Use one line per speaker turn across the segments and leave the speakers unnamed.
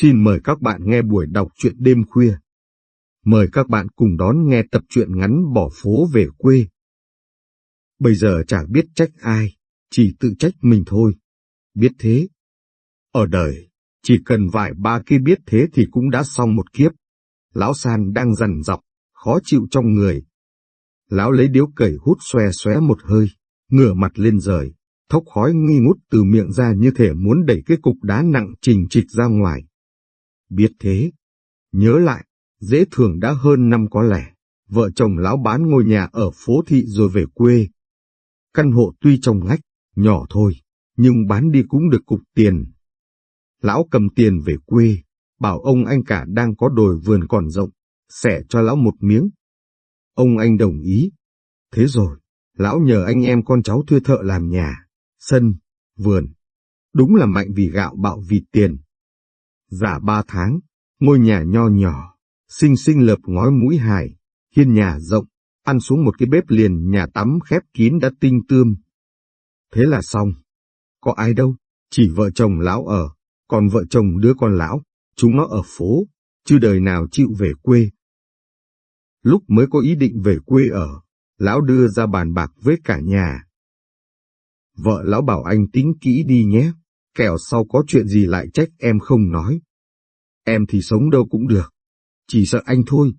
Xin mời các bạn nghe buổi đọc truyện đêm khuya. Mời các bạn cùng đón nghe tập truyện ngắn bỏ phố về quê. Bây giờ chẳng biết trách ai, chỉ tự trách mình thôi. Biết thế. Ở đời, chỉ cần vài ba cái biết thế thì cũng đã xong một kiếp. Lão San đang dằn dọc, khó chịu trong người. Lão lấy điếu cẩy hút xoe xóe một hơi, ngửa mặt lên rời, thốc khói nghi ngút từ miệng ra như thể muốn đẩy cái cục đá nặng trình trịch ra ngoài. Biết thế, nhớ lại, dễ thường đã hơn năm có lẻ, vợ chồng lão bán ngôi nhà ở phố thị rồi về quê. Căn hộ tuy trong ngách, nhỏ thôi, nhưng bán đi cũng được cục tiền. Lão cầm tiền về quê, bảo ông anh cả đang có đồi vườn còn rộng, xẻ cho lão một miếng. Ông anh đồng ý. Thế rồi, lão nhờ anh em con cháu thuê thợ làm nhà, sân, vườn. Đúng là mạnh vì gạo bạo vì tiền. Giả ba tháng, ngôi nhà nho nhỏ, xinh xinh lợp ngói mũi hài, hiên nhà rộng, ăn xuống một cái bếp liền nhà tắm khép kín đã tinh tươm. Thế là xong. Có ai đâu, chỉ vợ chồng lão ở, còn vợ chồng đứa con lão, chúng nó ở phố, chứ đời nào chịu về quê. Lúc mới có ý định về quê ở, lão đưa ra bàn bạc với cả nhà. Vợ lão bảo anh tính kỹ đi nhé, kẻo sau có chuyện gì lại trách em không nói. Em thì sống đâu cũng được, chỉ sợ anh thôi.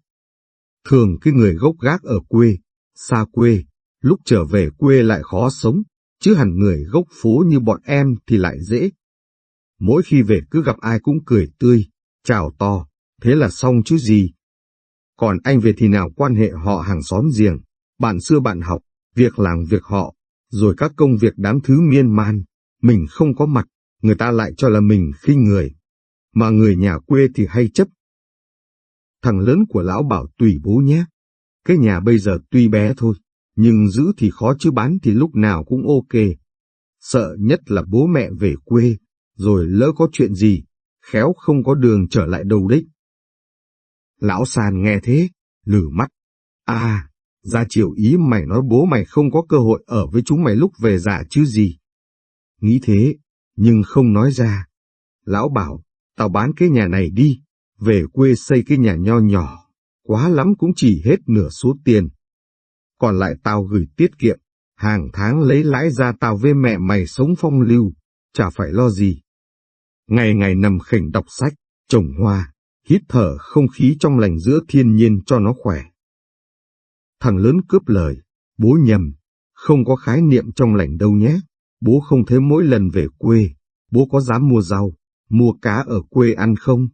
Thường cái người gốc gác ở quê, xa quê, lúc trở về quê lại khó sống, chứ hẳn người gốc phố như bọn em thì lại dễ. Mỗi khi về cứ gặp ai cũng cười tươi, chào to, thế là xong chứ gì. Còn anh về thì nào quan hệ họ hàng xóm giềng, bạn xưa bạn học, việc làng việc họ, rồi các công việc đám thứ miên man, mình không có mặt, người ta lại cho là mình khinh người, mà người nhà quê thì hay chấp. Thằng lớn của lão bảo tùy bố nhé, cái nhà bây giờ tuy bé thôi, nhưng giữ thì khó chứ bán thì lúc nào cũng ok. Sợ nhất là bố mẹ về quê, rồi lỡ có chuyện gì, khéo không có đường trở lại đâu đấy. Lão sàn nghe thế, lử mắt. À, ra chiều ý mày nói bố mày không có cơ hội ở với chúng mày lúc về già chứ gì. Nghĩ thế, nhưng không nói ra. Lão bảo, tao bán cái nhà này đi, về quê xây cái nhà nho nhỏ, quá lắm cũng chỉ hết nửa số tiền. Còn lại tao gửi tiết kiệm, hàng tháng lấy lãi ra tao với mẹ mày sống phong lưu, chả phải lo gì. Ngày ngày nằm khỉnh đọc sách, trồng hoa, hít thở không khí trong lành giữa thiên nhiên cho nó khỏe. Thằng lớn cướp lời, bố nhầm, không có khái niệm trong lành đâu nhé. Bố không thấy mỗi lần về quê, bố có dám mua rau, mua cá ở quê ăn không?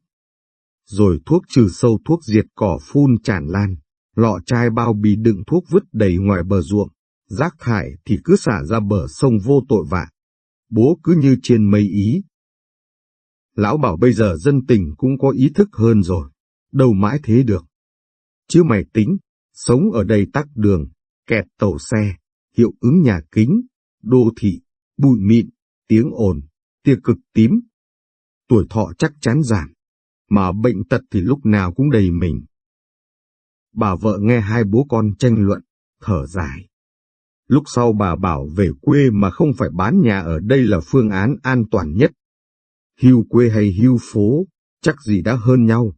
Rồi thuốc trừ sâu thuốc diệt cỏ phun tràn lan, lọ chai bao bì đựng thuốc vứt đầy ngoài bờ ruộng, rác thải thì cứ xả ra bờ sông vô tội vạ. Bố cứ như trên mây ý. Lão bảo bây giờ dân tình cũng có ý thức hơn rồi, đâu mãi thế được. Chứ mày tính, sống ở đây tắc đường, kẹt tàu xe, hiệu ứng nhà kính, đô thị, bụi mịn, tiếng ồn, tia cực tím. Tuổi thọ chắc chắn giảm, mà bệnh tật thì lúc nào cũng đầy mình. Bà vợ nghe hai bố con tranh luận, thở dài. Lúc sau bà bảo về quê mà không phải bán nhà ở đây là phương án an toàn nhất. Hưu quê hay hưu phố, chắc gì đã hơn nhau.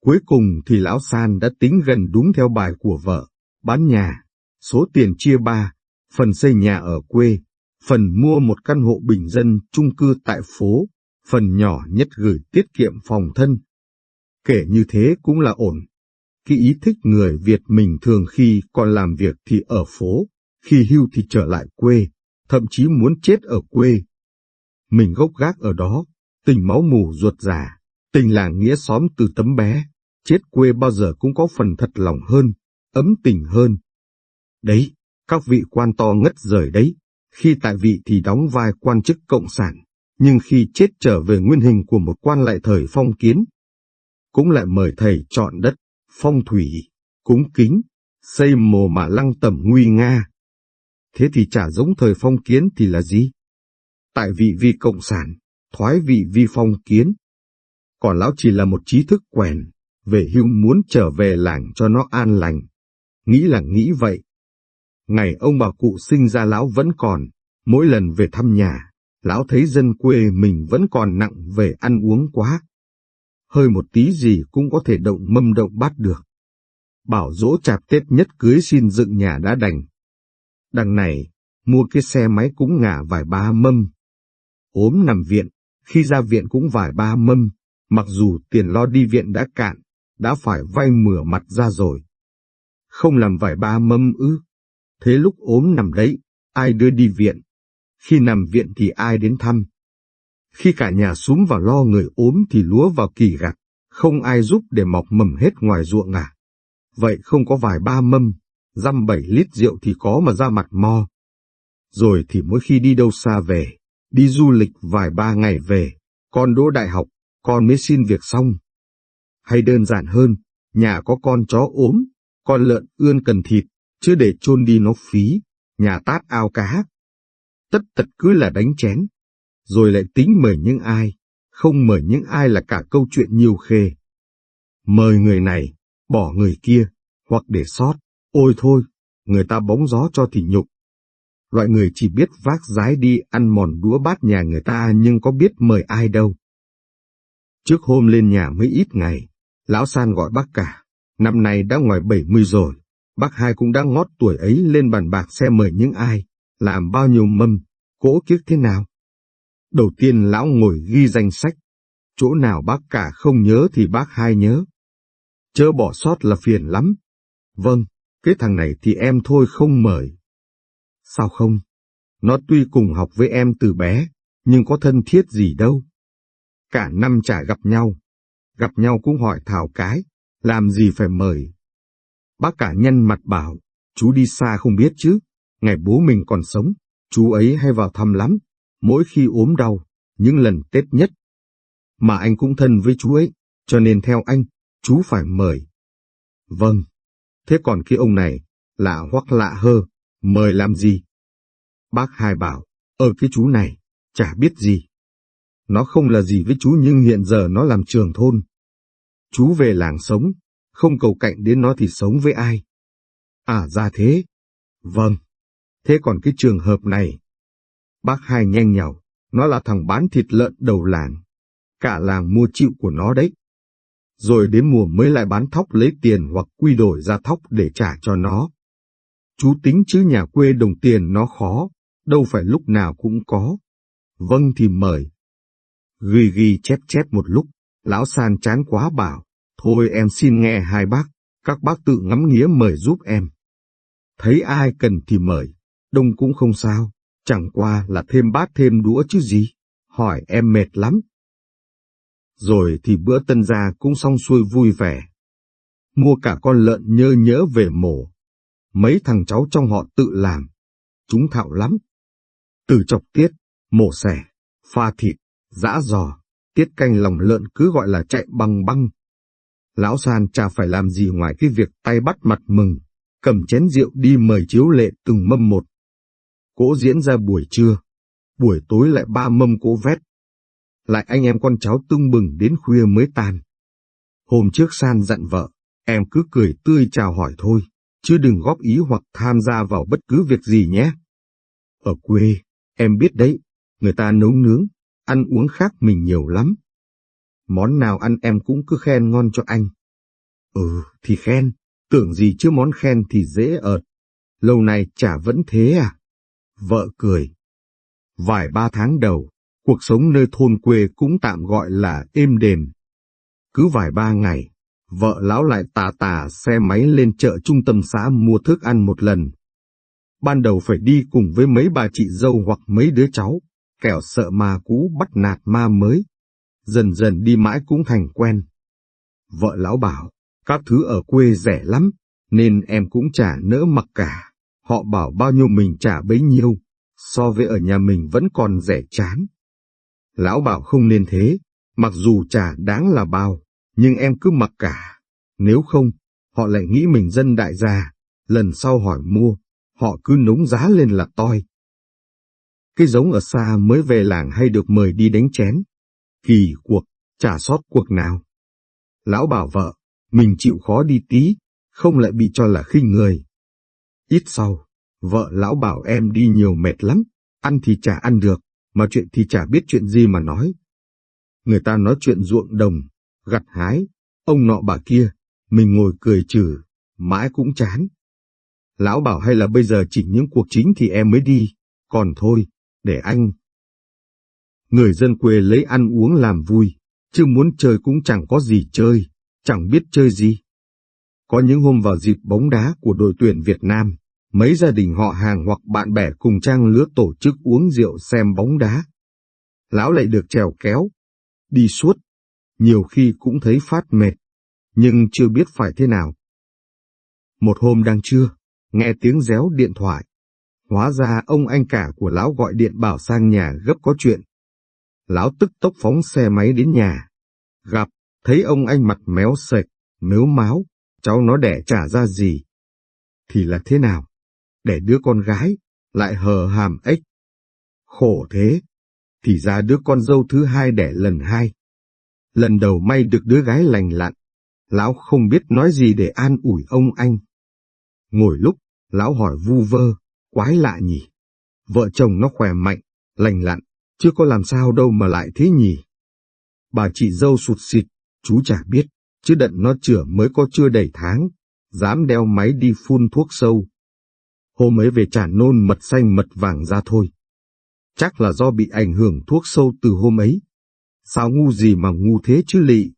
Cuối cùng thì lão San đã tính gần đúng theo bài của vợ, bán nhà, số tiền chia ba, phần xây nhà ở quê, phần mua một căn hộ bình dân chung cư tại phố, phần nhỏ nhất gửi tiết kiệm phòng thân. Kể như thế cũng là ổn. Cái ý thích người Việt mình thường khi còn làm việc thì ở phố, khi hưu thì trở lại quê, thậm chí muốn chết ở quê. Mình gốc gác ở đó, tình máu mù ruột già, tình làng nghĩa xóm từ tấm bé, chết quê bao giờ cũng có phần thật lòng hơn, ấm tình hơn. Đấy, các vị quan to ngất rời đấy, khi tại vị thì đóng vai quan chức cộng sản, nhưng khi chết trở về nguyên hình của một quan lại thời phong kiến. Cũng lại mời thầy chọn đất, phong thủy, cúng kính, xây mồ mả lăng tẩm nguy nga. Thế thì chả giống thời phong kiến thì là gì? Tại vị vi cộng sản, thoái vị vi phong kiến. Còn lão chỉ là một trí thức quèn, về hưu muốn trở về làng cho nó an lành. Nghĩ là nghĩ vậy, Ngày ông bà cụ sinh ra lão vẫn còn, mỗi lần về thăm nhà, lão thấy dân quê mình vẫn còn nặng về ăn uống quá. Hơi một tí gì cũng có thể động mâm động bát được. Bảo dỗ chạp Tết nhất cưới xin dựng nhà đã đành. Đằng này, mua cái xe máy cũng ngả vài ba mâm. ốm nằm viện, khi ra viện cũng vài ba mâm, mặc dù tiền lo đi viện đã cạn, đã phải vay mửa mặt ra rồi. Không làm vài ba mâm ư. Thế lúc ốm nằm đấy, ai đưa đi viện? Khi nằm viện thì ai đến thăm? Khi cả nhà súng vào lo người ốm thì lúa vào kỳ gặt, không ai giúp để mọc mầm hết ngoài ruộng à. Vậy không có vài ba mâm, dăm bảy lít rượu thì có mà ra mặt mo. Rồi thì mỗi khi đi đâu xa về, đi du lịch vài ba ngày về, con đỗ đại học, con mới xin việc xong. Hay đơn giản hơn, nhà có con chó ốm, con lợn ươn cần thịt, chứ để chôn đi nó phí, nhà tát ao cá. Tất tật cứ là đánh chén, rồi lại tính mời những ai, không mời những ai là cả câu chuyện nhiều khê. Mời người này, bỏ người kia, hoặc để sót, ôi thôi, người ta bóng gió cho thì nhục. Loại người chỉ biết vác rái đi ăn mòn đũa bát nhà người ta nhưng có biết mời ai đâu. Trước hôm lên nhà mới ít ngày, lão San gọi bác cả, năm nay đã ngoài bảy mươi rồi, bác hai cũng đã ngót tuổi ấy lên bàn bạc xem mời những ai, làm bao nhiêu mâm, cỗ kiếc thế nào. Đầu tiên lão ngồi ghi danh sách, chỗ nào bác cả không nhớ thì bác hai nhớ. Chớ bỏ sót là phiền lắm. Vâng, cái thằng này thì em thôi không mời. Sao không? Nó tuy cùng học với em từ bé, nhưng có thân thiết gì đâu. Cả năm chả gặp nhau. Gặp nhau cũng hỏi thảo cái, làm gì phải mời. Bác cả nhân mặt bảo, chú đi xa không biết chứ, ngày bố mình còn sống, chú ấy hay vào thăm lắm, mỗi khi ốm đau, những lần Tết nhất. Mà anh cũng thân với chú ấy, cho nên theo anh, chú phải mời. Vâng, thế còn cái ông này, lạ hoặc lạ hơ, mời làm gì? Bác hai bảo, ở cái chú này, chả biết gì. Nó không là gì với chú nhưng hiện giờ nó làm trường thôn. Chú về làng sống, không cầu cạnh đến nó thì sống với ai? À ra thế. Vâng. Thế còn cái trường hợp này? Bác hai nhanh nhào, nó là thằng bán thịt lợn đầu làng. Cả làng mua chịu của nó đấy. Rồi đến mùa mới lại bán thóc lấy tiền hoặc quy đổi ra thóc để trả cho nó. Chú tính chứ nhà quê đồng tiền nó khó, đâu phải lúc nào cũng có. Vâng thì mời. Ghi ghi chép chép một lúc, lão san chán quá bảo, thôi em xin nghe hai bác, các bác tự ngắm nghía mời giúp em. Thấy ai cần thì mời, đông cũng không sao, chẳng qua là thêm bát thêm đũa chứ gì, hỏi em mệt lắm. Rồi thì bữa tân gia cũng xong xuôi vui vẻ. Mua cả con lợn nhơ nhớ về mổ. Mấy thằng cháu trong họ tự làm. Chúng thạo lắm. Từ chọc tiết, mổ xẻ, pha thịt, giã giò, tiết canh lòng lợn cứ gọi là chạy băng băng. Lão San chả phải làm gì ngoài cái việc tay bắt mặt mừng, cầm chén rượu đi mời chiếu lệ từng mâm một. Cỗ diễn ra buổi trưa, buổi tối lại ba mâm cỗ vét. Lại anh em con cháu tưng bừng đến khuya mới tan. Hôm trước San dặn vợ, em cứ cười tươi chào hỏi thôi, chứ đừng góp ý hoặc tham gia vào bất cứ việc gì nhé. Ở quê, em biết đấy, người ta nấu nướng, ăn uống khác mình nhiều lắm. Món nào ăn em cũng cứ khen ngon cho anh. Ừ, thì khen, tưởng gì chứ món khen thì dễ ợt. Lâu nay chả vẫn thế à? Vợ cười. Vài ba tháng đầu, cuộc sống nơi thôn quê cũng tạm gọi là êm đềm. Cứ vài ba ngày, vợ lão lại tà tà xe máy lên chợ trung tâm xã mua thức ăn một lần. Ban đầu phải đi cùng với mấy bà chị dâu hoặc mấy đứa cháu, kẻo sợ ma cũ bắt nạt ma mới. Dần dần đi mãi cũng thành quen. Vợ lão bảo, các thứ ở quê rẻ lắm, nên em cũng chả nỡ mặc cả. Họ bảo bao nhiêu mình trả bấy nhiêu, so với ở nhà mình vẫn còn rẻ chán. Lão bảo không nên thế, mặc dù trả đáng là bao, nhưng em cứ mặc cả. Nếu không, họ lại nghĩ mình dân đại gia, lần sau hỏi mua, họ cứ núng giá lên là toi. Cái giống ở xa mới về làng hay được mời đi đánh chén. Kỳ cuộc, trả sót cuộc nào. Lão bảo vợ, mình chịu khó đi tí, không lại bị cho là khinh người. Ít sau, vợ lão bảo em đi nhiều mệt lắm, ăn thì chả ăn được, mà chuyện thì chả biết chuyện gì mà nói. Người ta nói chuyện ruộng đồng, gặt hái, ông nọ bà kia, mình ngồi cười trừ, mãi cũng chán. Lão bảo hay là bây giờ chỉ những cuộc chính thì em mới đi, còn thôi, để anh. Người dân quê lấy ăn uống làm vui, chứ muốn chơi cũng chẳng có gì chơi, chẳng biết chơi gì. Có những hôm vào dịp bóng đá của đội tuyển Việt Nam, mấy gia đình họ hàng hoặc bạn bè cùng trang lứa tổ chức uống rượu xem bóng đá. Lão lại được trèo kéo, đi suốt, nhiều khi cũng thấy phát mệt, nhưng chưa biết phải thế nào. Một hôm đang trưa, nghe tiếng réo điện thoại. Hóa ra ông anh cả của lão gọi điện bảo sang nhà gấp có chuyện. Lão tức tốc phóng xe máy đến nhà. Gặp, thấy ông anh mặt méo sệt, mếu máu, cháu nó đẻ trả ra gì. Thì là thế nào? để đứa con gái, lại hờ hàm ếch. Khổ thế, thì ra đứa con dâu thứ hai đẻ lần hai. Lần đầu may được đứa gái lành lặn, lão không biết nói gì để an ủi ông anh. Ngồi lúc, lão hỏi vu vơ, quái lạ nhỉ. Vợ chồng nó khỏe mạnh, lành lặn, chưa có làm sao đâu mà lại thế nhỉ. Bà chị dâu sụt xịt, chú chả biết, chứ đận nó chữa mới có chưa đầy tháng, dám đeo máy đi phun thuốc sâu. Hôm ấy về trả nôn mật xanh mật vàng ra thôi. Chắc là do bị ảnh hưởng thuốc sâu từ hôm ấy. Sao ngu gì mà ngu thế chứ lị?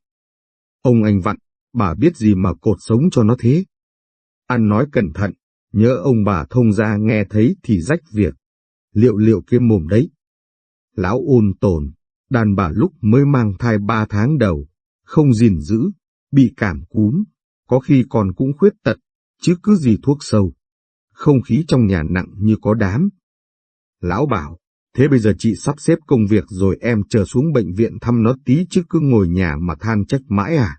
Ông anh vặn, bà biết gì mà cột sống cho nó thế? Ăn nói cẩn thận, nhớ ông bà thông ra nghe thấy thì rách việc. Liệu liệu cái mồm đấy. Lão ôn tồn, đàn bà lúc mới mang thai ba tháng đầu, không gìn giữ, bị cảm cúm, có khi còn cũng khuyết tật, chứ cứ gì thuốc sâu. Không khí trong nhà nặng như có đám. Lão bảo, thế bây giờ chị sắp xếp công việc rồi em chờ xuống bệnh viện thăm nó tí chứ cứ ngồi nhà mà than trách mãi à.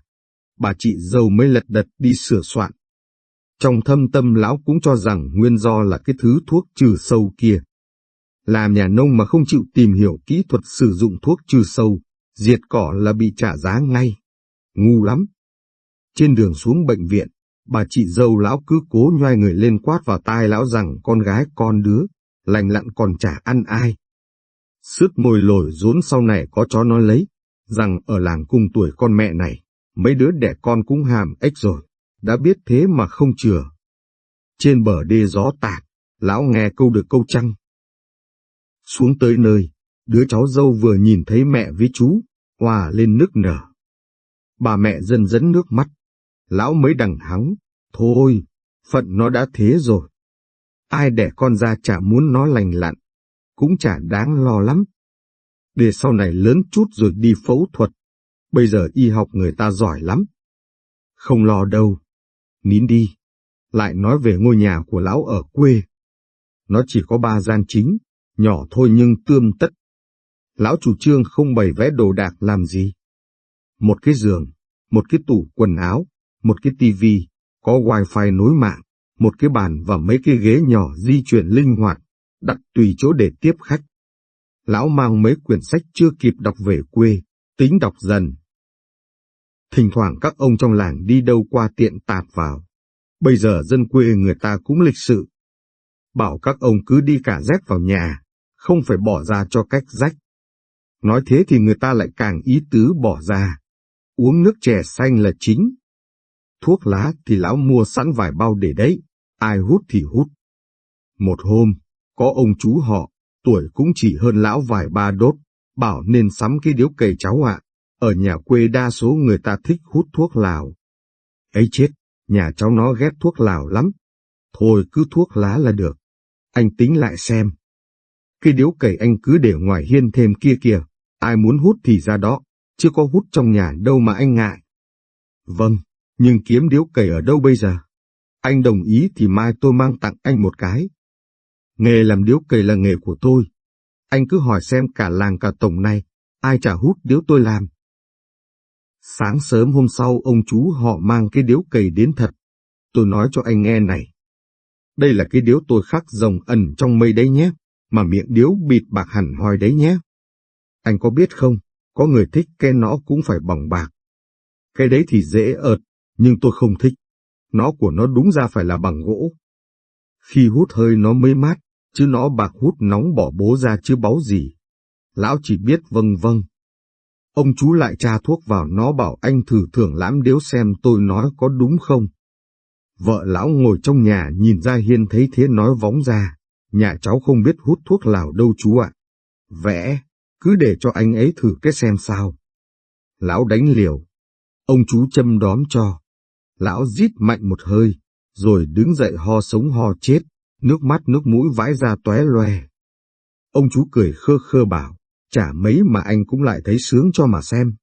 Bà chị dâu mới lật đật đi sửa soạn. Trong thâm tâm lão cũng cho rằng nguyên do là cái thứ thuốc trừ sâu kia. Làm nhà nông mà không chịu tìm hiểu kỹ thuật sử dụng thuốc trừ sâu, diệt cỏ là bị trả giá ngay. Ngu lắm. Trên đường xuống bệnh viện, bà chị dâu lão cứ cố nhoai người lên quát vào tai lão rằng con gái con đứa, lành lặn còn chả ăn ai. Sứt môi lồi rốn sau này có chó nói lấy, rằng ở làng cùng tuổi con mẹ này, mấy đứa đẻ con cũng hàm ếch rồi, đã biết thế mà không chừa. Trên bờ đê gió tạt, lão nghe câu được câu trăng. Xuống tới nơi, đứa cháu dâu vừa nhìn thấy mẹ với chú, hòa lên nước nở. Bà mẹ dần dẫn nước mắt, lão mới đằng hắng, thôi, phận nó đã thế rồi. Ai đẻ con ra chả muốn nó lành lặn, cũng chả đáng lo lắm. Để sau này lớn chút rồi đi phẫu thuật, bây giờ y học người ta giỏi lắm. Không lo đâu, nín đi, lại nói về ngôi nhà của lão ở quê. Nó chỉ có ba gian chính, nhỏ thôi nhưng tươm tất. Lão chủ trương không bày vẽ đồ đạc làm gì. Một cái giường, một cái tủ quần áo, một cái tivi, có wifi nối mạng, một cái bàn và mấy cái ghế nhỏ di chuyển linh hoạt, đặt tùy chỗ để tiếp khách. Lão mang mấy quyển sách chưa kịp đọc về quê, tính đọc dần. Thỉnh thoảng các ông trong làng đi đâu qua tiện tạt vào. Bây giờ dân quê người ta cũng lịch sự. Bảo các ông cứ đi cả dép vào nhà, không phải bỏ ra cho cách rách. Nói thế thì người ta lại càng ý tứ bỏ ra. Uống nước chè xanh là chính. Thuốc lá thì lão mua sẵn vài bao để đấy, ai hút thì hút. Một hôm, có ông chú họ, tuổi cũng chỉ hơn lão vài ba đốt, bảo nên sắm cái điếu cày cháu ạ. Ở nhà quê đa số người ta thích hút thuốc lào. ấy chết, nhà cháu nó ghét thuốc lào lắm. Thôi cứ thuốc lá là được. Anh tính lại xem. Cái điếu cày anh cứ để ngoài hiên thêm kia kìa, ai muốn hút thì ra đó, chưa có hút trong nhà đâu mà anh ngại. Vâng, nhưng kiếm điếu cày ở đâu bây giờ? Anh đồng ý thì mai tôi mang tặng anh một cái. Nghề làm điếu cày là nghề của tôi. Anh cứ hỏi xem cả làng cả tổng này, ai trả hút điếu tôi làm. Sáng sớm hôm sau ông chú họ mang cái điếu cày đến thật. Tôi nói cho anh nghe này. Đây là cái điếu tôi khắc rồng ẩn trong mây đấy nhé, mà miệng điếu bịt bạc hẳn hoi đấy nhé. Anh có biết không, có người thích cái nó cũng phải bằng bạc. Cái đấy thì dễ ợt, nhưng tôi không thích. Nó của nó đúng ra phải là bằng gỗ. Khi hút hơi nó mới mát, chứ nó bạc hút nóng bỏ bố ra chứ báu gì. lão chỉ biết vâng vâng. Ông chú lại tra thuốc vào nó bảo anh thử thưởng lãm điếu xem tôi nói có đúng không. Vợ lão ngồi trong nhà nhìn ra hiên thấy thế nói vóng ra, nhà cháu không biết hút thuốc lào đâu chú ạ. Vẽ, cứ để cho anh ấy thử cái xem sao. Lão đánh liều. Ông chú châm đóm cho. Lão rít mạnh một hơi, rồi đứng dậy ho sống ho chết, nước mắt nước mũi vãi ra tóe loe. Ông chú cười khơ khơ bảo, chả mấy mà anh cũng lại thấy sướng cho mà xem.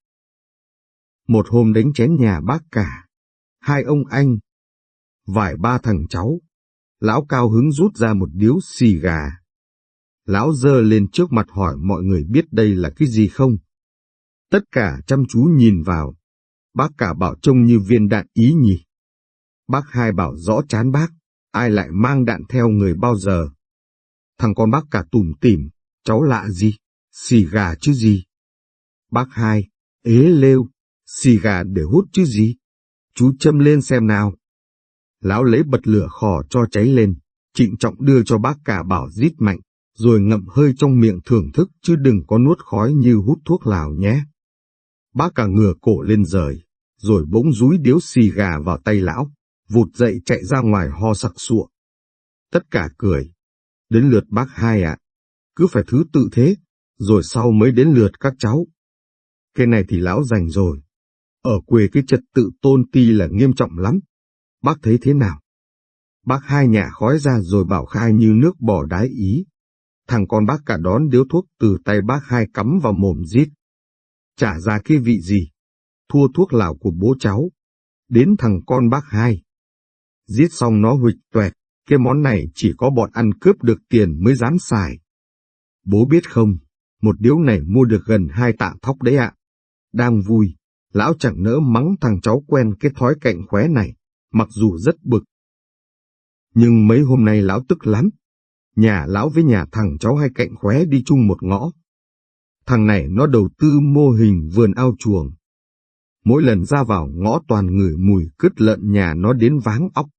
Một hôm đánh chén nhà bác cả, hai ông anh, vài ba thằng cháu, lão cao hứng rút ra một điếu xì gà. Lão dơ lên trước mặt hỏi mọi người biết đây là cái gì không. Tất cả chăm chú nhìn vào, bác cả bảo trông như viên đạn ý nhỉ. Bác hai bảo rõ chán bác, ai lại mang đạn theo người bao giờ. Thằng con bác cả tủm tỉm, cháu lạ gì, xì gà chứ gì. Bác hai, ế lêu, xì gà để hút chứ gì. Chú châm lên xem nào. Lão lấy bật lửa khò cho cháy lên, trịnh trọng đưa cho bác cả bảo rít mạnh, rồi ngậm hơi trong miệng thưởng thức chứ đừng có nuốt khói như hút thuốc lào nhé. Bác cả ngửa cổ lên rời, rồi bỗng rúi điếu xì gà vào tay lão, vụt dậy chạy ra ngoài ho sặc sụa. Tất cả cười. Đến lượt bác hai ạ, cứ phải thứ tự thế, rồi sau mới đến lượt các cháu. Cái này thì lão dành rồi. Ở quê cái trật tự tôn ti là nghiêm trọng lắm. Bác thấy thế nào? Bác hai nhả khói ra rồi bảo khai như nước bỏ đái ý. Thằng con bác cả đón điếu thuốc từ tay bác hai cắm vào mồm giết. Trả ra cái vị gì? Thua thuốc lào của bố cháu. Đến thằng con bác hai. Giết xong nó huỵch tuẹt, cái món này chỉ có bọn ăn cướp được tiền mới dám xài. Bố biết không, một điếu này mua được gần hai tạ thóc đấy ạ. Đang vui, lão chẳng nỡ mắng thằng cháu quen cái thói cạnh khóe này, mặc dù rất bực. Nhưng mấy hôm nay lão tức lắm. Nhà lão với nhà thằng cháu hai cạnh khóe đi chung một ngõ. Thằng này nó đầu tư mô hình vườn ao chuồng. Mỗi lần ra vào ngõ toàn người mùi cứt lợn nhà nó đến váng óc.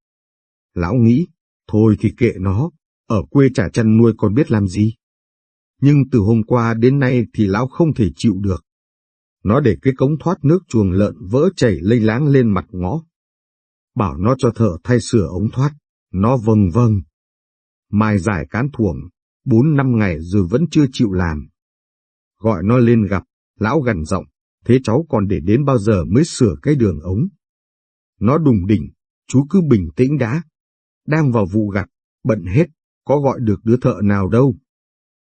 Lão nghĩ, thôi thì kệ nó, ở quê trả chăn nuôi còn biết làm gì. Nhưng từ hôm qua đến nay thì lão không thể chịu được. Nó để cái cống thoát nước chuồng lợn vỡ chảy lây láng lên mặt ngõ. Bảo nó cho thợ thay sửa ống thoát, nó vâng vâng. Mai giải cán thuồng, bốn năm ngày rồi vẫn chưa chịu làm. Gọi nó lên gặp, lão gần giọng, thế cháu còn để đến bao giờ mới sửa cái đường ống. Nó đùng đỉnh, chú cứ bình tĩnh đã, đang vào vụ gặt, bận hết, có gọi được đứa thợ nào đâu.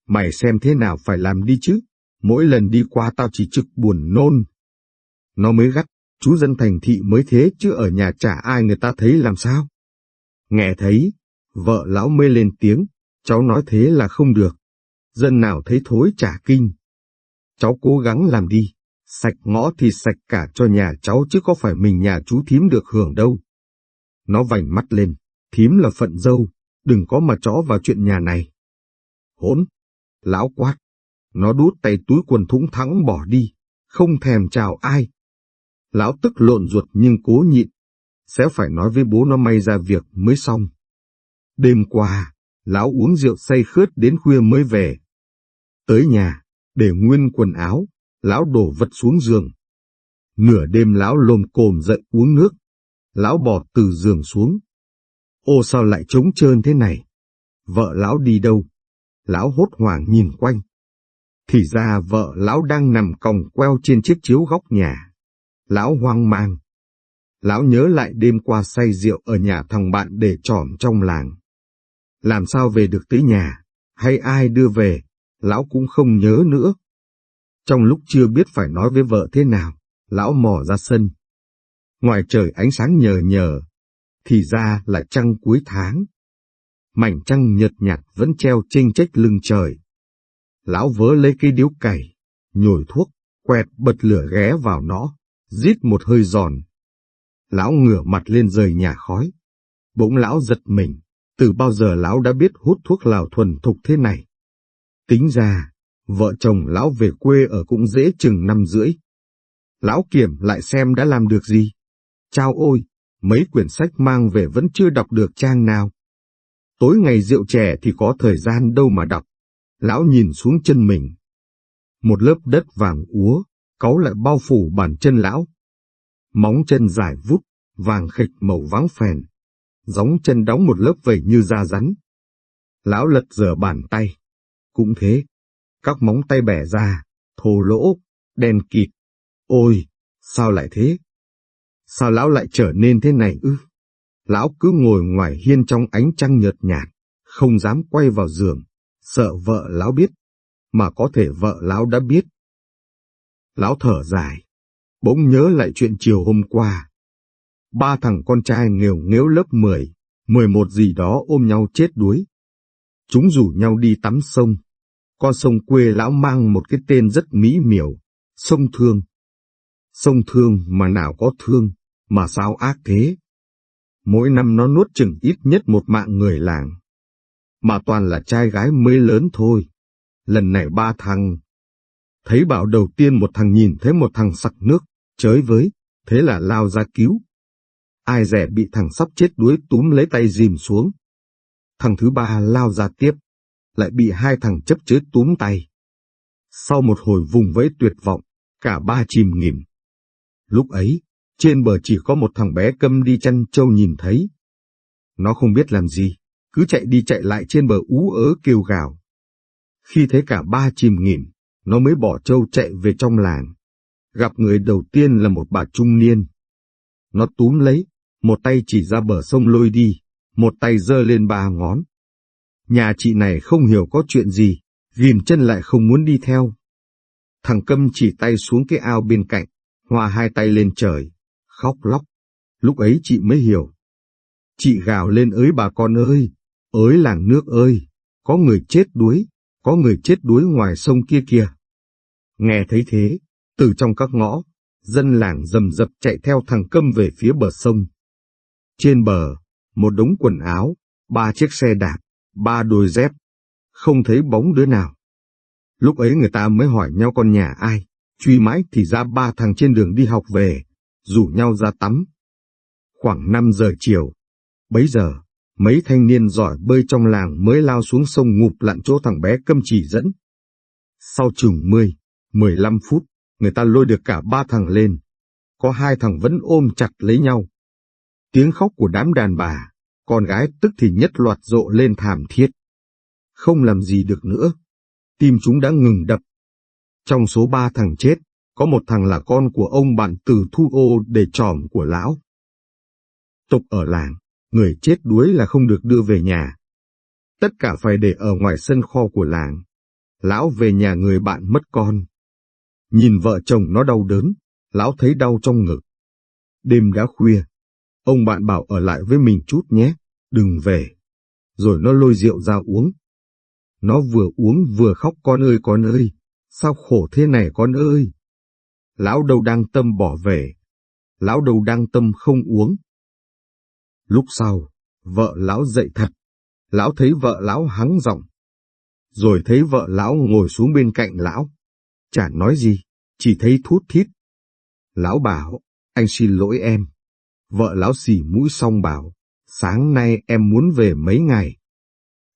Mày xem thế nào phải làm đi chứ, mỗi lần đi qua tao chỉ trực buồn nôn. Nó mới gắt, chú dân thành thị mới thế chứ ở nhà chả ai người ta thấy làm sao. Nghe thấy, vợ lão mê lên tiếng, cháu nói thế là không được. Dân nào thấy thối chả kinh. Cháu cố gắng làm đi, sạch ngõ thì sạch cả cho nhà cháu chứ có phải mình nhà chú thím được hưởng đâu. Nó vành mắt lên, thím là phận dâu, đừng có mà chó vào chuyện nhà này. Hỗn, lão quát, nó đút tay túi quần thúng thắng bỏ đi, không thèm chào ai. Lão tức lộn ruột nhưng cố nhịn, sẽ phải nói với bố nó may ra việc mới xong. Đêm qua, lão uống rượu say khướt đến khuya mới về. Tới nhà, để nguyên quần áo, lão đổ vật xuống giường. Nửa đêm lão lồm cồm dậy uống nước. Lão bỏ từ giường xuống, Ô sao lại trống trơn thế này? Vợ lão đi đâu? Lão hốt hoảng nhìn quanh. Thì ra vợ lão đang nằm còng queo trên chiếc chiếu góc nhà. Lão hoang mang. Lão nhớ lại đêm qua say rượu ở nhà thằng bạn để trỏm trong làng. Làm sao về được tới nhà, hay ai đưa về, lão cũng không nhớ nữa. Trong lúc chưa biết phải nói với vợ thế nào, lão mò ra sân. Ngoài trời ánh sáng nhờ nhờ, thì ra là trăng cuối tháng. Mảnh trăng nhợt nhạt vẫn treo trên trách lưng trời. Lão vớ lấy cây điếu cày, nhồi thuốc, quẹt bật lửa ghé vào nó, rít một hơi giòn. Lão ngửa mặt lên rời nhà khói. Bỗng lão giật mình, từ bao giờ lão đã biết hút thuốc lào thuần thục thế này. Tính ra, vợ chồng lão về quê ở cũng dễ chừng năm rưỡi. Lão kiểm lại xem đã làm được gì. Chao ôi, mấy quyển sách mang về vẫn chưa đọc được trang nào. Tối ngày rượu trẻ thì có thời gian đâu mà đọc. Lão nhìn xuống chân mình. một lớp đất vàng úa, cáu lại bao phủ bàn chân lão. Móng chân dài vút, vàng khịch màu vắng phèn, gióng chân đóng một lớp vẩy như da rắn. Lão lật dở bàn tay. Cũng thế, các móng tay bẻ ra, thô lỗ, đen kịt. Ôi, sao lại thế? Sao lão lại trở nên thế này ư? Lão cứ ngồi ngoài hiên trong ánh trăng nhợt nhạt, không dám quay vào giường, sợ vợ lão biết, mà có thể vợ lão đã biết. Lão thở dài, bỗng nhớ lại chuyện chiều hôm qua. Ba thằng con trai nghèo nghếu lớp 10, 11 gì đó ôm nhau chết đuối. Chúng rủ nhau đi tắm sông. Con sông quê lão mang một cái tên rất mỹ miều, sông Thương. Sông Thương mà nào có thương, mà sao ác thế? Mỗi năm nó nuốt chừng ít nhất một mạng người làng. Mà toàn là trai gái mới lớn thôi. Lần này ba thằng. Thấy bảo đầu tiên một thằng nhìn thấy một thằng sặc nước, chới với, thế là lao ra cứu. Ai rẻ bị thằng sắp chết đuối túm lấy tay dìm xuống. Thằng thứ ba lao ra tiếp, lại bị hai thằng chấp chới túm tay. Sau một hồi vùng vẫy tuyệt vọng, cả ba chìm nghỉm. Lúc ấy, trên bờ chỉ có một thằng bé câm đi chăn trâu nhìn thấy. Nó không biết làm gì, cứ chạy đi chạy lại trên bờ ú ớ kêu gào. Khi thấy cả ba chìm nghỉm, nó mới bỏ trâu chạy về trong làng. Gặp người đầu tiên là một bà trung niên. Nó túm lấy, một tay chỉ ra bờ sông lôi đi, một tay giơ lên ba ngón. Nhà chị này không hiểu có chuyện gì, ghim chân lại không muốn đi theo. Thằng câm chỉ tay xuống cái ao bên cạnh, hòa hai tay lên trời, khóc lóc. Lúc ấy chị mới hiểu. Chị gào lên ới bà con ơi, ới làng nước ơi, có người chết đuối, có người chết đuối ngoài sông kia kìa. Nghe thấy thế, từ trong các ngõ, dân làng rầm rập chạy theo thằng câm về phía bờ sông. Trên bờ, một đống quần áo, ba chiếc xe đạp, ba đôi dép, không thấy bóng đứa nào. Lúc ấy người ta mới hỏi nhau con nhà ai, truy mãi thì ra ba thằng trên đường đi học về, rủ nhau ra tắm. Khoảng 5 giờ chiều, bấy giờ, mấy thanh niên giỏi bơi trong làng mới lao xuống sông ngụp lặn chỗ thằng bé câm chỉ dẫn. Sau chừng 10, 15 phút, người ta lôi được cả ba thằng lên. Có hai thằng vẫn ôm chặt lấy nhau. Tiếng khóc của đám đàn bà, con gái tức thì nhất loạt rộ lên thảm thiết. Không làm gì được nữa. Tim chúng đã ngừng đập. Trong số ba thằng chết, có một thằng là con của ông bạn từ thu ô để tròm của lão. Tục ở làng, người chết đuối là không được đưa về nhà. Tất cả phải để ở ngoài sân kho của làng. Lão về nhà người bạn mất con. Nhìn vợ chồng nó đau đớn, lão thấy đau trong ngực. Đêm đã khuya, ông bạn bảo ở lại với mình chút nhé, đừng về. Rồi nó lôi rượu ra uống. Nó vừa uống vừa khóc con ơi con ơi, sao khổ thế này con ơi. Lão đâu đang tâm bỏ về, lão đâu đang tâm không uống. Lúc sau, vợ lão dậy thật, lão thấy vợ lão hắng giọng. Rồi thấy vợ lão ngồi xuống bên cạnh lão, chả nói gì, chỉ thấy thút thít. Lão bảo, anh xin lỗi em. Vợ lão xì mũi xong bảo, sáng nay em muốn về mấy ngày.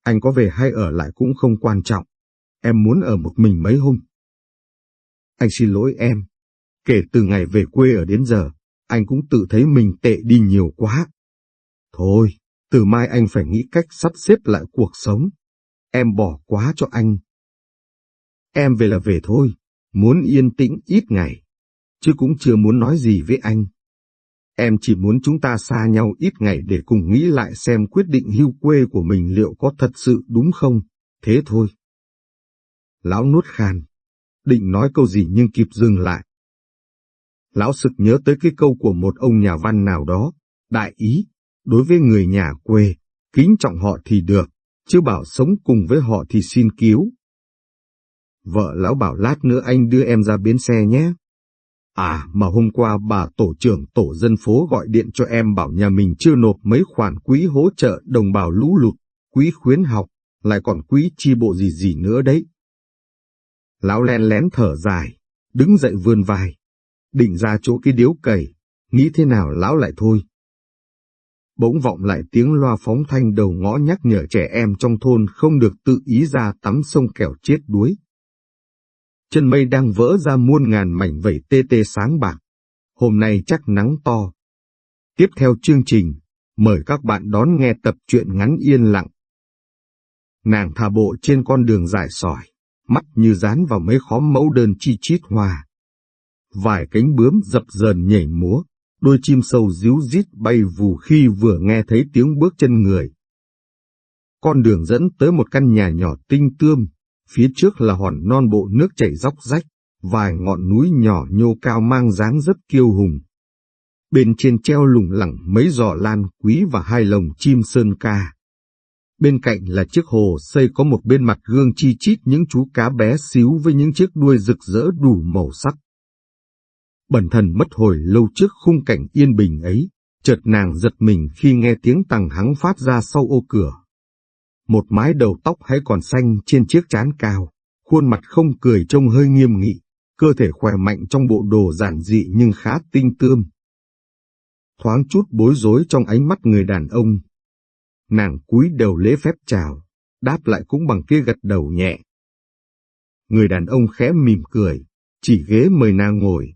Anh có về hay ở lại cũng không quan trọng, em muốn ở một mình mấy hôm. Anh xin lỗi em, kể từ ngày về quê ở đến giờ, anh cũng tự thấy mình tệ đi nhiều quá. Thôi, từ mai anh phải nghĩ cách sắp xếp lại cuộc sống. Em bỏ quá cho anh. Em về là về thôi, muốn yên tĩnh ít ngày, chứ cũng chưa muốn nói gì với anh. Em chỉ muốn chúng ta xa nhau ít ngày để cùng nghĩ lại xem quyết định hưu quê của mình liệu có thật sự đúng không, thế thôi. Lão nuốt khan, định nói câu gì nhưng kịp dừng lại. Lão sực nhớ tới cái câu của một ông nhà văn nào đó, đại ý, đối với người nhà quê, kính trọng họ thì được, chứ bảo sống cùng với họ thì xin cứu. Vợ lão bảo lát nữa anh đưa em ra bến xe nhé. À mà hôm qua bà tổ trưởng tổ dân phố gọi điện cho em bảo nhà mình chưa nộp mấy khoản quỹ hỗ trợ đồng bào lũ lụt, quỹ khuyến học, lại còn quỹ chi bộ gì gì nữa đấy. Lão len lén thở dài, đứng dậy vươn vai, định ra chỗ cái điếu cầy, nghĩ thế nào lão lại thôi. Bỗng vọng lại tiếng loa phóng thanh đầu ngõ nhắc nhở trẻ em trong thôn không được tự ý ra tắm sông kẻo chết đuối. chân mây đang vỡ ra muôn ngàn mảnh vẩy tê tê sáng bạc. Hôm nay chắc nắng to. Tiếp theo chương trình, mời các bạn đón nghe tập truyện ngắn yên lặng. Nàng thả bộ trên con đường dài sỏi, mắt như dán vào mấy khóm mẫu đơn chi chít hoa. Vài cánh bướm dập dờn nhảy múa, đôi chim sâu díu rít bay vù khi vừa nghe thấy tiếng bước chân người. Con đường dẫn tới một căn nhà nhỏ tinh tươm, phía trước là hòn non bộ nước chảy róc rách, vài ngọn núi nhỏ nhô cao mang dáng rất kiêu hùng. Bên trên treo lủng lẳng mấy giỏ lan quý và hai lồng chim sơn ca. Bên cạnh là chiếc hồ xây có một bên mặt gương chi chít những chú cá bé xíu với những chiếc đuôi rực rỡ đủ màu sắc. Bẩn thần mất hồi lâu trước khung cảnh yên bình ấy, chợt nàng giật mình khi nghe tiếng tằng hắng phát ra sau ô cửa. Một mái đầu tóc hãy còn xanh trên chiếc trán cao, khuôn mặt không cười trông hơi nghiêm nghị, cơ thể khỏe mạnh trong bộ đồ giản dị nhưng khá tinh tươm. Thoáng chút bối rối trong ánh mắt người đàn ông. Nàng cúi đầu lễ phép chào, đáp lại cũng bằng kia gật đầu nhẹ. Người đàn ông khẽ mỉm cười, chỉ ghế mời nàng ngồi,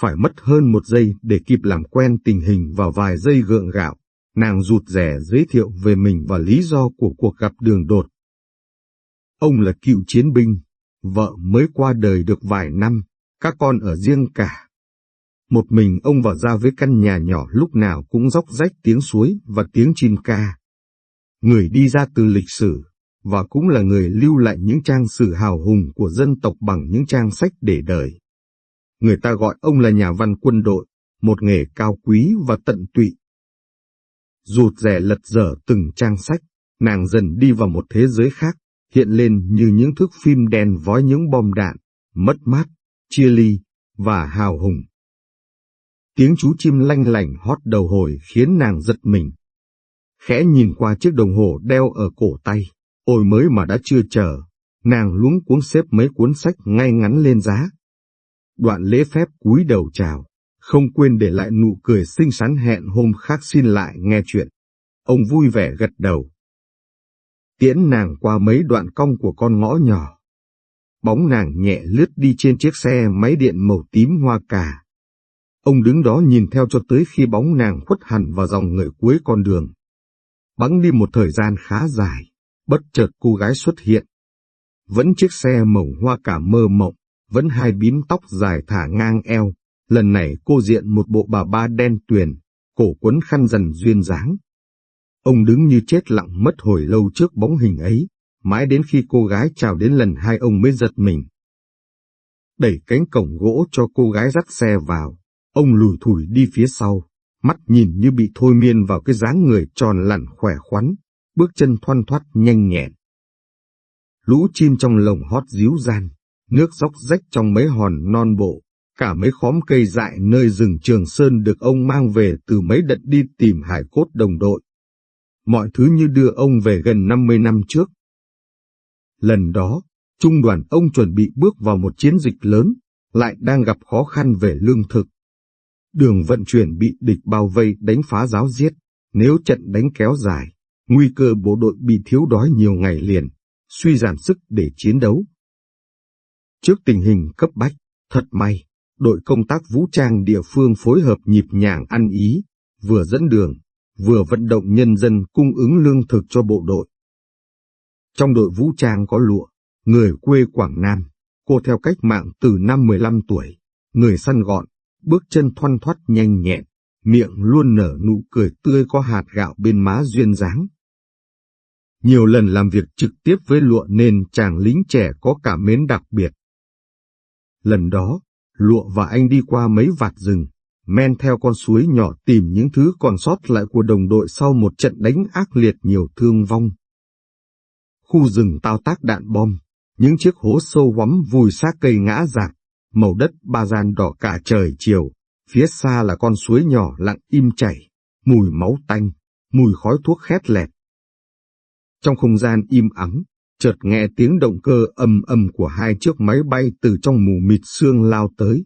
phải mất hơn một giây để kịp làm quen tình hình và vài giây gượng gạo, nàng rụt rè giới thiệu về mình và lý do của cuộc gặp đường đột. Ông là cựu chiến binh, vợ mới qua đời được vài năm, các con ở riêng cả. Một mình ông vào ra với căn nhà nhỏ lúc nào cũng róc rách tiếng suối và tiếng chim ca. Người đi ra từ lịch sử, và cũng là người lưu lại những trang sử hào hùng của dân tộc bằng những trang sách để đời người ta gọi ông là nhà văn quân đội, một nghề cao quý và tận tụy. Rụt rẻ lật dở từng trang sách, nàng dần đi vào một thế giới khác, hiện lên như những thước phim đen vói những bom đạn, mất mát, chia ly, và hào hùng. Tiếng chú chim lanh lành hót đầu hồi khiến nàng giật mình. Khẽ nhìn qua chiếc đồng hồ đeo ở cổ tay, ôi mới mà đã chưa chờ, nàng luống cuống xếp mấy cuốn sách ngay ngắn lên giá, đoạn lễ phép cúi đầu chào, không quên để lại nụ cười xinh xắn hẹn hôm khác xin lại nghe chuyện. Ông vui vẻ gật đầu. Tiễn nàng qua mấy đoạn cong của con ngõ nhỏ. Bóng nàng nhẹ lướt đi trên chiếc xe máy điện màu tím hoa cà. Ông đứng đó nhìn theo cho tới khi bóng nàng khuất hẳn vào dòng người cuối con đường. Bắn đi một thời gian khá dài, bất chợt cô gái xuất hiện. Vẫn chiếc xe màu hoa cà mơ mộng, vẫn hai bím tóc dài thả ngang eo, lần này cô diện một bộ bà ba đen tuyền, cổ quấn khăn dần duyên dáng. Ông đứng như chết lặng mất hồi lâu trước bóng hình ấy, mãi đến khi cô gái chào đến lần hai ông mới giật mình. Đẩy cánh cổng gỗ cho cô gái dắt xe vào, ông lùi thủi đi phía sau, mắt nhìn như bị thôi miên vào cái dáng người tròn lặn khỏe khoắn, bước chân thoăn thoắt nhanh nhẹn. Lũ chim trong lồng hót díu gian, nước dốc rách trong mấy hòn non bộ, cả mấy khóm cây dại nơi rừng Trường Sơn được ông mang về từ mấy đợt đi tìm hải cốt đồng đội. Mọi thứ như đưa ông về gần 50 năm trước. Lần đó, trung đoàn ông chuẩn bị bước vào một chiến dịch lớn, lại đang gặp khó khăn về lương thực. Đường vận chuyển bị địch bao vây đánh phá giáo giết, nếu trận đánh kéo dài, nguy cơ bộ đội bị thiếu đói nhiều ngày liền, suy giảm sức để chiến đấu. Trước tình hình cấp bách, thật may, đội công tác vũ trang địa phương phối hợp nhịp nhàng ăn ý, vừa dẫn đường, vừa vận động nhân dân cung ứng lương thực cho bộ đội. Trong đội vũ trang có lụa, người quê Quảng Nam, cô theo cách mạng từ năm 15 tuổi, người săn gọn, bước chân thoăn thoắt nhanh nhẹn, miệng luôn nở nụ cười tươi có hạt gạo bên má duyên dáng. Nhiều lần làm việc trực tiếp với lụa nên chàng lính trẻ có cảm mến đặc biệt. Lần đó, Lụa và anh đi qua mấy vạt rừng, men theo con suối nhỏ tìm những thứ còn sót lại của đồng đội sau một trận đánh ác liệt nhiều thương vong. Khu rừng tao tác đạn bom, những chiếc hố sâu hoắm vùi xác cây ngã rạc, màu đất ba gian đỏ cả trời chiều, phía xa là con suối nhỏ lặng im chảy, mùi máu tanh, mùi khói thuốc khét lẹt. Trong không gian im ắng, chợt nghe tiếng động cơ ầm ầm của hai chiếc máy bay từ trong mù mịt sương lao tới.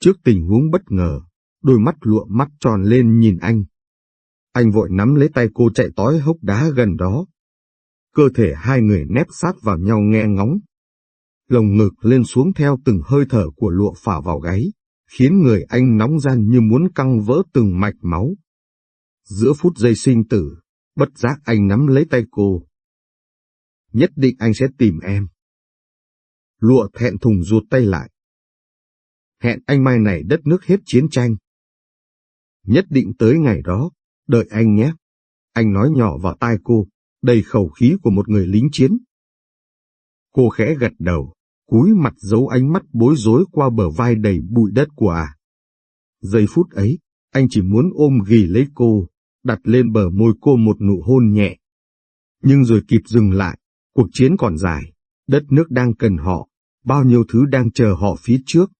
Trước tình huống bất ngờ, đôi mắt lụa mắt tròn lên nhìn anh. Anh vội nắm lấy tay cô chạy tói hốc đá gần đó. Cơ thể hai người nép sát vào nhau nghe ngóng. lồng ngực lên xuống theo từng hơi thở của lụa phả vào gáy, khiến người anh nóng gian như muốn căng vỡ từng mạch máu. Giữa phút giây sinh tử, bất giác anh nắm lấy tay cô. Nhất định anh sẽ tìm em. Lụa thẹn thùng ruột tay lại. Hẹn anh mai này đất nước hết chiến tranh. Nhất định tới ngày đó, đợi anh nhé. Anh nói nhỏ vào tai cô, đầy khẩu khí của một người lính chiến. Cô khẽ gật đầu, cúi mặt giấu ánh mắt bối rối qua bờ vai đầy bụi đất của à. Giây phút ấy, anh chỉ muốn ôm ghì lấy cô, đặt lên bờ môi cô một nụ hôn nhẹ. Nhưng rồi kịp dừng lại, cuộc chiến còn dài, đất nước đang cần họ, bao nhiêu thứ đang chờ họ phía trước.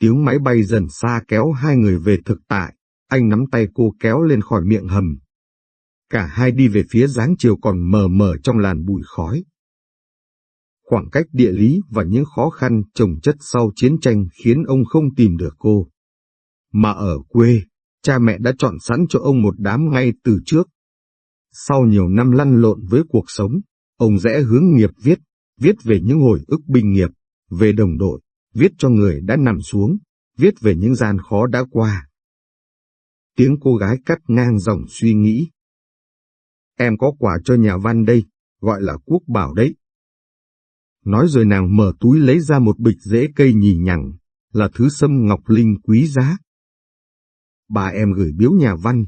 Tiếng máy bay dần xa kéo hai người về thực tại, anh nắm tay cô kéo lên khỏi miệng hầm. Cả hai đi về phía dáng chiều còn mờ mờ trong làn bụi khói. Khoảng cách địa lý và những khó khăn trồng chất sau chiến tranh khiến ông không tìm được cô. Mà ở quê, cha mẹ đã chọn sẵn cho ông một đám ngay từ trước. Sau nhiều năm lăn lộn với cuộc sống, ông rẽ hướng nghiệp viết, viết về những hồi ức binh nghiệp, về đồng đội, viết cho người đã nằm xuống, viết về những gian khó đã qua. Tiếng cô gái cắt ngang dòng suy nghĩ. Em có quà cho nhà văn đây, gọi là quốc bảo đấy. Nói rồi nàng mở túi lấy ra một bịch rễ cây nhì nhằng, là thứ sâm ngọc linh quý giá. Bà em gửi biếu nhà văn.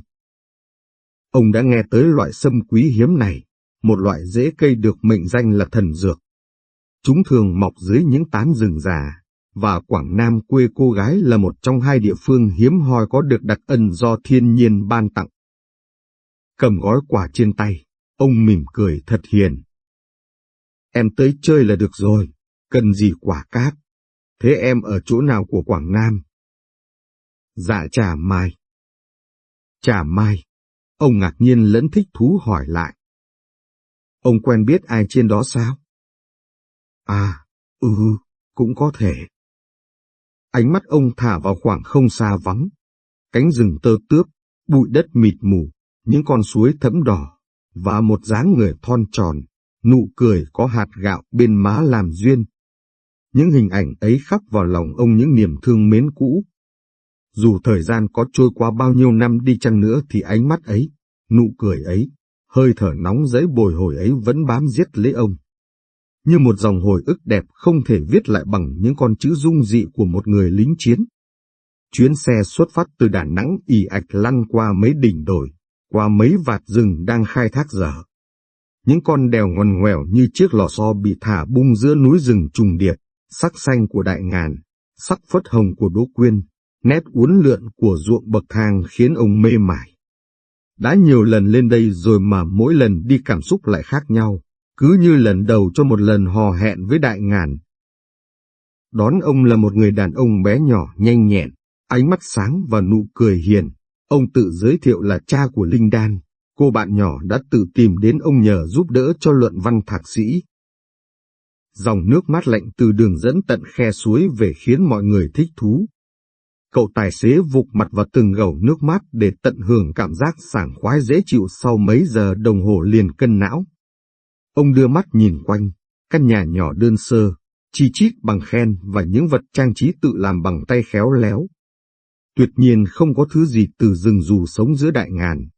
Ông đã nghe tới loại sâm quý hiếm này, một loại rễ cây được mệnh danh là thần dược. Chúng thường mọc dưới những tán rừng già, và Quảng Nam quê cô gái là một trong hai địa phương hiếm hoi có được đặc ân do thiên nhiên ban tặng. Cầm gói quà trên tay, ông mỉm cười thật hiền. Em tới chơi là được rồi, cần gì quả cát. Thế em ở chỗ nào của Quảng Nam? Dạ trà mai. Trà mai. Ông ngạc nhiên lẫn thích thú hỏi lại. Ông quen biết ai trên đó sao? À, ừ, cũng có thể. Ánh mắt ông thả vào khoảng không xa vắng. Cánh rừng tơ tướp, bụi đất mịt mù, những con suối thẫm đỏ, và một dáng người thon tròn, nụ cười có hạt gạo bên má làm duyên. Những hình ảnh ấy khắc vào lòng ông những niềm thương mến cũ. Dù thời gian có trôi qua bao nhiêu năm đi chăng nữa thì ánh mắt ấy, nụ cười ấy, hơi thở nóng giấy bồi hồi ấy vẫn bám giết lấy ông. Như một dòng hồi ức đẹp không thể viết lại bằng những con chữ dung dị của một người lính chiến. Chuyến xe xuất phát từ Đà Nẵng ì ạch lăn qua mấy đỉnh đồi, qua mấy vạt rừng đang khai thác dở những con đèo ngoằn ngoèo như chiếc lò xo bị thả bung giữa núi rừng trùng điệp, sắc xanh của đại ngàn, sắc phất hồng của đỗ quyên, nét uốn lượn của ruộng bậc thang khiến ông mê mải. Đã nhiều lần lên đây rồi mà mỗi lần đi cảm xúc lại khác nhau, cứ như lần đầu cho một lần hò hẹn với đại ngàn. Đón ông là một người đàn ông bé nhỏ nhanh nhẹn, ánh mắt sáng và nụ cười hiền. Ông tự giới thiệu là cha của Linh Đan, cô bạn nhỏ đã tự tìm đến ông nhờ giúp đỡ cho luận văn thạc sĩ. Dòng nước mát lạnh từ đường dẫn tận khe suối về khiến mọi người thích thú. Cậu tài xế vụt mặt vào từng gầu nước mát để tận hưởng cảm giác sảng khoái dễ chịu sau mấy giờ đồng hồ liền cân não. Ông đưa mắt nhìn quanh, căn nhà nhỏ đơn sơ, chi chít bằng khen và những vật trang trí tự làm bằng tay khéo léo. Tuyệt nhiên không có thứ gì từ rừng dù sống giữa đại ngàn.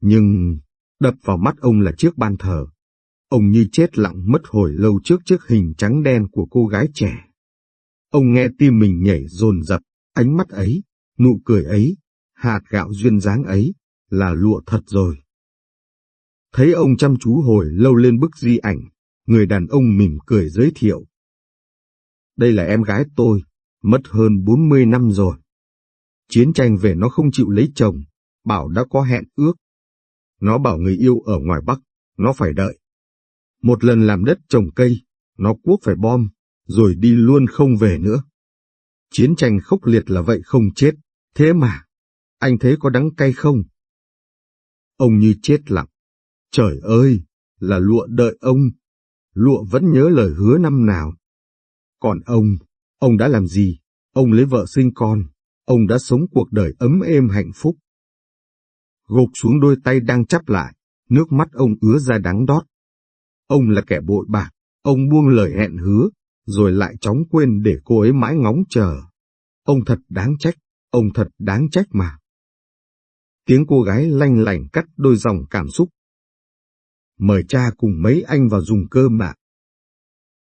Nhưng, đập vào mắt ông là chiếc ban thờ. Ông như chết lặng mất hồi lâu trước chiếc hình trắng đen của cô gái trẻ. Ông nghe tim mình nhảy dồn dập, ánh mắt ấy, nụ cười ấy, hạt gạo duyên dáng ấy, là lụa thật rồi. Thấy ông chăm chú hồi lâu lên bức di ảnh, người đàn ông mỉm cười giới thiệu. Đây là em gái tôi, mất hơn 40 năm rồi. Chiến tranh về nó không chịu lấy chồng, bảo đã có hẹn ước, nó bảo người yêu ở ngoài Bắc, nó phải đợi. Một lần làm đất trồng cây, nó cuốc phải bom, rồi đi luôn không về nữa. Chiến tranh khốc liệt là vậy không chết, thế mà, anh thấy có đắng cay không? Ông như chết lặng. Trời ơi, là lụa đợi ông. Lụa vẫn nhớ lời hứa năm nào. Còn ông, ông đã làm gì? Ông lấy vợ sinh con, ông đã sống cuộc đời ấm êm hạnh phúc gục xuống đôi tay đang chắp lại, nước mắt ông ứa ra đắng đót. Ông là kẻ bội bạc, ông buông lời hẹn hứa, rồi lại chóng quên để cô ấy mãi ngóng chờ. Ông thật đáng trách, ông thật đáng trách mà. Tiếng cô gái lanh lảnh cắt đôi dòng cảm xúc. Mời cha cùng mấy anh vào dùng cơm ạ.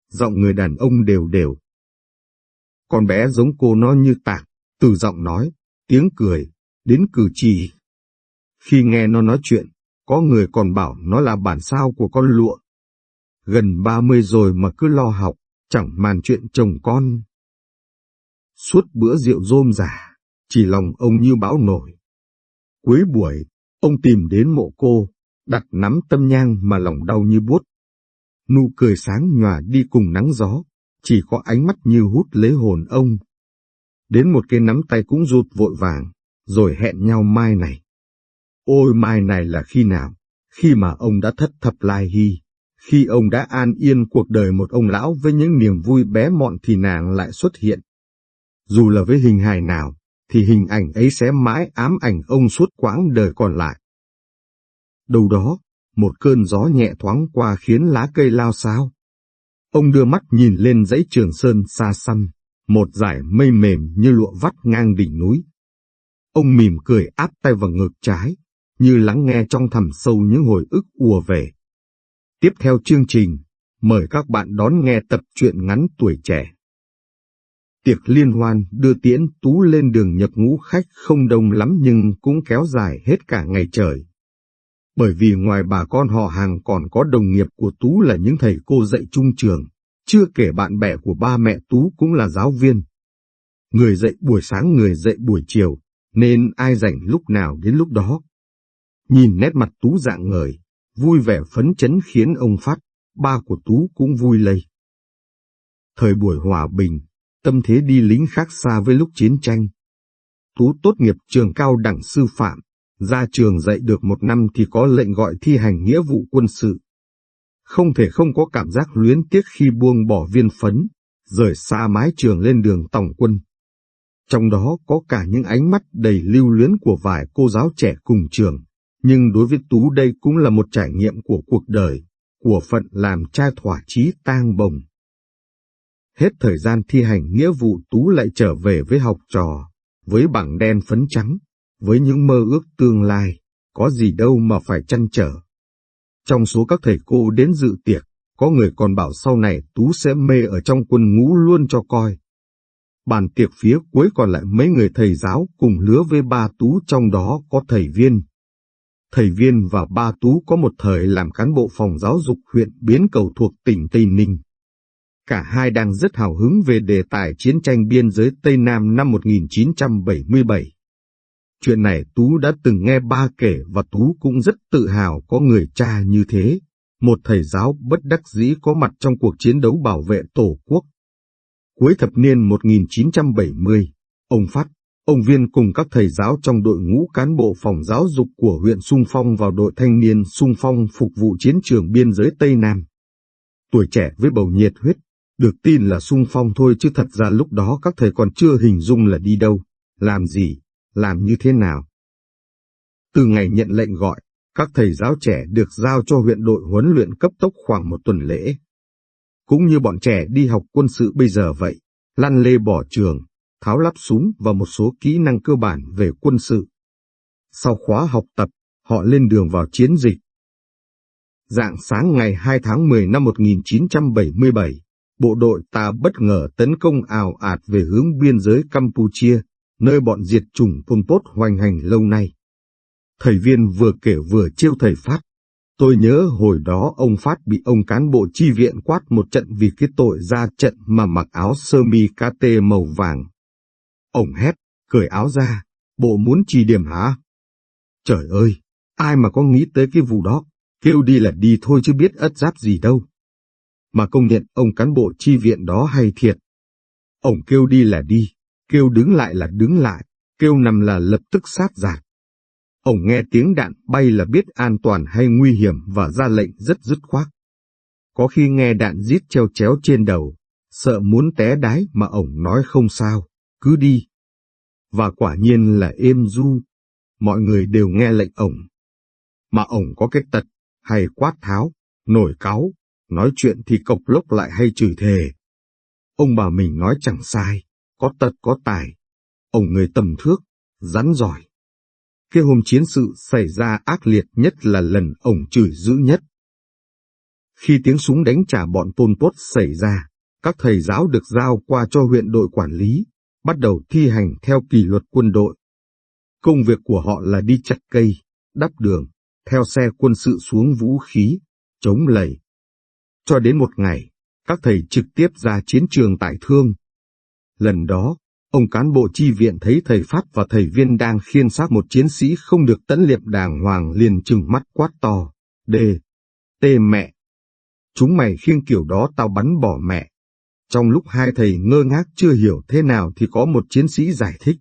Giọng người đàn ông đều đều. Con bé giống cô nó như tạc, từ giọng nói, tiếng cười, đến cử chỉ. Khi nghe nó nói chuyện, có người còn bảo nó là bản sao của con lụa. Gần ba mươi rồi mà cứ lo học, chẳng màn chuyện chồng con. Suốt bữa rượu rôm giả, chỉ lòng ông như bão nổi. Cuối buổi, ông tìm đến mộ cô, đặt nắm tâm nhang mà lòng đau như buốt. Nụ cười sáng nhòa đi cùng nắng gió, chỉ có ánh mắt như hút lấy hồn ông. Đến một cái nắm tay cũng rụt vội vàng, rồi hẹn nhau mai này. Ôi mai này là khi nào? Khi mà ông đã thất thập lai hy, khi ông đã an yên cuộc đời một ông lão với những niềm vui bé mọn thì nàng lại xuất hiện. Dù là với hình hài nào, thì hình ảnh ấy sẽ mãi ám ảnh ông suốt quãng đời còn lại. Đâu đó, một cơn gió nhẹ thoáng qua khiến lá cây lao xao. Ông đưa mắt nhìn lên dãy trường sơn xa xăm, một dải mây mềm như lụa vắt ngang đỉnh núi. Ông mỉm cười áp tay vào ngực trái, như lắng nghe trong thẳm sâu những hồi ức ùa về. Tiếp theo chương trình, mời các bạn đón nghe tập truyện ngắn tuổi trẻ. Tiệc liên hoan đưa tiễn Tú lên đường nhập ngũ khách không đông lắm nhưng cũng kéo dài hết cả ngày trời. Bởi vì ngoài bà con họ hàng còn có đồng nghiệp của Tú là những thầy cô dạy trung trường, chưa kể bạn bè của ba mẹ Tú cũng là giáo viên. Người dạy buổi sáng người dạy buổi chiều, nên ai rảnh lúc nào đến lúc đó. Nhìn nét mặt Tú dạng ngời, vui vẻ phấn chấn khiến ông Phát, ba của Tú cũng vui lây. Thời buổi hòa bình, tâm thế đi lính khác xa với lúc chiến tranh. Tú tốt nghiệp trường cao đẳng sư phạm, ra trường dạy được một năm thì có lệnh gọi thi hành nghĩa vụ quân sự. Không thể không có cảm giác luyến tiếc khi buông bỏ viên phấn, rời xa mái trường lên đường tổng quân. Trong đó có cả những ánh mắt đầy lưu luyến của vài cô giáo trẻ cùng trường, nhưng đối với Tú đây cũng là một trải nghiệm của cuộc đời, của phận làm cha thỏa chí tang bồng. Hết thời gian thi hành nghĩa vụ Tú lại trở về với học trò, với bảng đen phấn trắng, với những mơ ước tương lai, có gì đâu mà phải chăn trở. Trong số các thầy cô đến dự tiệc, có người còn bảo sau này Tú sẽ mê ở trong quân ngũ luôn cho coi. Bàn tiệc phía cuối còn lại mấy người thầy giáo cùng lứa với ba Tú trong đó có thầy Viên. Thầy Viên và ba Tú có một thời làm cán bộ phòng giáo dục huyện Biến Cầu thuộc tỉnh Tây Ninh. Cả hai đang rất hào hứng về đề tài chiến tranh biên giới Tây Nam năm 1977. Chuyện này Tú đã từng nghe ba kể và Tú cũng rất tự hào có người cha như thế, một thầy giáo bất đắc dĩ có mặt trong cuộc chiến đấu bảo vệ Tổ quốc. Cuối thập niên 1970, ông Phát, ông Viên cùng các thầy giáo trong đội ngũ cán bộ phòng giáo dục của huyện Sung Phong vào đội thanh niên Sung Phong phục vụ chiến trường biên giới Tây Nam. Tuổi trẻ với bầu nhiệt huyết, được tin là Sung Phong thôi chứ thật ra lúc đó các thầy còn chưa hình dung là đi đâu, làm gì, làm như thế nào. Từ ngày nhận lệnh gọi, các thầy giáo trẻ được giao cho huyện đội huấn luyện cấp tốc khoảng một tuần lễ. Cũng như bọn trẻ đi học quân sự bây giờ vậy, lăn lê bỏ trường, tháo lắp súng và một số kỹ năng cơ bản về quân sự. Sau khóa học tập, họ lên đường vào chiến dịch. Dạng sáng ngày 2 tháng 10 năm 1977, bộ đội ta bất ngờ tấn công ào ạt về hướng biên giới Campuchia, nơi bọn diệt chủng Pol Pot hoành hành lâu nay. Thầy viên vừa kể vừa chiêu thầy Phát. Tôi nhớ hồi đó ông Phát bị ông cán bộ chi viện quát một trận vì cái tội ra trận mà mặc áo sơ mi KT màu vàng ổng hét, cởi áo ra, bộ muốn trì điểm hả? Trời ơi, ai mà có nghĩ tới cái vụ đó, kêu đi là đi thôi chứ biết ất giáp gì đâu. Mà công nhận ông cán bộ chi viện đó hay thiệt. Ông kêu đi là đi, kêu đứng lại là đứng lại, kêu nằm là lập tức sát giạt. Ông nghe tiếng đạn bay là biết an toàn hay nguy hiểm và ra lệnh rất dứt khoát. Có khi nghe đạn giết treo chéo trên đầu, sợ muốn té đái mà ông nói không sao, cứ đi. Và quả nhiên là êm du, mọi người đều nghe lệnh ổng. Mà ổng có cái tật, hay quát tháo, nổi cáu, nói chuyện thì cộc lốc lại hay chửi thề. Ông bà mình nói chẳng sai, có tật có tài. ổng người tầm thước, rắn giỏi. Cái hôm chiến sự xảy ra ác liệt nhất là lần ổng chửi dữ nhất. Khi tiếng súng đánh trả bọn Pol Pot xảy ra, các thầy giáo được giao qua cho huyện đội quản lý, bắt đầu thi hành theo kỷ luật quân đội. Công việc của họ là đi chặt cây, đắp đường, theo xe quân sự xuống vũ khí, chống lầy. Cho đến một ngày, các thầy trực tiếp ra chiến trường tại Thương. Lần đó, ông cán bộ chi viện thấy thầy pháp và thầy Viên đang khiên xác một chiến sĩ không được tấn liệm đàng hoàng liền trừng mắt quát to, đê, tê mẹ. Chúng mày khiêng kiểu đó tao bắn bỏ mẹ. Trong lúc hai thầy ngơ ngác chưa hiểu thế nào thì có một chiến sĩ giải thích.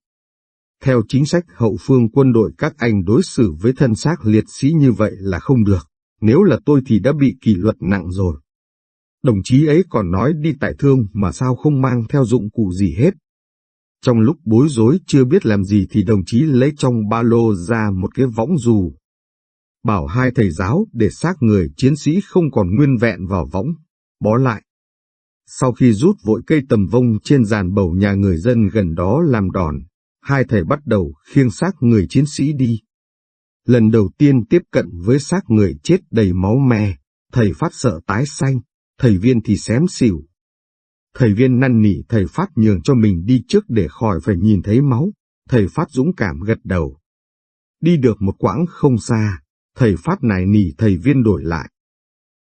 Theo chính sách hậu phương quân đội các anh đối xử với thân xác liệt sĩ như vậy là không được, nếu là tôi thì đã bị kỷ luật nặng rồi. Đồng chí ấy còn nói đi tại thương mà sao không mang theo dụng cụ gì hết. Trong lúc bối rối chưa biết làm gì thì đồng chí lấy trong ba lô ra một cái võng dù. Bảo hai thầy giáo để xác người chiến sĩ không còn nguyên vẹn vào võng, bó lại. Sau khi rút vội cây tầm vông trên giàn bầu nhà người dân gần đó làm đòn, hai thầy bắt đầu khiêng xác người chiến sĩ đi. Lần đầu tiên tiếp cận với xác người chết đầy máu me, thầy phát sợ tái xanh, thầy viên thì xém xỉu. Thầy viên năn nỉ thầy phát nhường cho mình đi trước để khỏi phải nhìn thấy máu, thầy phát dũng cảm gật đầu. Đi được một quãng không xa, thầy phát nài nỉ thầy viên đổi lại.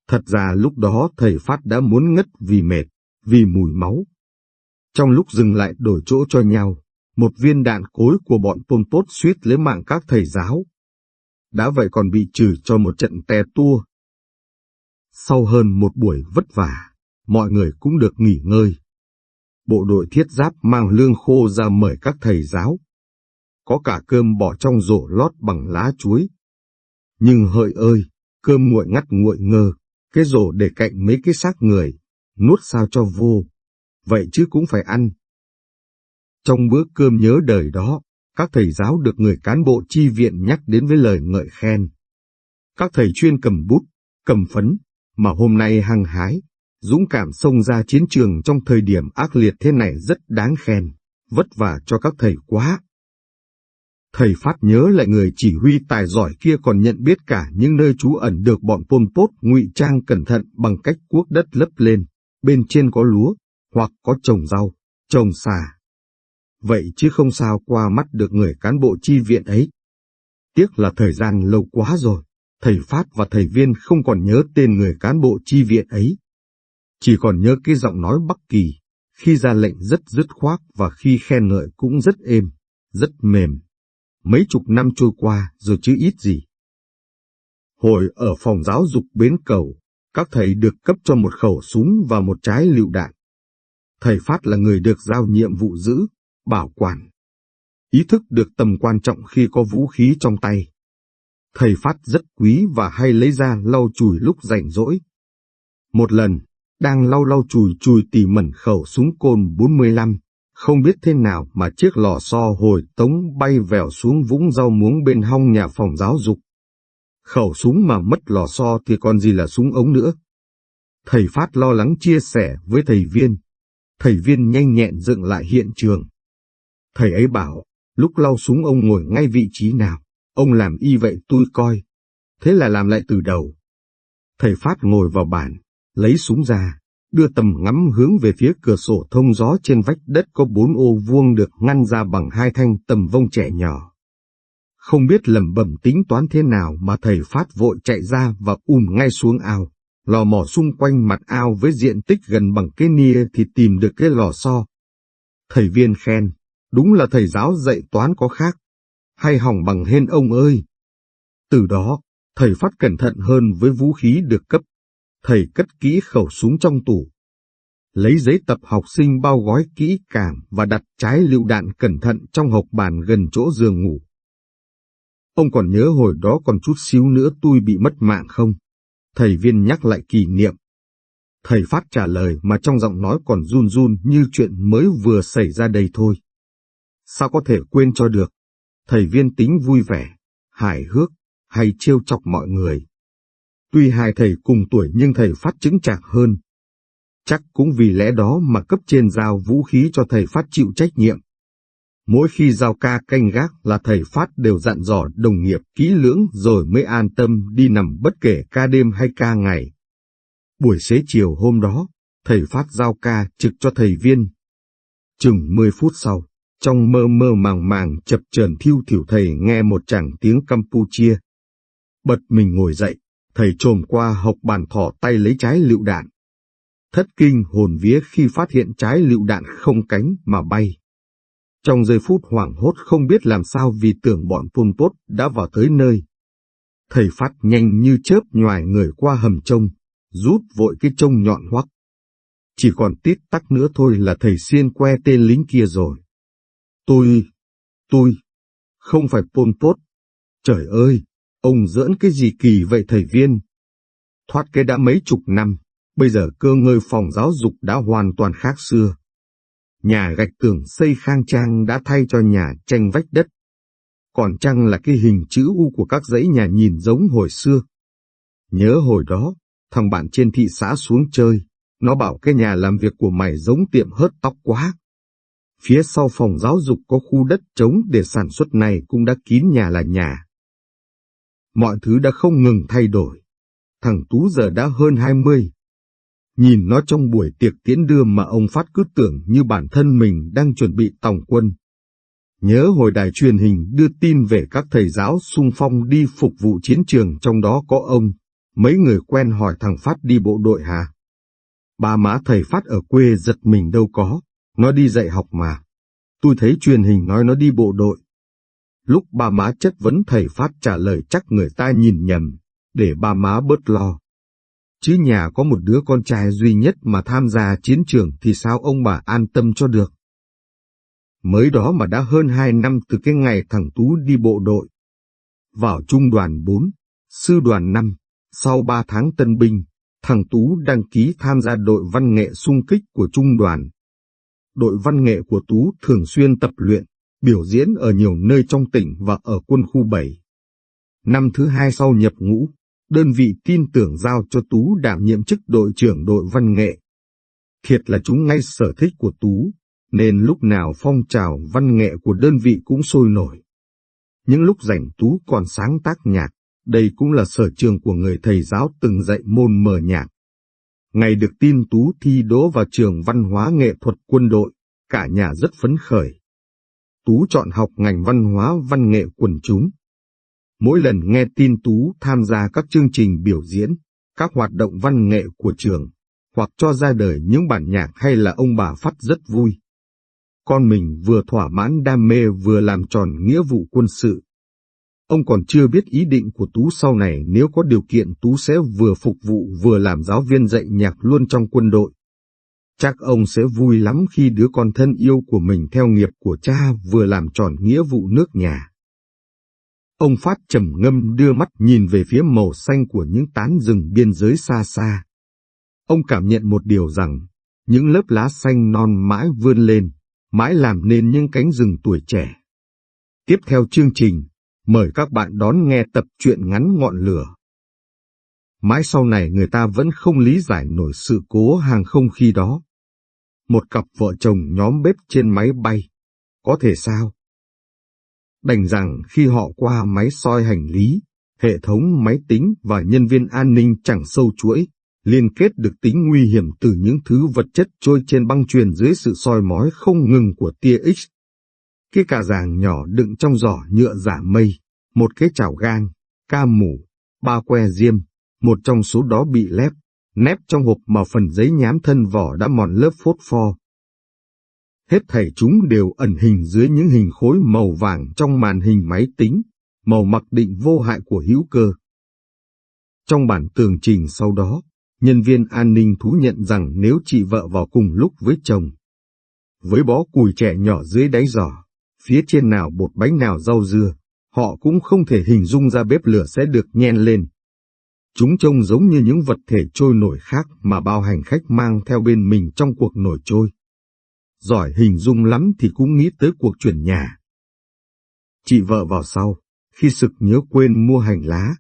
Thật ra lúc đó thầy phát đã muốn ngất vì mệt, vì mùi máu. Trong lúc dừng lại đổi chỗ cho nhau, một viên đạn cối của bọn Pol Pot suýt lấy mạng các thầy giáo. Đã vậy còn bị trừ cho một trận te tua. Sau hơn một buổi vất vả, mọi người cũng được nghỉ ngơi. Bộ đội thiết giáp mang lương khô ra mời các thầy giáo. Có cả cơm bỏ trong rổ lót bằng lá chuối. Nhưng hỡi ơi, cơm nguội ngắt nguội ngơ, cái rổ để cạnh mấy cái xác người, nuốt sao cho vô. Vậy chứ cũng phải ăn. Trong bữa cơm nhớ đời đó, các thầy giáo được người cán bộ chi viện nhắc đến với lời ngợi khen. Các thầy chuyên cầm bút, cầm phấn, mà hôm nay hăng hái, dũng cảm xông ra chiến trường trong thời điểm ác liệt thế này rất đáng khen, vất vả cho các thầy quá. Thầy Phát nhớ lại người chỉ huy tài giỏi kia còn nhận biết cả những nơi trú ẩn được bọn Pol Pot ngụy trang cẩn thận bằng cách cuốc đất lấp lên, bên trên có lúa, hoặc có trồng rau, trồng xà, vậy chứ không sao qua mắt được người cán bộ chi viện ấy. Tiếc là thời gian lâu quá rồi, thầy Phát và thầy Viên không còn nhớ tên người cán bộ chi viện ấy. Chỉ còn nhớ cái giọng nói Bắc Kỳ, khi ra lệnh rất dứt khoát và khi khen ngợi cũng rất êm, rất mềm. Mấy chục năm trôi qua rồi chứ ít gì. Hồi ở phòng giáo dục bến cầu, các thầy được cấp cho một khẩu súng và một trái lựu đạn. Thầy Phát là người được giao nhiệm vụ giữ, bảo quản. Ý thức được tầm quan trọng khi có vũ khí trong tay. Thầy Phát rất quý và hay lấy ra lau chùi lúc rảnh rỗi. Một lần, đang lau lau chùi chùi tỉ mẩn khẩu súng côn 45, không biết thế nào mà chiếc lò xo hồi tống bay vèo xuống vũng rau muống bên hông nhà phòng giáo dục. Khẩu súng mà mất lò xo thì còn gì là súng ống nữa. Thầy Phát lo lắng chia sẻ với thầy Viên. Thầy Viên nhanh nhẹn dựng lại hiện trường. Thầy ấy bảo, lúc lau súng ông ngồi ngay vị trí nào, ông làm y vậy tôi coi. Thế là làm lại từ đầu. Thầy Phát ngồi vào bàn, lấy súng ra, đưa tầm ngắm hướng về phía cửa sổ thông gió trên vách đất có bốn ô vuông được ngăn ra bằng hai thanh tầm vông trẻ nhỏ. Không biết lầm bẩm tính toán thế nào mà thầy Phát vội chạy ra và ùm ngay xuống ao, lò mò xung quanh mặt ao với diện tích gần bằng cái nia thì tìm được cái lò xo. Thầy viên khen, Đúng là thầy giáo dạy toán có khác, hay hỏng bằng hên ông ơi. Từ đó, thầy phát cẩn thận hơn với vũ khí được cấp. Thầy cất kỹ khẩu súng trong tủ. Lấy giấy tập học sinh bao gói kỹ càng và đặt trái lựu đạn cẩn thận trong hộp bàn gần chỗ giường ngủ. Ông còn nhớ hồi đó còn chút xíu nữa tôi bị mất mạng không? Thầy viên nhắc lại kỷ niệm. Thầy Phát trả lời mà trong giọng nói còn run run như chuyện mới vừa xảy ra đây thôi sao có thể quên cho được. Thầy viên tính vui vẻ, hài hước, hay trêu chọc mọi người. Tuy hai thầy cùng tuổi nhưng thầy Phát chứng chạc hơn. Chắc cũng vì lẽ đó mà cấp trên giao vũ khí cho thầy Phát chịu trách nhiệm. Mỗi khi giao ca canh gác là thầy Phát đều dặn dò đồng nghiệp kỹ lưỡng rồi mới an tâm đi nằm bất kể ca đêm hay ca ngày. Buổi xế chiều hôm đó, thầy Phát giao ca trực cho thầy viên. Chừng 10 phút sau, trong mơ mơ màng màng chập chờn thiêu thiểu thầy nghe một chàng tiếng Campuchia. Bật mình ngồi dậy, thầy trồm qua học bàn thỏ tay lấy trái lựu đạn. Thất kinh hồn vía khi phát hiện trái lựu đạn không cánh mà bay. Trong giây phút hoảng hốt không biết làm sao vì tưởng bọn Pol Pot đã vào tới nơi. Thầy phát nhanh như chớp nhòi người qua hầm trông, rút vội cái trông nhọn hoắc. Chỉ còn tít tắc nữa thôi là thầy xiên que tên lính kia rồi. Tôi, tôi, không phải Pol Pot. Trời ơi, ông giỡn cái gì kỳ vậy thầy viên? Thoát cái đã mấy chục năm, bây giờ cơ ngơi phòng giáo dục đã hoàn toàn khác xưa. Nhà gạch tường xây khang trang đã thay cho nhà tranh vách đất. Còn chăng là cái hình chữ U của các dãy nhà nhìn giống hồi xưa. Nhớ hồi đó, thằng bạn trên thị xã xuống chơi, nó bảo cái nhà làm việc của mày giống tiệm hớt tóc quá. Phía sau phòng giáo dục có khu đất trống để sản xuất này cũng đã kín nhà là nhà. Mọi thứ đã không ngừng thay đổi. Thằng Tú giờ đã hơn 20, Nhìn nó trong buổi tiệc tiễn đưa mà ông Phát cứ tưởng như bản thân mình đang chuẩn bị tòng quân. Nhớ hồi đài truyền hình đưa tin về các thầy giáo sung phong đi phục vụ chiến trường trong đó có ông, mấy người quen hỏi thằng Phát đi bộ đội hả? Ba má thầy Phát ở quê giật mình đâu có, nó đi dạy học mà. Tôi thấy truyền hình nói nó đi bộ đội. Lúc ba má chất vấn thầy Phát trả lời chắc người ta nhìn nhầm, để ba má bớt lo chứ nhà có một đứa con trai duy nhất mà tham gia chiến trường thì sao ông bà an tâm cho được. Mới đó mà đã hơn hai năm từ cái ngày thằng Tú đi bộ đội. Vào trung đoàn 4, sư đoàn 5, sau 3 tháng tân binh, thằng Tú đăng ký tham gia đội văn nghệ sung kích của trung đoàn. Đội văn nghệ của Tú thường xuyên tập luyện, biểu diễn ở nhiều nơi trong tỉnh và ở quân khu 7. Năm thứ hai sau nhập ngũ, đơn vị tin tưởng giao cho Tú đảm nhiệm chức đội trưởng đội văn nghệ. Thiệt là chúng ngay sở thích của Tú, nên lúc nào phong trào văn nghệ của đơn vị cũng sôi nổi. Những lúc rảnh Tú còn sáng tác nhạc, đây cũng là sở trường của người thầy giáo từng dạy môn mờ nhạc. Ngày được tin Tú thi đỗ vào trường văn hóa nghệ thuật quân đội, cả nhà rất phấn khởi. Tú chọn học ngành văn hóa văn nghệ quần chúng, Mỗi lần nghe tin Tú tham gia các chương trình biểu diễn, các hoạt động văn nghệ của trường, hoặc cho ra đời những bản nhạc hay là ông bà Phát rất vui. Con mình vừa thỏa mãn đam mê vừa làm tròn nghĩa vụ quân sự. Ông còn chưa biết ý định của Tú sau này nếu có điều kiện Tú sẽ vừa phục vụ vừa làm giáo viên dạy nhạc luôn trong quân đội. Chắc ông sẽ vui lắm khi đứa con thân yêu của mình theo nghiệp của cha vừa làm tròn nghĩa vụ nước nhà. Ông Phát trầm ngâm đưa mắt nhìn về phía màu xanh của những tán rừng biên giới xa xa. Ông cảm nhận một điều rằng, những lớp lá xanh non mãi vươn lên, mãi làm nên những cánh rừng tuổi trẻ. Tiếp theo chương trình, mời các bạn đón nghe tập truyện ngắn ngọn lửa. Mãi sau này người ta vẫn không lý giải nổi sự cố hàng không khi đó. Một cặp vợ chồng nhóm bếp trên máy bay. Có thể sao? Đành rằng khi họ qua máy soi hành lý, hệ thống máy tính và nhân viên an ninh chẳng sâu chuỗi, liên kết được tính nguy hiểm từ những thứ vật chất trôi trên băng truyền dưới sự soi mói không ngừng của tia X. Cái cà giàng nhỏ đựng trong giỏ nhựa giả mây, một cái chảo gang, ca mủ, ba que diêm, một trong số đó bị lép, nép trong hộp mà phần giấy nhám thân vỏ đã mòn lớp phốt pho, hết thảy chúng đều ẩn hình dưới những hình khối màu vàng trong màn hình máy tính, màu mặc định vô hại của hữu cơ. Trong bản tường trình sau đó, nhân viên an ninh thú nhận rằng nếu chị vợ vào cùng lúc với chồng, với bó cùi trẻ nhỏ dưới đáy giỏ, phía trên nào bột bánh nào rau dưa, họ cũng không thể hình dung ra bếp lửa sẽ được nhen lên. Chúng trông giống như những vật thể trôi nổi khác mà bao hành khách mang theo bên mình trong cuộc nổi trôi giỏi hình dung lắm thì cũng nghĩ tới cuộc chuyển nhà. Chị vợ vào sau, khi sực nhớ quên mua hành lá.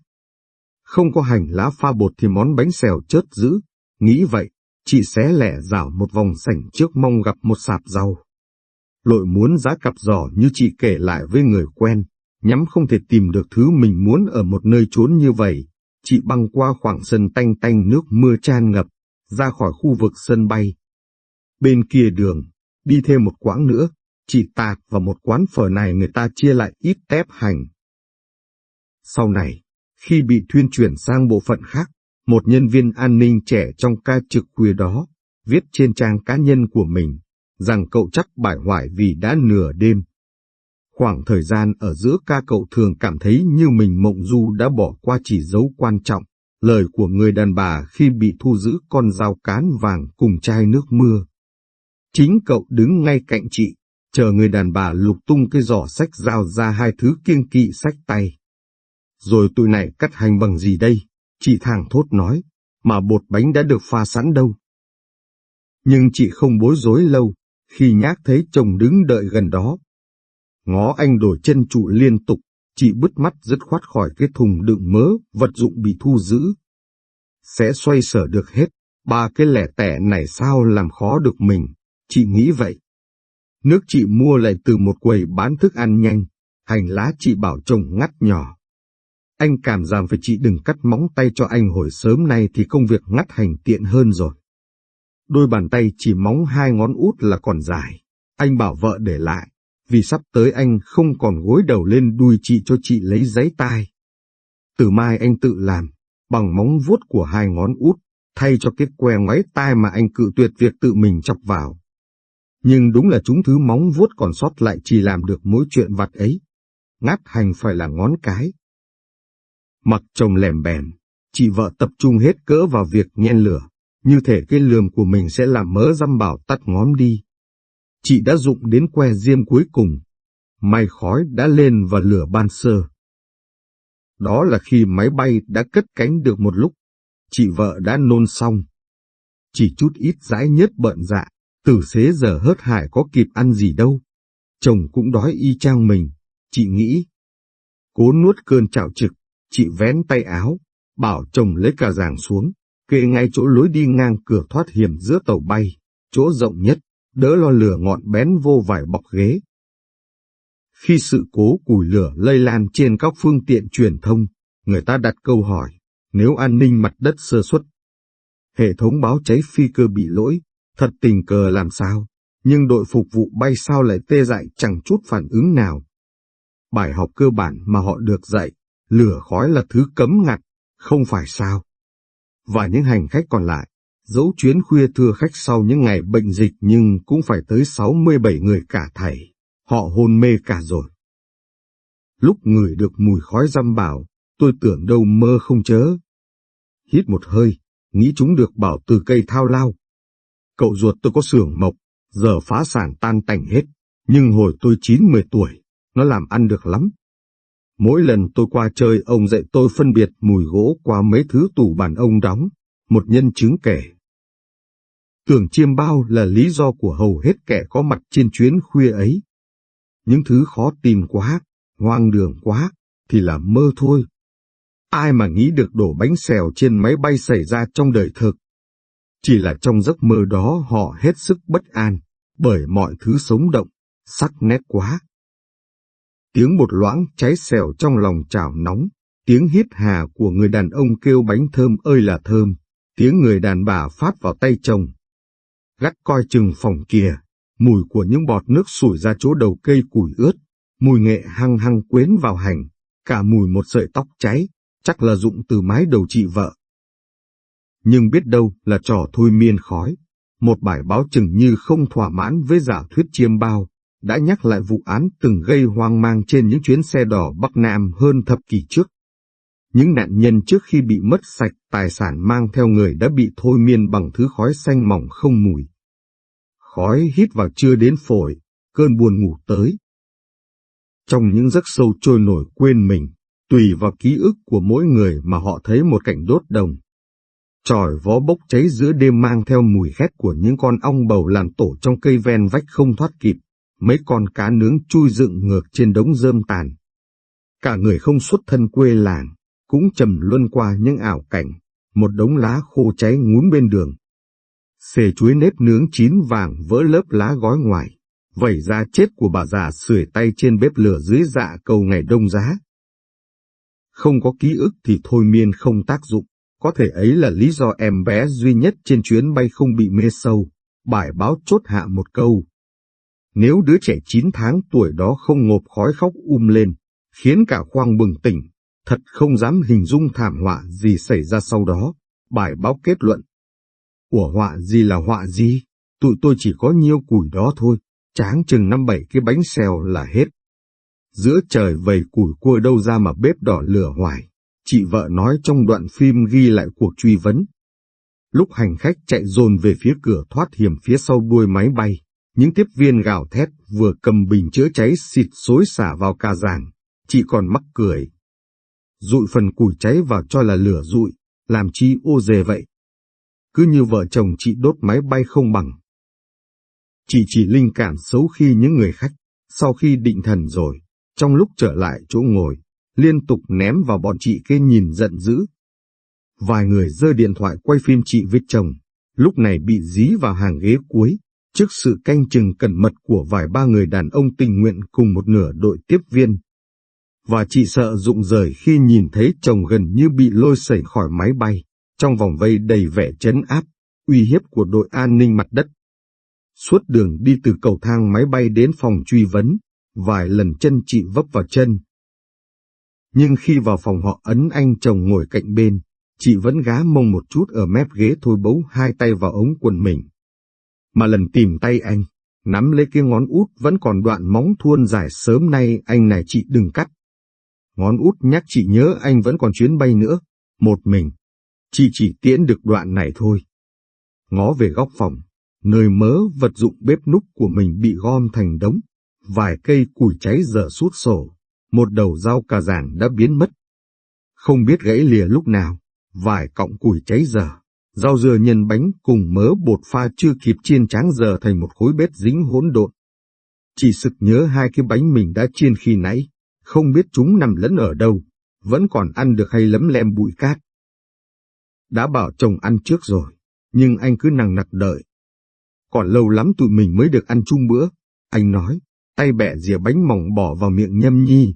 không có hành lá pha bột thì món bánh xèo chớt dữ. Nghĩ vậy, chị xé lẻ rảo một vòng sảnh trước mong gặp một sạp rau. Lội muốn giá cặp giỏ như chị kể lại với người quen, nhắm không thể tìm được thứ mình muốn ở một nơi trốn như vậy. Chị băng qua khoảng sân tanh tanh nước mưa tràn ngập, ra khỏi khu vực sân bay. Bên kia đường, đi thêm một quãng nữa, chị tạc vào một quán phở này người ta chia lại ít tép hành. Sau này, khi bị thuyên chuyển sang bộ phận khác, một nhân viên an ninh trẻ trong ca trực khuya đó, viết trên trang cá nhân của mình, rằng cậu chắc bại hoại vì đã nửa đêm. Khoảng thời gian ở giữa ca cậu thường cảm thấy như mình mộng du đã bỏ qua chỉ dấu quan trọng, lời của người đàn bà khi bị thu giữ con dao cán vàng cùng chai nước mưa. Chính cậu đứng ngay cạnh chị, chờ người đàn bà lục tung cái giỏ sách giao ra hai thứ kiêng kỵ sách tay. Rồi tụi này cắt hành bằng gì đây? Chị thẳng thốt nói, mà bột bánh đã được pha sẵn đâu. Nhưng chị không bối rối lâu, khi nhác thấy chồng đứng đợi gần đó. Ngó anh đổi chân trụ liên tục, chị bứt mắt dứt khoát khỏi cái thùng đựng mớ, vật dụng bị thu giữ. Sẽ xoay sở được hết, ba cái lẻ tẻ này sao làm khó được mình, chị nghĩ vậy. Nước chị mua lại từ một quầy bán thức ăn nhanh, hành lá chị bảo chồng ngắt nhỏ. Anh cảm giảm phải chị đừng cắt móng tay cho anh hồi sớm nay thì công việc ngắt hành tiện hơn rồi. Đôi bàn tay chỉ móng hai ngón út là còn dài. Anh bảo vợ để lại, vì sắp tới anh không còn gối đầu lên đuôi chị cho chị lấy giấy tai. Từ mai anh tự làm, bằng móng vuốt của hai ngón út, thay cho cái que ngoáy tai mà anh cự tuyệt việc tự mình chọc vào. Nhưng đúng là chúng thứ móng vuốt còn sót lại chỉ làm được mỗi chuyện vặt ấy. Ngát hành phải là ngón cái, Mặc chồng lèm bèm, chị vợ tập trung hết cỡ vào việc nhen lửa, như thể cái lườm của mình sẽ làm mớ dăm bảo tắt ngóm đi. Chị đã dụng đến que diêm cuối cùng, may khói đã lên và lửa ban sơ. Đó là khi máy bay đã cất cánh được một lúc, chị vợ đã nôn xong. Chỉ chút ít dãi nhất bợn dạ, từ xế giờ hớt hải có kịp ăn gì đâu. Chồng cũng đói y chang mình, chị nghĩ. Cố nuốt cơn chạo trực, Chị vén tay áo, bảo chồng lấy cả giàng xuống, kệ ngay chỗ lối đi ngang cửa thoát hiểm giữa tàu bay, chỗ rộng nhất, đỡ lo lửa ngọn bén vô vài bọc ghế. Khi sự cố củi lửa lây lan trên các phương tiện truyền thông, người ta đặt câu hỏi, nếu an ninh mặt đất sơ xuất, hệ thống báo cháy phi cơ bị lỗi, thật tình cờ làm sao, nhưng đội phục vụ bay sao lại tê dại chẳng chút phản ứng nào. Bài học cơ bản mà họ được dạy lửa khói là thứ cấm ngặt, không phải sao. Và những hành khách còn lại, dẫu chuyến khuya thưa khách sau những ngày bệnh dịch nhưng cũng phải tới 67 người cả thảy, họ hôn mê cả rồi. Lúc người được mùi khói dăm bảo, tôi tưởng đâu mơ không chớ. Hít một hơi, nghĩ chúng được bảo từ cây thao lao. Cậu ruột tôi có xưởng mộc, giờ phá sản tan tành hết, nhưng hồi tôi 9-10 tuổi, nó làm ăn được lắm. Mỗi lần tôi qua chơi ông dạy tôi phân biệt mùi gỗ qua mấy thứ tủ bàn ông đóng, một nhân chứng kể. Tưởng chiêm bao là lý do của hầu hết kẻ có mặt trên chuyến khuya ấy. Những thứ khó tìm quá, hoang đường quá, thì là mơ thôi. Ai mà nghĩ được đổ bánh xèo trên máy bay xảy ra trong đời thực. Chỉ là trong giấc mơ đó họ hết sức bất an, bởi mọi thứ sống động, sắc nét quá. Tiếng bột loãng cháy xèo trong lòng chảo nóng, tiếng hít hà của người đàn ông kêu bánh thơm ơi là thơm, tiếng người đàn bà phát vào tay chồng. Gắt coi chừng phòng kìa, mùi của những bọt nước sủi ra chỗ đầu cây củi ướt, mùi nghệ hăng hăng quến vào hành, cả mùi một sợi tóc cháy, chắc là dụng từ mái đầu chị vợ. Nhưng biết đâu là trò thôi miên khói, một bài báo chừng như không thỏa mãn với giả thuyết chiêm bao, đã nhắc lại vụ án từng gây hoang mang trên những chuyến xe đỏ Bắc Nam hơn thập kỷ trước. Những nạn nhân trước khi bị mất sạch tài sản mang theo người đã bị thôi miên bằng thứ khói xanh mỏng không mùi. Khói hít vào chưa đến phổi, cơn buồn ngủ tới. Trong những giấc sâu trôi nổi quên mình, tùy vào ký ức của mỗi người mà họ thấy một cảnh đốt đồng. Tròi vó bốc cháy giữa đêm mang theo mùi khét của những con ong bầu làn tổ trong cây ven vách không thoát kịp mấy con cá nướng chui dựng ngược trên đống rơm tàn. Cả người không xuất thân quê làng, cũng trầm luân qua những ảo cảnh, một đống lá khô cháy ngún bên đường. Xề chuối nếp nướng chín vàng vỡ lớp lá gói ngoài, vẩy ra chết của bà già sưởi tay trên bếp lửa dưới dạ cầu ngày đông giá. Không có ký ức thì thôi miên không tác dụng, có thể ấy là lý do em bé duy nhất trên chuyến bay không bị mê sâu, bài báo chốt hạ một câu. Nếu đứa trẻ 9 tháng tuổi đó không ngộp khói khóc um lên, khiến cả khoang bừng tỉnh, thật không dám hình dung thảm họa gì xảy ra sau đó, bài báo kết luận. Ủa họa gì là họa gì, tụi tôi chỉ có nhiêu củi đó thôi, tráng chừng năm bảy cái bánh xèo là hết. Giữa trời vầy củi cua đâu ra mà bếp đỏ lửa hoài, chị vợ nói trong đoạn phim ghi lại cuộc truy vấn. Lúc hành khách chạy dồn về phía cửa thoát hiểm phía sau đuôi máy bay, những tiếp viên gào thét vừa cầm bình chữa cháy xịt xối xả vào ca giảng, chị còn mắc cười. rụi phần củi cháy vào cho là lửa rụi làm chi ô dề vậy. Cứ như vợ chồng chị đốt máy bay không bằng. Chị chỉ linh cảm xấu khi những người khách, sau khi định thần rồi, trong lúc trở lại chỗ ngồi, liên tục ném vào bọn chị cái nhìn giận dữ. Vài người giơ điện thoại quay phim chị với chồng, lúc này bị dí vào hàng ghế cuối, trước sự canh chừng cẩn mật của vài ba người đàn ông tình nguyện cùng một nửa đội tiếp viên. Và chị sợ rụng rời khi nhìn thấy chồng gần như bị lôi sẩy khỏi máy bay, trong vòng vây đầy vẻ chấn áp, uy hiếp của đội an ninh mặt đất. Suốt đường đi từ cầu thang máy bay đến phòng truy vấn, vài lần chân chị vấp vào chân. Nhưng khi vào phòng họ ấn anh chồng ngồi cạnh bên, chị vẫn gá mông một chút ở mép ghế thôi bấu hai tay vào ống quần mình. Mà lần tìm tay anh, nắm lấy cái ngón út vẫn còn đoạn móng thuôn dài sớm nay anh này chị đừng cắt. Ngón út nhắc chị nhớ anh vẫn còn chuyến bay nữa, một mình. Chị chỉ tiễn được đoạn này thôi. Ngó về góc phòng, nơi mớ vật dụng bếp núc của mình bị gom thành đống, vài cây củi cháy dở sút sổ, một đầu dao cà giảng đã biến mất. Không biết gãy lìa lúc nào, vài cọng củi cháy dở, rau dưa nhân bánh cùng mớ bột pha chưa kịp chiên tráng giờ thành một khối bếp dính hỗn độn. Chỉ sực nhớ hai cái bánh mình đã chiên khi nãy, không biết chúng nằm lẫn ở đâu, vẫn còn ăn được hay lấm lem bụi cát. Đã bảo chồng ăn trước rồi, nhưng anh cứ nằng nặc đợi. Còn lâu lắm tụi mình mới được ăn chung bữa, anh nói, tay bẻ dìa bánh mỏng bỏ vào miệng nhâm nhi.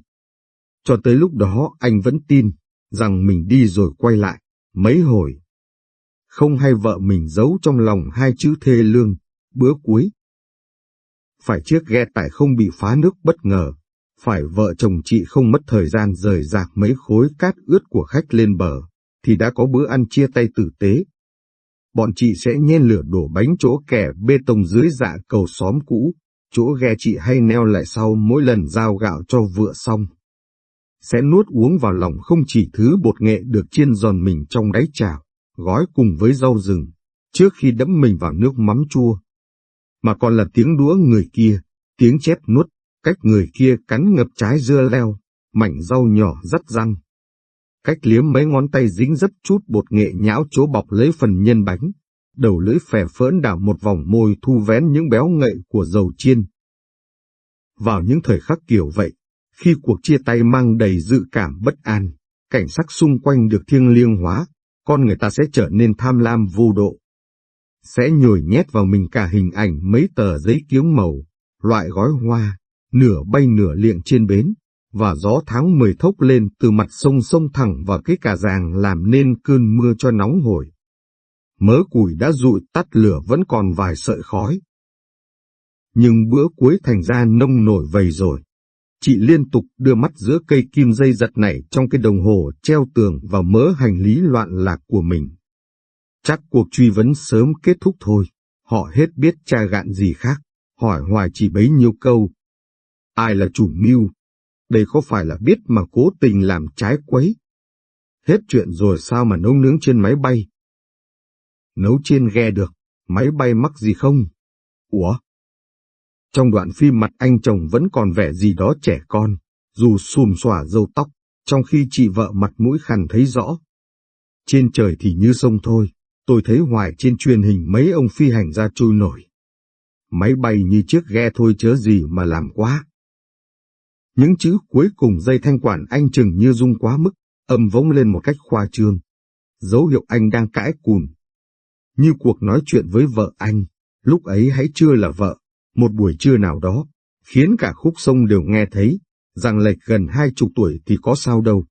Cho tới lúc đó anh vẫn tin, rằng mình đi rồi quay lại, mấy hồi. Không hay vợ mình giấu trong lòng hai chữ thê lương, bữa cuối. Phải chiếc ghe tải không bị phá nước bất ngờ, phải vợ chồng chị không mất thời gian rời rạc mấy khối cát ướt của khách lên bờ, thì đã có bữa ăn chia tay tử tế. Bọn chị sẽ nhen lửa đổ bánh chỗ kẻ bê tông dưới dạ cầu xóm cũ, chỗ ghe chị hay neo lại sau mỗi lần giao gạo cho vựa xong. Sẽ nuốt uống vào lòng không chỉ thứ bột nghệ được chiên giòn mình trong đáy chảo, gói cùng với rau rừng, trước khi đẫm mình vào nước mắm chua. Mà còn là tiếng đũa người kia, tiếng chép nuốt, cách người kia cắn ngập trái dưa leo, mảnh rau nhỏ rất răng. Cách liếm mấy ngón tay dính dấp chút bột nghệ nhão chỗ bọc lấy phần nhân bánh, đầu lưỡi phè phỡn đảo một vòng môi thu vén những béo ngậy của dầu chiên. Vào những thời khắc kiểu vậy, khi cuộc chia tay mang đầy dự cảm bất an, cảnh sắc xung quanh được thiêng liêng hóa, con người ta sẽ trở nên tham lam vô độ. Sẽ nhồi nhét vào mình cả hình ảnh mấy tờ giấy kiếng màu, loại gói hoa, nửa bay nửa liệng trên bến, và gió tháng mười thốc lên từ mặt sông sông thẳng vào cái cà ràng làm nên cơn mưa cho nóng hổi. Mớ củi đã rụi tắt lửa vẫn còn vài sợi khói. Nhưng bữa cuối thành ra nông nổi vầy rồi. Chị liên tục đưa mắt giữa cây kim dây giật này trong cái đồng hồ treo tường vào mớ hành lý loạn lạc của mình. Chắc cuộc truy vấn sớm kết thúc thôi, họ hết biết tra gạn gì khác, hỏi hoài chỉ bấy nhiêu câu. Ai là chủ mưu? Đây có phải là biết mà cố tình làm trái quấy? Hết chuyện rồi sao mà nấu nướng trên máy bay? Nấu trên ghe được, máy bay mắc gì không? Ủa? Trong đoạn phim mặt anh chồng vẫn còn vẻ gì đó trẻ con, dù xùm xòa râu tóc, trong khi chị vợ mặt mũi khăn thấy rõ. Trên trời thì như sông thôi, tôi thấy hoài trên truyền hình mấy ông phi hành ra trôi nổi. Máy bay như chiếc ghe thôi chớ gì mà làm quá. Những chữ cuối cùng dây thanh quản anh chừng như rung quá mức, âm vống lên một cách khoa trương. Dấu hiệu anh đang cãi cùn. Như cuộc nói chuyện với vợ anh, lúc ấy hãy chưa là vợ, một buổi trưa nào đó, khiến cả khúc sông đều nghe thấy, rằng lệch gần hai chục tuổi thì có sao đâu.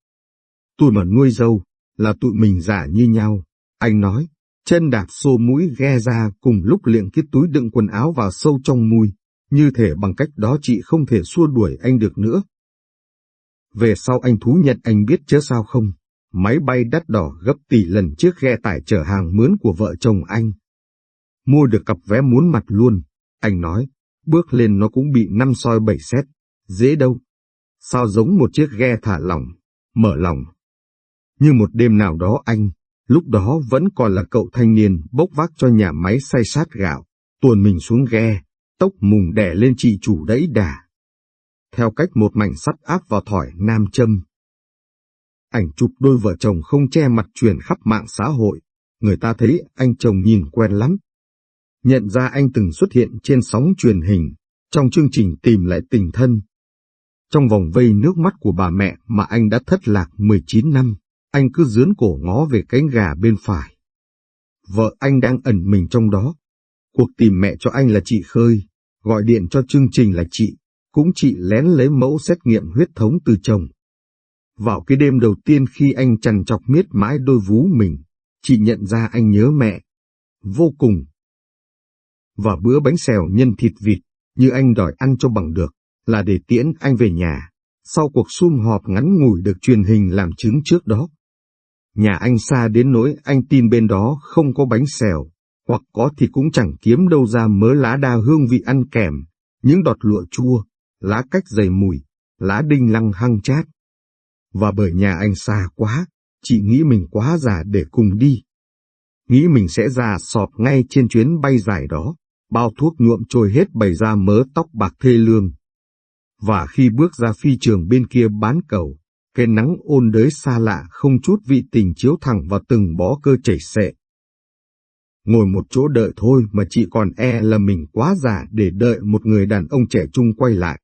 Tôi mà nuôi dâu, là tụi mình giả như nhau, anh nói, chân đạp xô mũi ghe ra cùng lúc liệng cái túi đựng quần áo vào sâu trong mui, như thể bằng cách đó chị không thể xua đuổi anh được nữa. Về sau anh thú nhận anh biết chứ sao không, máy bay đắt đỏ gấp tỷ lần chiếc ghe tải chở hàng mướn của vợ chồng anh. Mua được cặp vé muốn mặt luôn, anh nói, bước lên nó cũng bị năm soi bảy xét, dễ đâu. Sao giống một chiếc ghe thả lỏng, mở lòng. Như một đêm nào đó anh, lúc đó vẫn còn là cậu thanh niên bốc vác cho nhà máy xay sát gạo, tuồn mình xuống ghe, tốc mùng đè lên chị chủ đẫy đà. Theo cách một mảnh sắt áp vào thỏi nam châm. Ảnh chụp đôi vợ chồng không che mặt truyền khắp mạng xã hội, người ta thấy anh chồng nhìn quen lắm. Nhận ra anh từng xuất hiện trên sóng truyền hình, trong chương trình tìm lại tình thân. Trong vòng vây nước mắt của bà mẹ mà anh đã thất lạc 19 năm, anh cứ dướn cổ ngó về cánh gà bên phải. Vợ anh đang ẩn mình trong đó. Cuộc tìm mẹ cho anh là chị Khơi, gọi điện cho chương trình là chị, cũng chị lén lấy mẫu xét nghiệm huyết thống từ chồng. Vào cái đêm đầu tiên khi anh chằn chọc miết mãi đôi vú mình, chị nhận ra anh nhớ mẹ. Vô cùng. Và bữa bánh xèo nhân thịt vịt, như anh đòi ăn cho bằng được, là để tiễn anh về nhà, sau cuộc sum họp ngắn ngủi được truyền hình làm chứng trước đó. Nhà anh xa đến nỗi anh tin bên đó không có bánh xèo, hoặc có thì cũng chẳng kiếm đâu ra mớ lá đa hương vị ăn kèm, những đọt lụa chua, lá cách dày mùi, lá đinh lăng hăng chát. Và bởi nhà anh xa quá, chị nghĩ mình quá già để cùng đi. Nghĩ mình sẽ già sọp ngay trên chuyến bay dài đó, bao thuốc nhuộm trôi hết bày ra mớ tóc bạc thê lương. Và khi bước ra phi trường bên kia bán cầu, cái nắng ôn đới xa lạ không chút vị tình chiếu thẳng vào từng bó cơ chảy xệ. Ngồi một chỗ đợi thôi mà chị còn e là mình quá già để đợi một người đàn ông trẻ trung quay lại.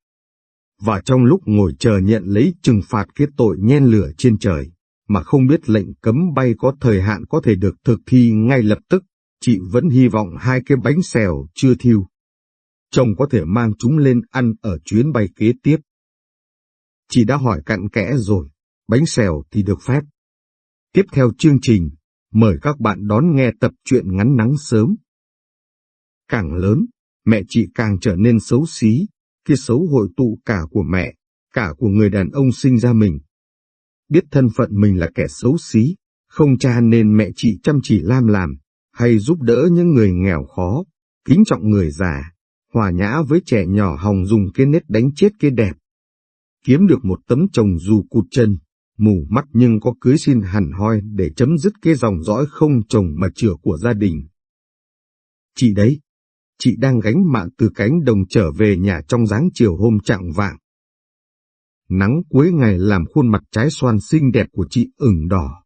Và trong lúc ngồi chờ nhận lấy trừng phạt cái tội nhen lửa trên trời, mà không biết lệnh cấm bay có thời hạn có thể được thực thi ngay lập tức, chị vẫn hy vọng hai cái bánh xèo chưa thiêu. Chồng có thể mang chúng lên ăn ở chuyến bay kế tiếp. Chị đã hỏi cặn kẽ rồi, bánh xèo thì được phép. Tiếp theo chương trình, mời các bạn đón nghe tập truyện ngắn nắng sớm. Càng lớn, mẹ chị càng trở nên xấu xí, kia xấu hội tụ cả của mẹ, cả của người đàn ông sinh ra mình. Biết thân phận mình là kẻ xấu xí, không cha nên mẹ chị chăm chỉ lam làm, hay giúp đỡ những người nghèo khó, kính trọng người già, hòa nhã với trẻ nhỏ hòng dùng cái nết đánh chết cái đẹp. Kiếm được một tấm chồng dù cụt chân, mù mắt nhưng có cưới xin hẳn hoi để chấm dứt cái dòng dõi không chồng mà chửa của gia đình. Chị đấy, chị đang gánh mạng từ cánh đồng trở về nhà trong dáng chiều hôm trạng vạng. Nắng cuối ngày làm khuôn mặt trái xoan xinh đẹp của chị ửng đỏ.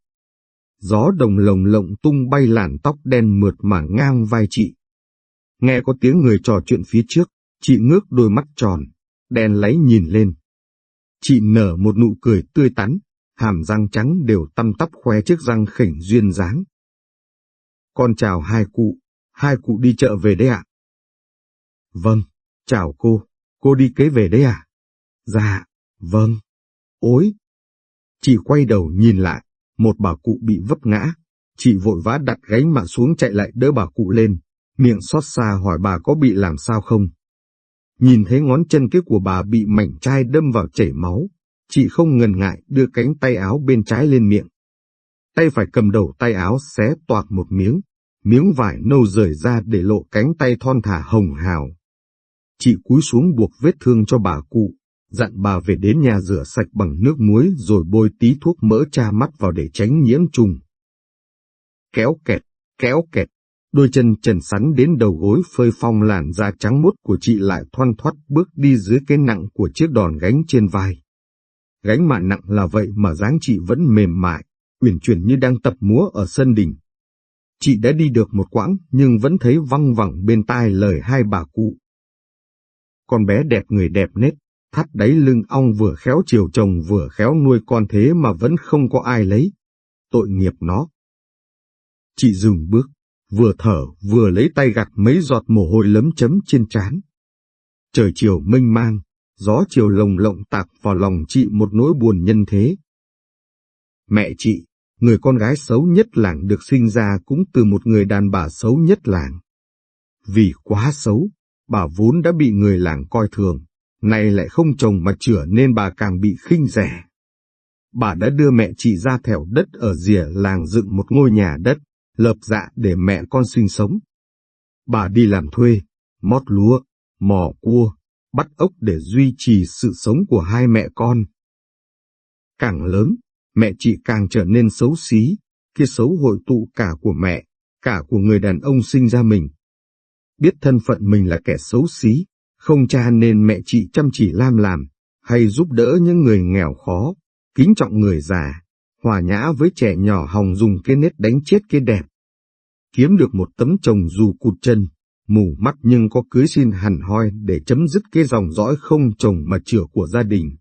Gió đồng lồng lộng tung bay làn tóc đen mượt mà ngang vai chị. Nghe có tiếng người trò chuyện phía trước, chị ngước đôi mắt tròn, đen lấy nhìn lên. Chị nở một nụ cười tươi tắn, hàm răng trắng đều tăm tắp khoe chiếc răng khỉnh duyên dáng. Con chào hai cụ, hai cụ đi chợ về đấy ạ. Vâng, chào cô, cô đi kế về đấy à? Dạ, vâng. Ôi! Chị quay đầu nhìn lại, một bà cụ bị vấp ngã. Chị vội vã đặt gánh mạng xuống chạy lại đỡ bà cụ lên, miệng xót xa hỏi bà có bị làm sao không. Nhìn thấy ngón chân cái của bà bị mảnh chai đâm vào chảy máu, chị không ngần ngại đưa cánh tay áo bên trái lên miệng. Tay phải cầm đầu tay áo xé toạc một miếng, miếng vải nâu rời ra để lộ cánh tay thon thả hồng hào. Chị cúi xuống buộc vết thương cho bà cụ, dặn bà về đến nhà rửa sạch bằng nước muối rồi bôi tí thuốc mỡ cha mắt vào để tránh nhiễm trùng. Kéo kẹt, kéo kẹt, đôi chân trần sắn đến đầu gối phơi phong làn da trắng mốt của chị lại thoăn thoắt bước đi dưới cái nặng của chiếc đòn gánh trên vai. Gánh mạ nặng là vậy mà dáng chị vẫn mềm mại, uyển chuyển như đang tập múa ở sân đình. Chị đã đi được một quãng nhưng vẫn thấy văng vẳng bên tai lời hai bà cụ. Con bé đẹp người đẹp nết, thắt đáy lưng ong vừa khéo chiều chồng vừa khéo nuôi con thế mà vẫn không có ai lấy. Tội nghiệp nó. Chị dừng bước, vừa thở vừa lấy tay gạt mấy giọt mồ hôi lấm chấm trên trán. Trời chiều mênh mang, gió chiều lồng lộng tạc vào lòng chị một nỗi buồn nhân thế. Mẹ chị, người con gái xấu nhất làng được sinh ra cũng từ một người đàn bà xấu nhất làng. Vì quá xấu, bà vốn đã bị người làng coi thường, nay lại không chồng mà chữa nên bà càng bị khinh rẻ. Bà đã đưa mẹ chị ra thẻo đất ở rìa làng dựng một ngôi nhà đất, lợp dạ để mẹ con sinh sống. Bà đi làm thuê, mót lúa, mò cua, bắt ốc để duy trì sự sống của hai mẹ con. Càng lớn, mẹ chị càng trở nên xấu xí, kia xấu hội tụ cả của mẹ, cả của người đàn ông sinh ra mình. Biết thân phận mình là kẻ xấu xí, không cha nên mẹ chị chăm chỉ lam làm, hay giúp đỡ những người nghèo khó, kính trọng người già, hòa nhã với trẻ nhỏ hòng dùng cái nết đánh chết cái đẹp. Kiếm được một tấm chồng dù cụt chân, mù mắt nhưng có cưới xin hẳn hoi để chấm dứt cái dòng dõi không chồng mà chữa của gia đình.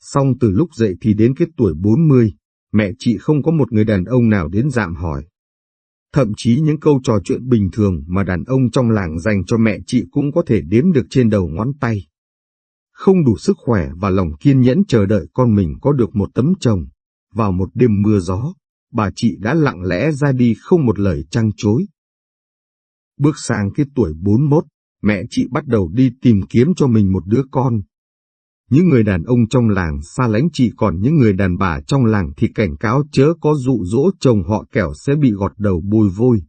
Xong từ lúc dậy thì đến cái tuổi 40, mẹ chị không có một người đàn ông nào đến dạm hỏi. Thậm chí những câu trò chuyện bình thường mà đàn ông trong làng dành cho mẹ chị cũng có thể đếm được trên đầu ngón tay. Không đủ sức khỏe và lòng kiên nhẫn chờ đợi con mình có được một tấm chồng. Vào một đêm mưa gió, bà chị đã lặng lẽ ra đi không một lời trăng chối. Bước sang cái tuổi 41, mẹ chị bắt đầu đi tìm kiếm cho mình một đứa con. Những người đàn ông trong làng xa lánh chị còn những người đàn bà trong làng thì cảnh cáo chớ có dụ dỗ chồng họ kẻo sẽ bị gọt đầu bôi vôi.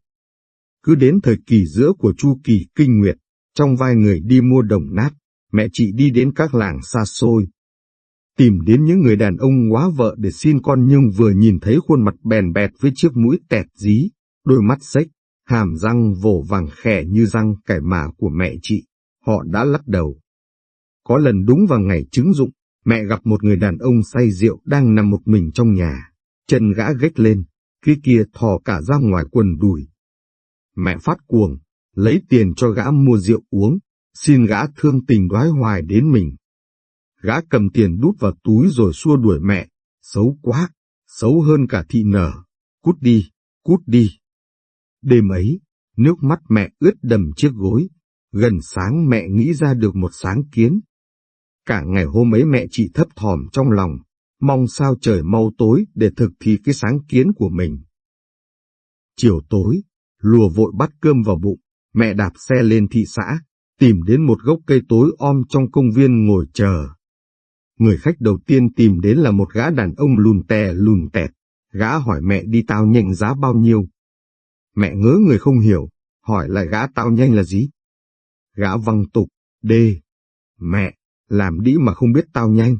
Cứ đến thời kỳ giữa của chu kỳ kinh nguyệt, trong vai người đi mua đồng nát, mẹ chị đi đến các làng xa xôi. Tìm đến những người đàn ông quá vợ để xin con nhưng vừa nhìn thấy khuôn mặt bèn bẹt với chiếc mũi tẹt dí, đôi mắt xếch, hàm răng vồ vàng khẻ như răng cải mà của mẹ chị, họ đã lắc đầu. Có lần đúng vào ngày trứng dụng, mẹ gặp một người đàn ông say rượu đang nằm một mình trong nhà, chân gã gách lên, kia kia thò cả ra ngoài quần đùi. Mẹ phát cuồng, lấy tiền cho gã mua rượu uống, xin gã thương tình đoái hoài đến mình. Gã cầm tiền đút vào túi rồi xua đuổi mẹ, xấu quá, xấu hơn cả thị nở, cút đi, cút đi. Đêm ấy, nước mắt mẹ ướt đầm chiếc gối, gần sáng mẹ nghĩ ra được một sáng kiến. Cả ngày hôm ấy mẹ chị thấp thỏm trong lòng, mong sao trời mau tối để thực thi cái sáng kiến của mình. Chiều tối, lùa vội bắt cơm vào bụng, mẹ đạp xe lên thị xã, tìm đến một gốc cây tối om trong công viên ngồi chờ. Người khách đầu tiên tìm đến là một gã đàn ông lùn tè lùn tẹt, gã hỏi mẹ đi tao nhanh giá bao nhiêu. Mẹ ngớ người không hiểu, hỏi lại gã tao nhanh là gì? Gã văng tục, đê. Mẹ, làm đĩ mà không biết tao nhanh.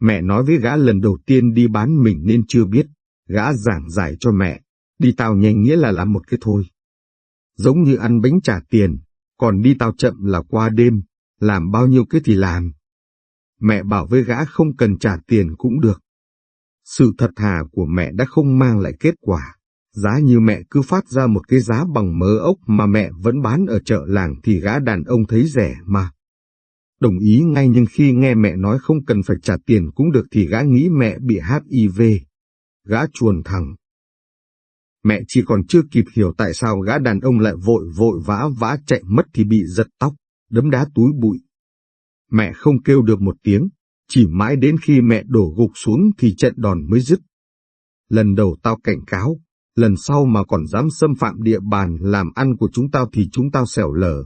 Mẹ nói với gã lần đầu tiên đi bán mình nên chưa biết, gã giảng giải cho mẹ, đi tao nhanh nghĩa là làm một cái thôi. Giống như ăn bánh trả tiền, còn đi tao chậm là qua đêm, làm bao nhiêu cái thì làm. Mẹ bảo với gã không cần trả tiền cũng được. Sự thật thà của mẹ đã không mang lại kết quả. Giá như mẹ cứ phát ra một cái giá bằng mớ ốc mà mẹ vẫn bán ở chợ làng thì gã đàn ông thấy rẻ mà. Đồng ý ngay nhưng khi nghe mẹ nói không cần phải trả tiền cũng được thì gã nghĩ mẹ bị HIV. Gã chuồn thẳng. Mẹ chỉ còn chưa kịp hiểu tại sao gã đàn ông lại vội vội vã vã chạy mất thì bị giật tóc, đấm đá túi bụi. Mẹ không kêu được một tiếng, chỉ mãi đến khi mẹ đổ gục xuống thì trận đòn mới dứt. Lần đầu tao cảnh cáo, lần sau mà còn dám xâm phạm địa bàn làm ăn của chúng tao thì chúng tao xẻo lở.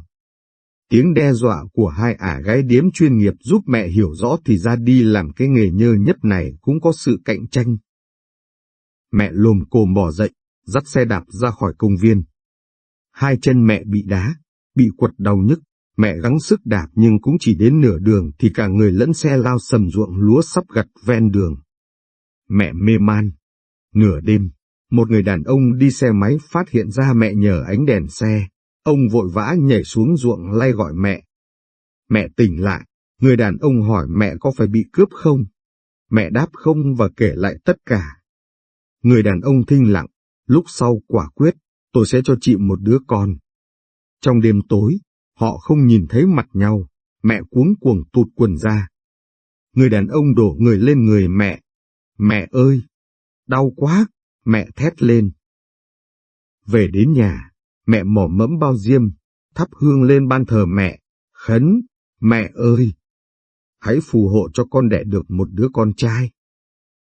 Tiếng đe dọa của hai ả gái điếm chuyên nghiệp giúp mẹ hiểu rõ thì ra đi làm cái nghề nhơ nhất này cũng có sự cạnh tranh. Mẹ lồm cồm bỏ dậy, dắt xe đạp ra khỏi công viên. Hai chân mẹ bị đá, bị quật đau nhức, mẹ gắng sức đạp nhưng cũng chỉ đến nửa đường thì cả người lẫn xe lao sầm ruộng lúa sắp gặt ven đường. Mẹ mê man. Nửa đêm, một người đàn ông đi xe máy phát hiện ra mẹ nhờ ánh đèn xe, ông vội vã nhảy xuống ruộng lay gọi mẹ. Mẹ tỉnh lại, người đàn ông hỏi mẹ có phải bị cướp không? Mẹ đáp không và kể lại tất cả. Người đàn ông thinh lặng, lúc sau quả quyết, tôi sẽ cho chị một đứa con. Trong đêm tối, họ không nhìn thấy mặt nhau, mẹ mẹ cuống cuồng tụt quần ra. Người đàn ông đổ người lên người mẹ. Mẹ ơi! Đau quá! Mẹ thét lên. Về đến nhà, mẹ mỏ mẫm bao diêm, thắp hương lên ban thờ mẹ, khấn, mẹ ơi! Hãy phù hộ cho con đẻ được một đứa con trai.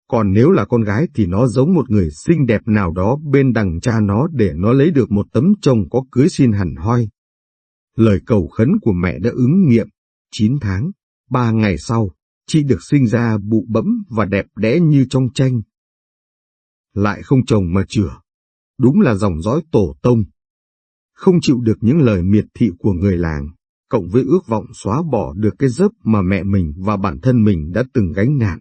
Còn nếu là con gái thì nó giống một người xinh đẹp nào đó bên đằng cha nó để nó lấy được một tấm chồng có cưới xin hẳn hoi. Lời cầu khấn của mẹ đã ứng nghiệm. Chín tháng, ba ngày sau, chị được sinh ra bụ bẫm và đẹp đẽ như trong tranh. Lại không chồng mà chửa. Đúng là dòng dõi tổ tông. Không chịu được những lời miệt thị của người làng, cộng với ước vọng xóa bỏ được cái dớp mà mẹ mình và bản thân mình đã từng gánh nạn.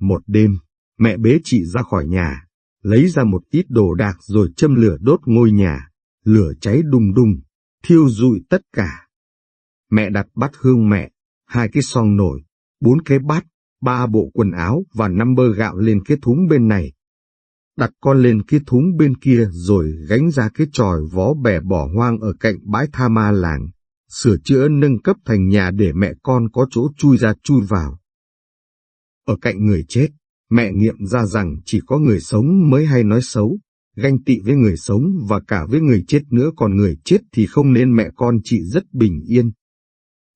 Một đêm, mẹ bế chị ra khỏi nhà, lấy ra một ít đồ đạc rồi châm lửa đốt ngôi nhà, lửa cháy đùng đùng, thiêu rụi tất cả. Mẹ đặt bát hương mẹ, hai cái son nổi, bốn cái bát, ba bộ quần áo và năm bơ gạo lên cái thúng bên này. Đặt con lên cái thúng bên kia rồi gánh ra cái tròi vó bè bỏ hoang ở cạnh bãi tha ma làng, sửa chữa nâng cấp thành nhà để mẹ con có chỗ chui ra chui vào. Ở cạnh người chết, mẹ nghiệm ra rằng chỉ có người sống mới hay nói xấu, ganh tị với người sống và cả với người chết nữa còn người chết thì không nên mẹ con chị rất bình yên.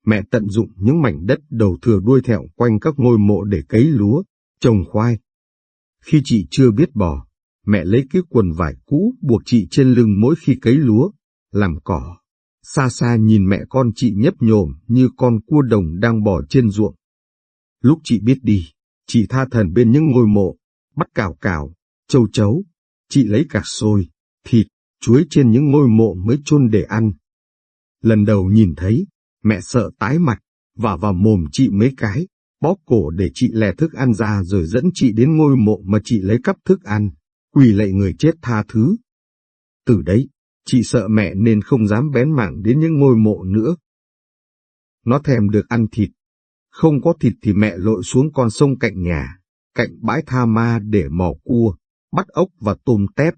Mẹ tận dụng những mảnh đất đầu thừa đuôi thẹo quanh các ngôi mộ để cấy lúa, trồng khoai. Khi chị chưa biết bò, mẹ lấy cái quần vải cũ buộc chị trên lưng mỗi khi cấy lúa, làm cỏ. Xa xa nhìn mẹ con chị nhấp nhổm như con cua đồng đang bò trên ruộng. Lúc chị biết đi, chị tha thần bên những ngôi mộ, bắt cào cào, châu chấu, chị lấy cả xôi, thịt, chuối trên những ngôi mộ mới chôn để ăn. Lần đầu nhìn thấy, mẹ sợ tái mặt, và vào mồm chị mấy cái, bóp cổ để chị lè thức ăn ra rồi dẫn chị đến ngôi mộ mà chị lấy cắp thức ăn, quỳ lạy người chết tha thứ. Từ đấy, chị sợ mẹ nên không dám bén mảng đến những ngôi mộ nữa. Nó thèm được ăn thịt, không có thịt thì mẹ lội xuống con sông cạnh nhà, cạnh bãi tha ma để mò cua, bắt ốc và tôm tép.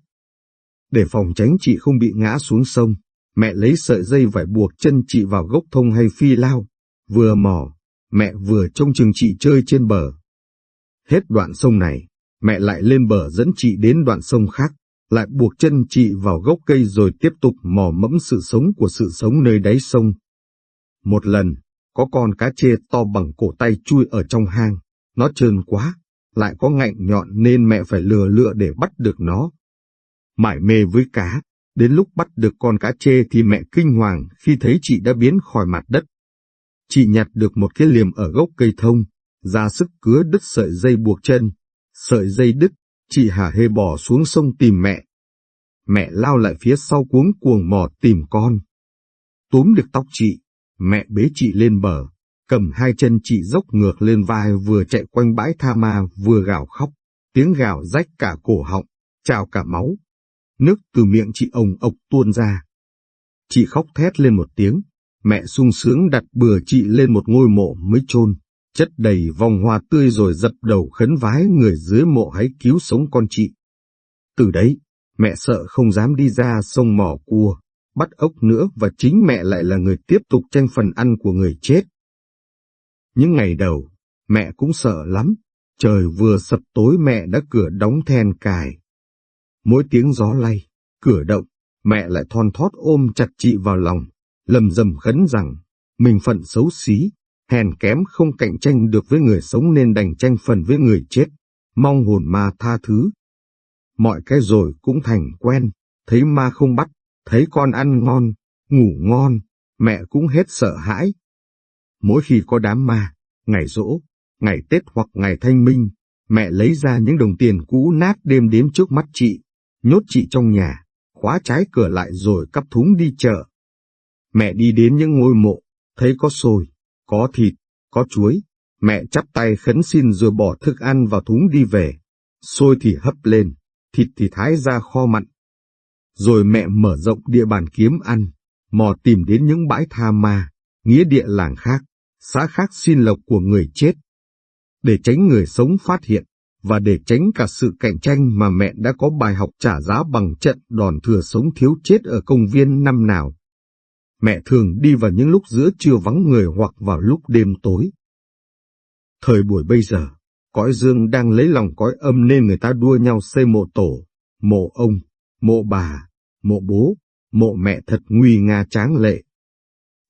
Để phòng tránh chị không bị ngã xuống sông, mẹ lấy sợi dây vải buộc chân chị vào gốc thông hay phi lao, vừa mò, mẹ vừa trông chừng chị chơi trên bờ. Hết đoạn sông này, mẹ lại lên bờ dẫn chị đến đoạn sông khác, lại buộc chân chị vào gốc cây rồi tiếp tục mò mẫm sự sống của sự sống nơi đáy sông. Một lần, có con cá chê to bằng cổ tay chui ở trong hang, nó trơn quá, lại có ngạnh nhọn nên mẹ phải lừa lựa để bắt được nó. Mải mê với cá, đến lúc bắt được con cá chê thì mẹ kinh hoàng khi thấy chị đã biến khỏi mặt đất. Chị nhặt được một cái liềm ở gốc cây thông, ra sức cứa đứt sợi dây buộc chân. Sợi dây đứt, chị hà hê bỏ xuống sông tìm mẹ. Mẹ lao lại phía sau cuống cuồng mò tìm con. Túm được tóc chị, mẹ bế chị lên bờ, cầm hai chân chị dốc ngược lên vai vừa chạy quanh bãi tha ma vừa gào khóc, tiếng gào rách cả cổ họng, trào cả máu. Nước từ miệng chị ồng ộc tuôn ra. Chị khóc thét lên một tiếng, mẹ sung sướng đặt bừa chị lên một ngôi mộ mới chôn chất đầy vòng hoa tươi rồi dập đầu khấn vái người dưới mộ hãy cứu sống con chị. Từ đấy, mẹ sợ không dám đi ra sông mỏ cua, bắt ốc nữa và chính mẹ lại là người tiếp tục tranh phần ăn của người chết. Những ngày đầu, mẹ cũng sợ lắm, trời vừa sập tối mẹ đã cửa đóng then cài. Mỗi tiếng gió lay, cửa động, mẹ lại thon thót ôm chặt chị vào lòng, lầm rầm khấn rằng, mình phận xấu xí, hèn kém không cạnh tranh được với người sống nên đành tranh phần với người chết, mong hồn ma tha thứ. Mọi cái rồi cũng thành quen, thấy ma không bắt, thấy con ăn ngon, ngủ ngon, mẹ cũng hết sợ hãi. Mỗi khi có đám ma, ngày rỗ, ngày Tết hoặc ngày thanh minh, mẹ lấy ra những đồng tiền cũ nát đêm đếm trước mắt chị, nhốt chị trong nhà, khóa trái cửa lại rồi cắp thúng đi chợ. Mẹ đi đến những ngôi mộ, thấy có sồi có thịt, có chuối, mẹ chắp tay khấn xin rồi bỏ thức ăn vào thúng đi về. Xôi thì hấp lên, thịt thì thái ra kho mặn, rồi mẹ mở rộng địa bàn kiếm ăn, mò tìm đến những bãi tha ma, nghĩa địa làng khác, xã khác xin lộc của người chết. Để tránh người sống phát hiện, và để tránh cả sự cạnh tranh mà mẹ đã có bài học trả giá bằng trận đòn thừa sống thiếu chết ở công viên năm nào mẹ thường đi vào những lúc giữa trưa vắng người hoặc vào lúc đêm tối. Thời buổi bây giờ, cõi dương đang lấy lòng cõi âm nên người ta đua nhau xây mộ tổ, mộ ông, mộ bà, mộ bố, mộ mẹ thật nguy nga tráng lệ.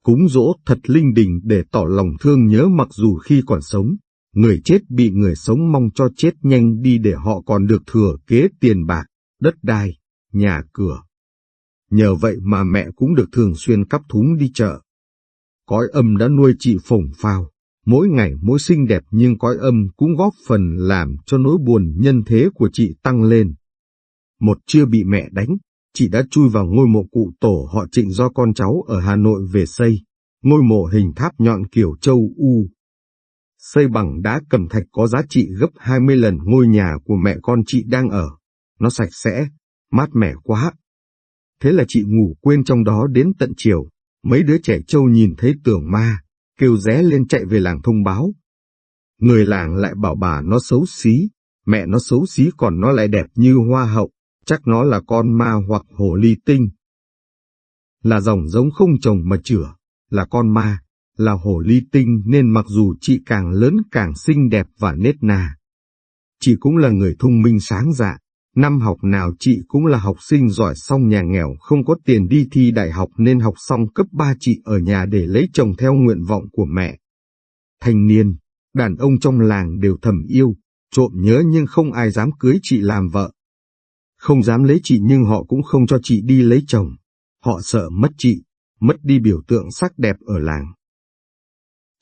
Cúng dỗ thật linh đình để tỏ lòng thương nhớ mặc dù khi còn sống, người chết bị người sống mong cho chết nhanh đi để họ còn được thừa kế tiền bạc, đất đai, nhà cửa. Nhờ vậy mà mẹ cũng được thường xuyên cắp thúng đi chợ. Cõi âm đã nuôi chị phồng phao, mỗi ngày mỗi xinh đẹp nhưng cõi âm cũng góp phần làm cho nỗi buồn nhân thế của chị tăng lên. Một chưa bị mẹ đánh, chị đã chui vào ngôi mộ cụ tổ họ trịnh do con cháu ở Hà Nội về xây, ngôi mộ hình tháp nhọn kiểu châu U. Xây bằng đá cầm thạch có giá trị gấp 20 lần ngôi nhà của mẹ con chị đang ở. Nó sạch sẽ, mát mẻ quá. Thế là chị ngủ quên trong đó đến tận chiều, mấy đứa trẻ trâu nhìn thấy tưởng ma, kêu ré lên chạy về làng thông báo. Người làng lại bảo bà nó xấu xí, mẹ nó xấu xí còn nó lại đẹp như hoa hậu, chắc nó là con ma hoặc hồ ly tinh. Là dòng giống không chồng mà chửa, là con ma, là hồ ly tinh nên mặc dù chị càng lớn càng xinh đẹp và nết nà, Chị cũng là người thông minh sáng dạ, năm học nào chị cũng là học sinh giỏi xong nhà nghèo không có tiền đi thi đại học nên học xong cấp 3 chị ở nhà để lấy chồng theo nguyện vọng của mẹ. Thanh niên, đàn ông trong làng đều thầm yêu, trộm nhớ nhưng không ai dám cưới chị làm vợ. Không dám lấy chị nhưng họ cũng không cho chị đi lấy chồng. Họ sợ mất chị, mất đi biểu tượng sắc đẹp ở làng.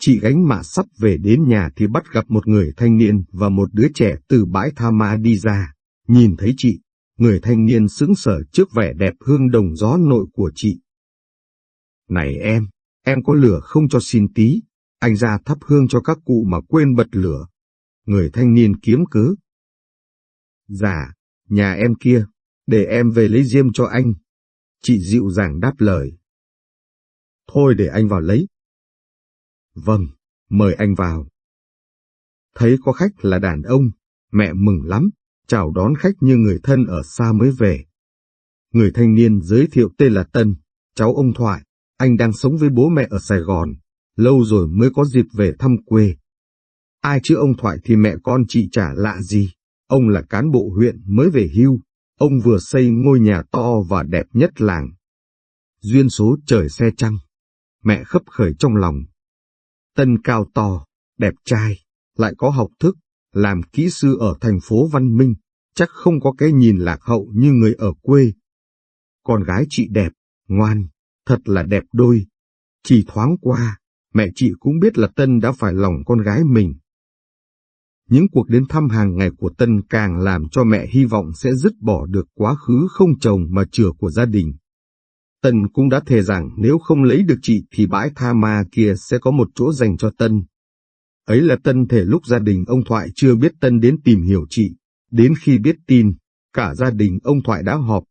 Chị gánh mạ sắp về đến nhà thì bắt gặp một người thanh niên và một đứa trẻ từ bãi tha ma đi ra. Nhìn thấy chị, người thanh niên sững sờ trước vẻ đẹp hương đồng gió nội của chị. Này em, em có lửa không cho xin tí, anh ra thắp hương cho các cụ mà quên bật lửa. Người thanh niên kiếm cớ. Dạ, nhà em kia, để em về lấy diêm cho anh. Chị dịu dàng đáp lời. Thôi để anh vào lấy. Vâng, mời anh vào. Thấy có khách là đàn ông, mẹ mừng lắm, chào đón khách như người thân ở xa mới về. Người thanh niên giới thiệu tên là Tân, cháu ông Thoại, anh đang sống với bố mẹ ở Sài Gòn, lâu rồi mới có dịp về thăm quê. Ai chứ ông Thoại thì mẹ con chị chả lạ gì, ông là cán bộ huyện mới về hưu, ông vừa xây ngôi nhà to và đẹp nhất làng. Duyên số trời xe trăng, mẹ khấp khởi trong lòng. Tân cao to, đẹp trai, lại có học thức, làm kỹ sư ở thành phố Văn Minh, chắc không có cái nhìn lạc hậu như người ở quê. Con gái chị đẹp, ngoan, thật là đẹp đôi. Chỉ thoáng qua, mẹ chị cũng biết là Tân đã phải lòng con gái mình. Những cuộc đến thăm hàng ngày của Tân càng làm cho mẹ hy vọng sẽ dứt bỏ được quá khứ không chồng mà chừa của gia đình. Tân cũng đã thề rằng nếu không lấy được chị thì bãi tha ma kia sẽ có một chỗ dành cho Tân. Ấy là Tân thể lúc gia đình ông Thoại chưa biết Tân đến tìm hiểu chị, đến khi biết tin, cả gia đình ông Thoại đã họp.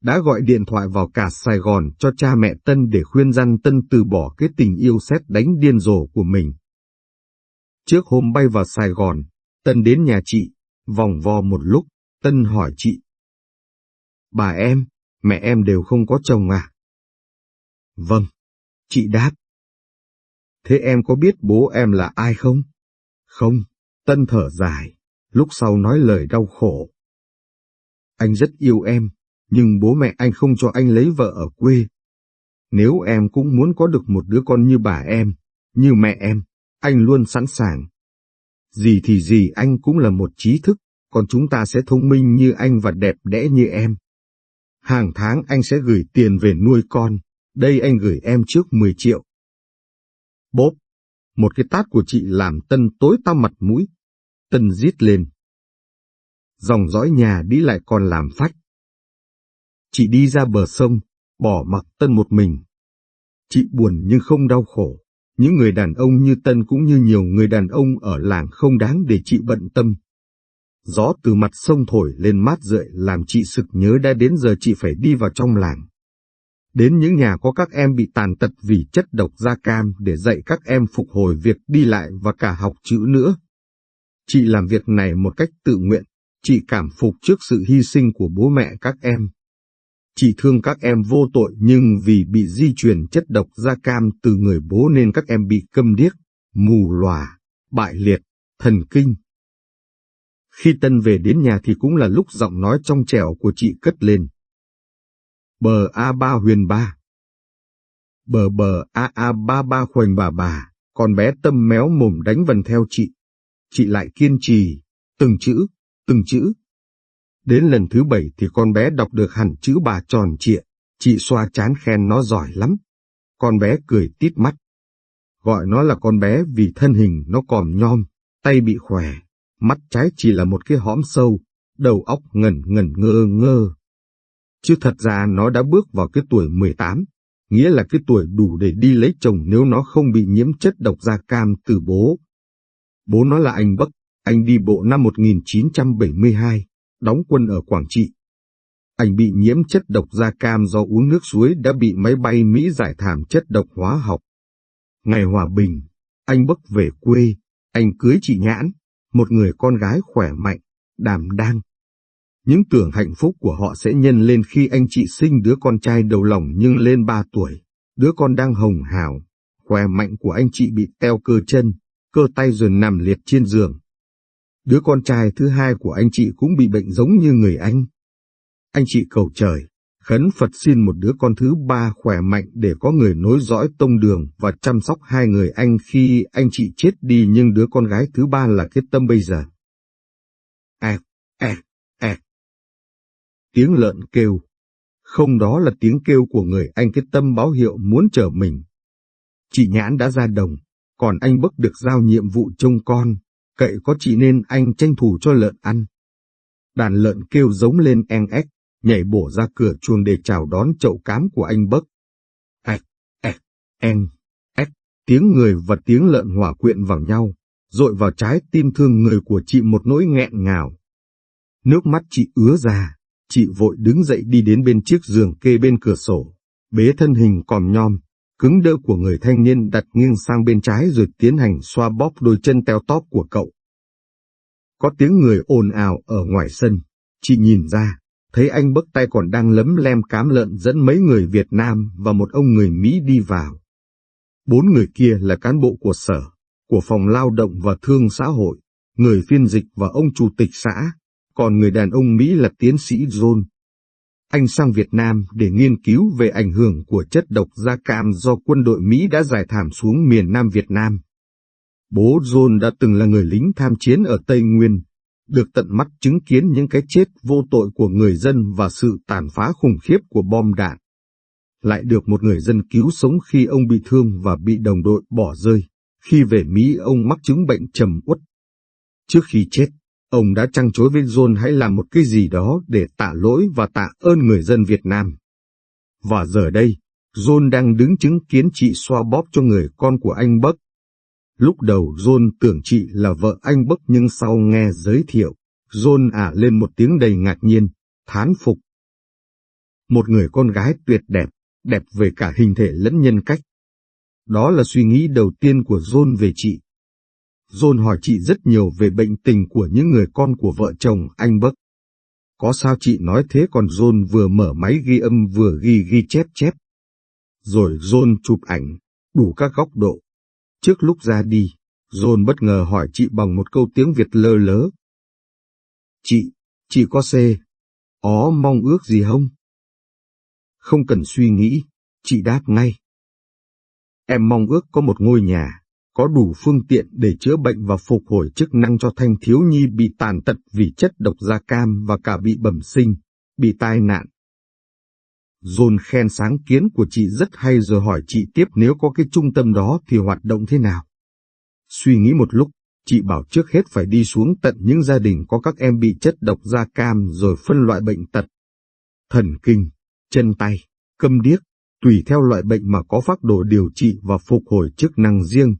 Đã gọi điện thoại vào cả Sài Gòn cho cha mẹ Tân để khuyên răn Tân từ bỏ cái tình yêu xét đánh điên rồ của mình. Trước hôm bay vào Sài Gòn, Tân đến nhà chị, vòng vo một lúc, Tân hỏi chị. Bà em, mẹ em đều không có chồng à? Vâng, chị đáp. Thế em có biết bố em là ai không? Không, Tân thở dài, lúc sau nói lời đau khổ. Anh rất yêu em, nhưng bố mẹ anh không cho anh lấy vợ ở quê. Nếu em cũng muốn có được một đứa con như bà em, như mẹ em, anh luôn sẵn sàng. Gì thì gì anh cũng là một trí thức, còn chúng ta sẽ thông minh như anh và đẹp đẽ như em. Hàng tháng anh sẽ gửi tiền về nuôi con, đây anh gửi em trước 10 triệu. Bốp, một cái tát của chị làm Tân tối tao mặt mũi. Tân giết lên. Dòng dõi nhà đi lại còn làm phách. Chị đi ra bờ sông, bỏ mặc Tân một mình. Chị buồn nhưng không đau khổ. Những người đàn ông như Tân cũng như nhiều người đàn ông ở làng không đáng để chị bận tâm. Gió từ mặt sông thổi lên mát rượi làm chị sực nhớ đã đến giờ chị phải đi vào trong làng đến những nhà có các em bị tàn tật vì chất độc da cam để dạy các em phục hồi việc đi lại và cả học chữ nữa. Chị làm việc này một cách tự nguyện, chị cảm phục trước sự hy sinh của bố mẹ các em. Chị thương các em vô tội nhưng vì bị di truyền chất độc da cam từ người bố nên các em bị câm điếc, mù lòa, bại liệt, thần kinh. Khi Tân về đến nhà thì cũng là lúc giọng nói trong trẻo của chị cất lên. Bờ A ba huyền ba. Bờ bờ A A ba ba khoành bà bà, con bé tâm méo mồm đánh vần theo chị. Chị lại kiên trì, từng chữ, từng chữ. Đến lần thứ bảy thì con bé đọc được hẳn chữ bà tròn trịa, chị xoa chán khen nó giỏi lắm. Con bé cười tít mắt. Gọi nó là con bé vì thân hình nó còm nhom, tay bị khỏe, mắt trái chỉ là một cái hõm sâu, đầu óc ngẩn ngẩn ngơ ngơ. Chứ thật ra nó đã bước vào cái tuổi 18, nghĩa là cái tuổi đủ để đi lấy chồng nếu nó không bị nhiễm chất độc da cam từ bố. Bố nó là anh Bắc, anh đi bộ năm 1972, đóng quân ở Quảng Trị. Anh bị nhiễm chất độc da cam do uống nước suối đã bị máy bay Mỹ giải thảm chất độc hóa học. Ngày hòa bình, anh Bắc về quê, anh cưới chị Nhãn, một người con gái khỏe mạnh, đảm đang. Những tưởng hạnh phúc của họ sẽ nhân lên khi anh chị sinh đứa con trai đầu lòng nhưng lên ba tuổi, đứa con đang hồng hào, khỏe mạnh của anh chị bị teo cơ chân, cơ tay rồi nằm liệt trên giường. Đứa con trai thứ hai của anh chị cũng bị bệnh giống như người anh. Anh chị cầu trời, khấn Phật xin một đứa con thứ ba khỏe mạnh để có người nối dõi tông đường và chăm sóc hai người anh khi anh chị chết đi nhưng đứa con gái thứ ba là kết tâm bây giờ. À, à, à. Tiếng lợn kêu. Không đó là tiếng kêu của người anh kết tâm báo hiệu muốn chờ mình. Chị Nhãn đã ra đồng, còn anh bức được giao nhiệm vụ trông con, cậy có chị nên anh tranh thủ cho lợn ăn. Đàn lợn kêu giống lên en ếch, nhảy bổ ra cửa chuồng để chào đón chậu cám của anh Bấc. Ếch, ếch, en, ếch, tiếng người và tiếng lợn hòa quyện vào nhau, dội vào trái tim thương người của chị một nỗi nghẹn ngào. Nước mắt chị ứa ra, chị vội đứng dậy đi đến bên chiếc giường kê bên cửa sổ, bế thân hình còm nhom, cứng đơ của người thanh niên đặt nghiêng sang bên trái rồi tiến hành xoa bóp đôi chân teo tóp của cậu. Có tiếng người ồn ào ở ngoài sân, chị nhìn ra, thấy anh bấc tay còn đang lấm lem cám lợn dẫn mấy người Việt Nam và một ông người Mỹ đi vào. Bốn người kia là cán bộ của sở, của phòng lao động và thương xã hội, người phiên dịch và ông chủ tịch xã, còn người đàn ông Mỹ là tiến sĩ John. Anh sang Việt Nam để nghiên cứu về ảnh hưởng của chất độc da cam do quân đội Mỹ đã giải thảm xuống miền Nam Việt Nam. Bố John đã từng là người lính tham chiến ở Tây Nguyên, được tận mắt chứng kiến những cái chết vô tội của người dân và sự tàn phá khủng khiếp của bom đạn. Lại được một người dân cứu sống khi ông bị thương và bị đồng đội bỏ rơi. Khi về Mỹ ông mắc chứng bệnh trầm uất. Trước khi chết, ông đã trăng chối với John hãy làm một cái gì đó để tạ lỗi và tạ ơn người dân Việt Nam. Và giờ đây, John đang đứng chứng kiến chị xoa bóp cho người con của anh Buck Lúc đầu John tưởng chị là vợ anh bắc nhưng sau nghe giới thiệu, John ả lên một tiếng đầy ngạc nhiên, thán phục. Một người con gái tuyệt đẹp, đẹp về cả hình thể lẫn nhân cách. Đó là suy nghĩ đầu tiên của John về chị. John hỏi chị rất nhiều về bệnh tình của những người con của vợ chồng anh Buck. Có sao chị nói thế còn John vừa mở máy ghi âm vừa ghi ghi chép chép. Rồi John chụp ảnh, đủ các góc độ, Trước lúc ra đi, John bất ngờ hỏi chị bằng một câu tiếng Việt lơ lớ. Chị, chị có xe, ó mong ước gì không? Không cần suy nghĩ, chị đáp ngay. Em mong ước có một ngôi nhà, có đủ phương tiện để chữa bệnh và phục hồi chức năng cho thanh thiếu nhi bị tàn tật vì chất độc da cam và cả bị bẩm sinh, bị tai nạn, John khen sáng kiến của chị rất hay rồi hỏi chị tiếp nếu có cái trung tâm đó thì hoạt động thế nào. Suy nghĩ một lúc, chị bảo trước hết phải đi xuống tận những gia đình có các em bị chất độc da cam rồi phân loại bệnh tật. Thần kinh, chân tay, câm điếc, tùy theo loại bệnh mà có phác đồ điều trị và phục hồi chức năng riêng.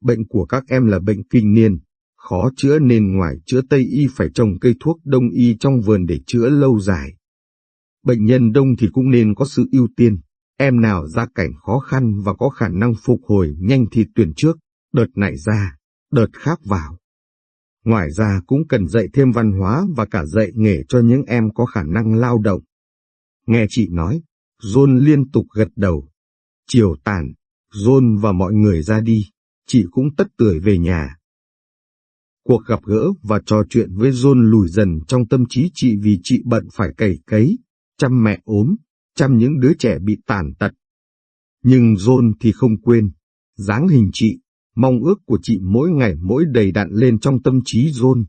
Bệnh của các em là bệnh kinh niên, khó chữa nên ngoài chữa Tây y phải trồng cây thuốc Đông y trong vườn để chữa lâu dài bệnh nhân đông thì cũng nên có sự ưu tiên. Em nào ra cảnh khó khăn và có khả năng phục hồi nhanh thì tuyển trước, đợt này ra, đợt khác vào. Ngoài ra cũng cần dạy thêm văn hóa và cả dạy nghề cho những em có khả năng lao động. Nghe chị nói, John liên tục gật đầu. Chiều tàn, John và mọi người ra đi, chị cũng tất tưởi về nhà. Cuộc gặp gỡ và trò chuyện với John lùi dần trong tâm trí chị vì chị bận phải cày cấy, chăm mẹ ốm, chăm những đứa trẻ bị tàn tật. Nhưng John thì không quên, dáng hình chị, mong ước của chị mỗi ngày mỗi đầy đặn lên trong tâm trí John.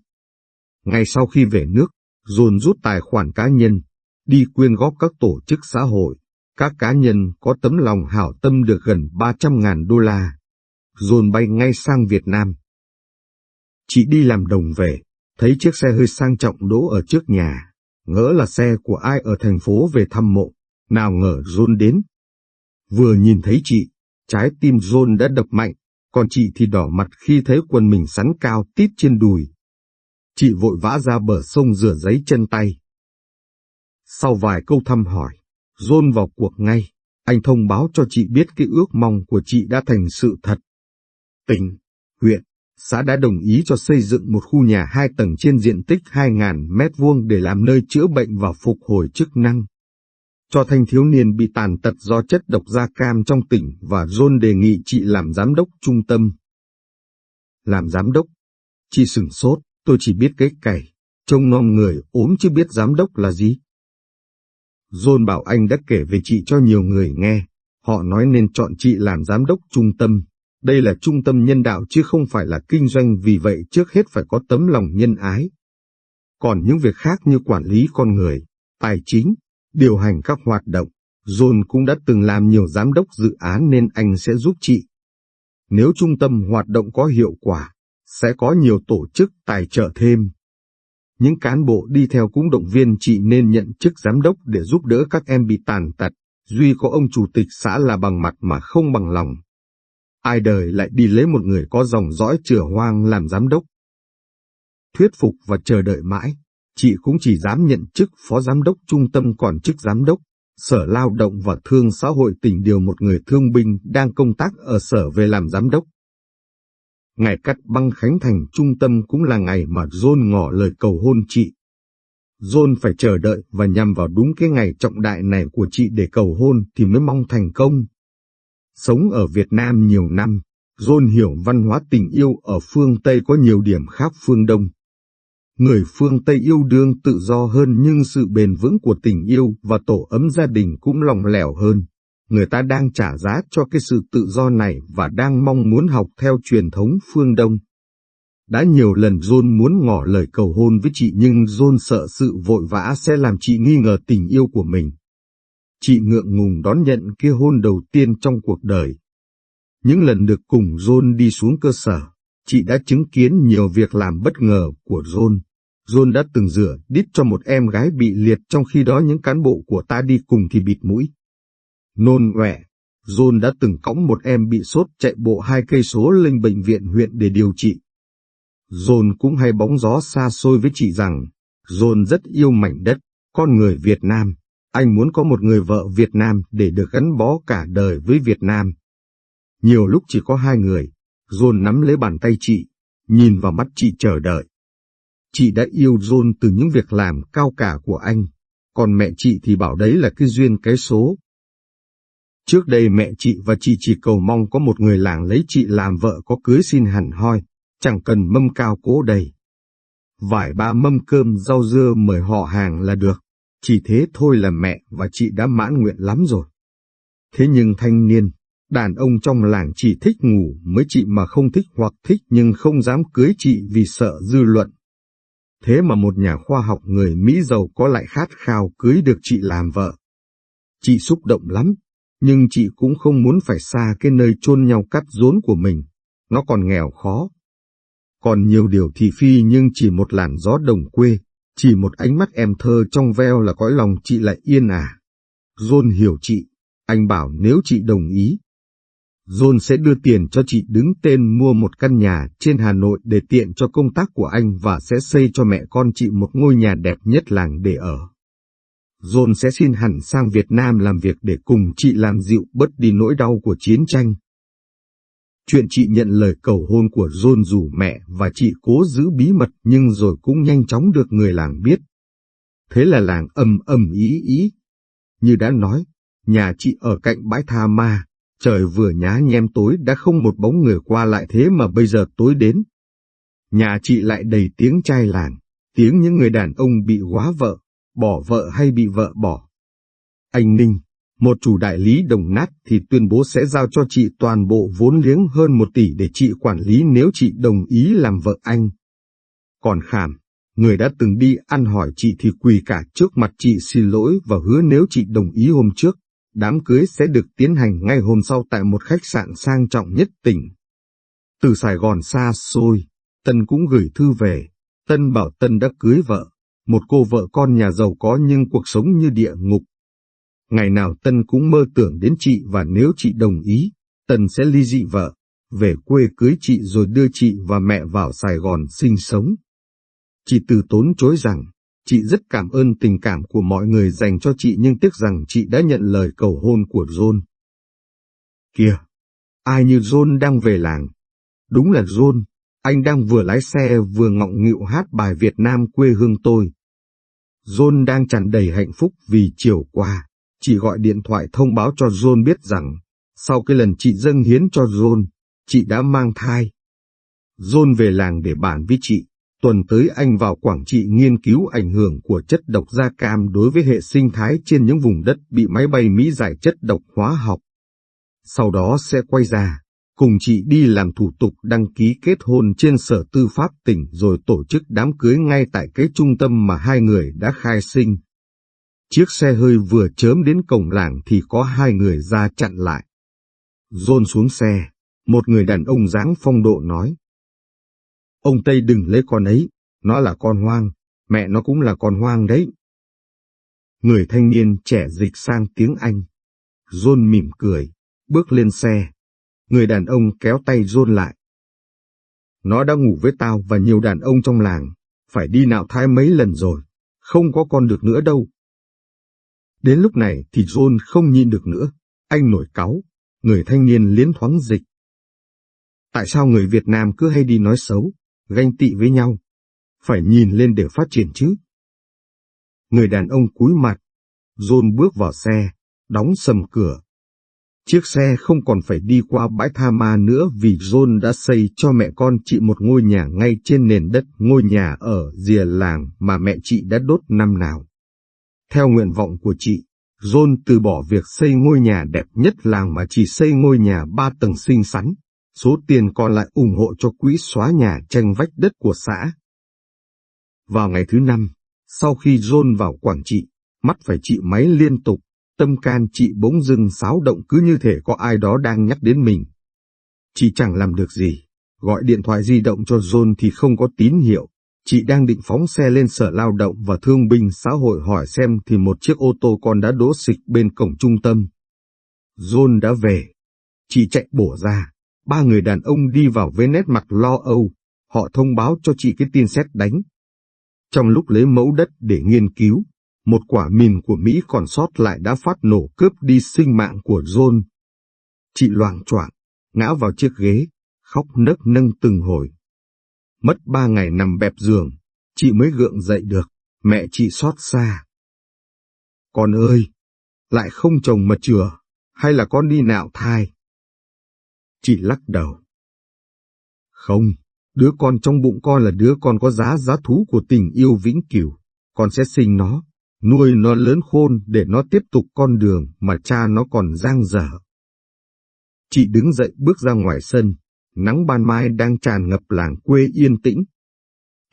Ngay sau khi về nước, John rút tài khoản cá nhân, đi quyên góp các tổ chức xã hội, các cá nhân có tấm lòng hảo tâm được gần 300.000 đô la dồn bay ngay sang Việt Nam. Chị đi làm đồng về, thấy chiếc xe hơi sang trọng đỗ ở trước nhà, ngỡ là xe của ai ở thành phố về thăm mộ, nào ngờ John đến. Vừa nhìn thấy chị, trái tim John đã đập mạnh, còn chị thì đỏ mặt khi thấy quần mình sắn cao tít trên đùi. Chị vội vã ra bờ sông rửa giấy chân tay. Sau vài câu thăm hỏi, John vào cuộc ngay, anh thông báo cho chị biết cái ước mong của chị đã thành sự thật. Tỉnh, huyện, xã đã đồng ý cho xây dựng một khu nhà hai tầng trên diện tích 2.000 mét vuông để làm nơi chữa bệnh và phục hồi chức năng. Cho thanh thiếu niên bị tàn tật do chất độc da cam trong tỉnh và John đề nghị chị làm giám đốc trung tâm. Làm giám đốc? Chị sửng sốt, tôi chỉ biết cái cày, trông nom người ốm chứ biết giám đốc là gì. John bảo anh đã kể về chị cho nhiều người nghe, họ nói nên chọn chị làm giám đốc trung tâm. Đây là trung tâm nhân đạo chứ không phải là kinh doanh vì vậy trước hết phải có tấm lòng nhân ái. Còn những việc khác như quản lý con người, tài chính, điều hành các hoạt động, John cũng đã từng làm nhiều giám đốc dự án nên anh sẽ giúp chị. Nếu trung tâm hoạt động có hiệu quả, sẽ có nhiều tổ chức tài trợ thêm. Những cán bộ đi theo cũng động viên chị nên nhận chức giám đốc để giúp đỡ các em bị tàn tật, duy có ông chủ tịch xã là bằng mặt mà không bằng lòng. Ai đời lại đi lấy một người có dòng dõi chửa hoang làm giám đốc. Thuyết phục và chờ đợi mãi, chị cũng chỉ dám nhận chức phó giám đốc trung tâm còn chức giám đốc. Sở Lao động và Thương xã hội tỉnh điều một người thương binh đang công tác ở sở về làm giám đốc. Ngày cắt băng khánh thành trung tâm cũng là ngày mà John ngỏ lời cầu hôn chị. John phải chờ đợi và nhằm vào đúng cái ngày trọng đại này của chị để cầu hôn thì mới mong thành công. Sống ở Việt Nam nhiều năm, John hiểu văn hóa tình yêu ở phương Tây có nhiều điểm khác phương Đông. Người phương Tây yêu đương tự do hơn nhưng sự bền vững của tình yêu và tổ ấm gia đình cũng lòng lẻo hơn. Người ta đang trả giá cho cái sự tự do này và đang mong muốn học theo truyền thống phương Đông. Đã nhiều lần John muốn ngỏ lời cầu hôn với chị nhưng John sợ sự vội vã sẽ làm chị nghi ngờ tình yêu của mình. Chị ngượng ngùng đón nhận kia hôn đầu tiên trong cuộc đời. Những lần được cùng John đi xuống cơ sở, chị đã chứng kiến nhiều việc làm bất ngờ của John. John đã từng rửa đít cho một em gái bị liệt trong khi đó những cán bộ của ta đi cùng thì bịt mũi. Nôn ọe, John đã từng cõng một em bị sốt chạy bộ hai cây số lên bệnh viện huyện để điều trị. John cũng hay bóng gió xa xôi với chị rằng, John rất yêu mảnh đất, con người Việt Nam. Anh muốn có một người vợ Việt Nam để được gắn bó cả đời với Việt Nam. Nhiều lúc chỉ có hai người, John nắm lấy bàn tay chị, nhìn vào mắt chị chờ đợi. Chị đã yêu John từ những việc làm cao cả của anh, còn mẹ chị thì bảo đấy là cái duyên cái số. Trước đây mẹ chị và chị chỉ cầu mong có một người làng lấy chị làm vợ có cưới xin hẳn hoi, chẳng cần mâm cao cố đầy. Vài ba mâm cơm rau dưa mời họ hàng là được, chỉ thế thôi là mẹ và chị đã mãn nguyện lắm rồi. Thế nhưng thanh niên, đàn ông trong làng chỉ thích ngủ mới chị mà không thích hoặc thích nhưng không dám cưới chị vì sợ dư luận. Thế mà một nhà khoa học người Mỹ giàu có lại khát khao cưới được chị làm vợ. Chị xúc động lắm, nhưng chị cũng không muốn phải xa cái nơi chôn nhau cắt rốn của mình, nó còn nghèo khó. Còn nhiều điều thị phi nhưng chỉ một làn gió đồng quê, chỉ một ánh mắt em thơ trong veo là cõi lòng chị lại yên à. John hiểu chị, anh bảo nếu chị đồng ý, John sẽ đưa tiền cho chị đứng tên mua một căn nhà trên Hà Nội để tiện cho công tác của anh và sẽ xây cho mẹ con chị một ngôi nhà đẹp nhất làng để ở. John sẽ xin hẳn sang Việt Nam làm việc để cùng chị làm dịu bớt đi nỗi đau của chiến tranh. Chuyện chị nhận lời cầu hôn của John dù mẹ và chị cố giữ bí mật nhưng rồi cũng nhanh chóng được người làng biết. Thế là làng ầm ầm ý ý. Như đã nói, nhà chị ở cạnh bãi tha ma, trời vừa nhá nhem tối đã không một bóng người qua lại thế mà bây giờ tối đến. Nhà chị lại đầy tiếng trai làng, tiếng những người đàn ông bị quá vợ, bỏ vợ hay bị vợ bỏ. Anh Ninh, một chủ đại lý đồng nát thì tuyên bố sẽ giao cho chị toàn bộ vốn liếng hơn một tỷ để chị quản lý nếu chị đồng ý làm vợ anh. Còn Khảm, người đã từng đi ăn hỏi chị thì quỳ cả trước mặt chị xin lỗi và hứa nếu chị đồng ý hôm trước, đám cưới sẽ được tiến hành ngay hôm sau tại một khách sạn sang trọng nhất tỉnh. Từ Sài Gòn xa xôi, Tân cũng gửi thư về, Tân bảo Tân đã cưới vợ, một cô vợ con nhà giàu có nhưng cuộc sống như địa ngục. Ngày nào Tân cũng mơ tưởng đến chị và nếu chị đồng ý, Tân sẽ ly dị vợ, về quê cưới chị rồi đưa chị và mẹ vào Sài Gòn sinh sống. Chị từ tốn chối rằng, chị rất cảm ơn tình cảm của mọi người dành cho chị nhưng tiếc rằng chị đã nhận lời cầu hôn của John. Kìa, ai như John đang về làng? Đúng là John, anh đang vừa lái xe vừa ngọng nghịu hát bài Việt Nam quê hương tôi. John đang tràn đầy hạnh phúc vì chiều qua, chị gọi điện thoại thông báo cho John biết rằng, sau cái lần chị dâng hiến cho John, chị đã mang thai. John về làng để bàn với chị, tuần tới anh vào Quảng Trị nghiên cứu ảnh hưởng của chất độc da cam đối với hệ sinh thái trên những vùng đất bị máy bay Mỹ giải chất độc hóa học. Sau đó sẽ quay ra, cùng chị đi làm thủ tục đăng ký kết hôn trên sở tư pháp tỉnh rồi tổ chức đám cưới ngay tại cái trung tâm mà hai người đã khai sinh. Chiếc xe hơi vừa chớm đến cổng làng thì có hai người ra chặn lại. Dôn xuống xe, một người đàn ông dáng phong độ nói. Ông Tây đừng lấy con ấy, nó là con hoang, mẹ nó cũng là con hoang đấy. Người thanh niên trẻ dịch sang tiếng Anh. John mỉm cười, bước lên xe. Người đàn ông kéo tay John lại. Nó đã ngủ với tao và nhiều đàn ông trong làng, phải đi nạo thai mấy lần rồi, không có con được nữa đâu. Đến lúc này thì John không nhịn được nữa, anh nổi cáu, người thanh niên liến thoáng dịch. Tại sao người Việt Nam cứ hay đi nói xấu, ganh tị với nhau? Phải nhìn lên để phát triển chứ. Người đàn ông cúi mặt, John bước vào xe, đóng sầm cửa. Chiếc xe không còn phải đi qua bãi tha ma nữa vì John đã xây cho mẹ con chị một ngôi nhà ngay trên nền đất ngôi nhà ở rìa làng mà mẹ chị đã đốt năm nào. Theo nguyện vọng của chị, John từ bỏ việc xây ngôi nhà đẹp nhất làng mà chỉ xây ngôi nhà ba tầng xinh xắn, số tiền còn lại ủng hộ cho quỹ xóa nhà tranh vách đất của xã. Vào ngày thứ năm, sau khi John vào Quảng Trị, mắt phải chị máy liên tục, tâm can chị bỗng dưng xáo động cứ như thể có ai đó đang nhắc đến mình. Chị chẳng làm được gì, gọi điện thoại di động cho John thì không có tín hiệu, Chị đang định phóng xe lên sở lao động và thương binh xã hội hỏi xem thì một chiếc ô tô con đã đỗ xịch bên cổng trung tâm. John đã về. Chị chạy bổ ra. Ba người đàn ông đi vào với nét mặt lo âu. Họ thông báo cho chị cái tin xét đánh. Trong lúc lấy mẫu đất để nghiên cứu, một quả mìn của Mỹ còn sót lại đã phát nổ cướp đi sinh mạng của John. Chị loàng choạng, ngã vào chiếc ghế, khóc nấc nâng từng hồi. Mất ba ngày nằm bẹp giường, chị mới gượng dậy được, mẹ chị xót xa. Con ơi, lại không chồng mà chừa, hay là con đi nạo thai? Chị lắc đầu. Không, đứa con trong bụng con là đứa con có giá giá thú của tình yêu vĩnh cửu, con sẽ sinh nó, nuôi nó lớn khôn để nó tiếp tục con đường mà cha nó còn giang dở. Chị đứng dậy bước ra ngoài sân, nắng ban mai đang tràn ngập làng quê yên tĩnh.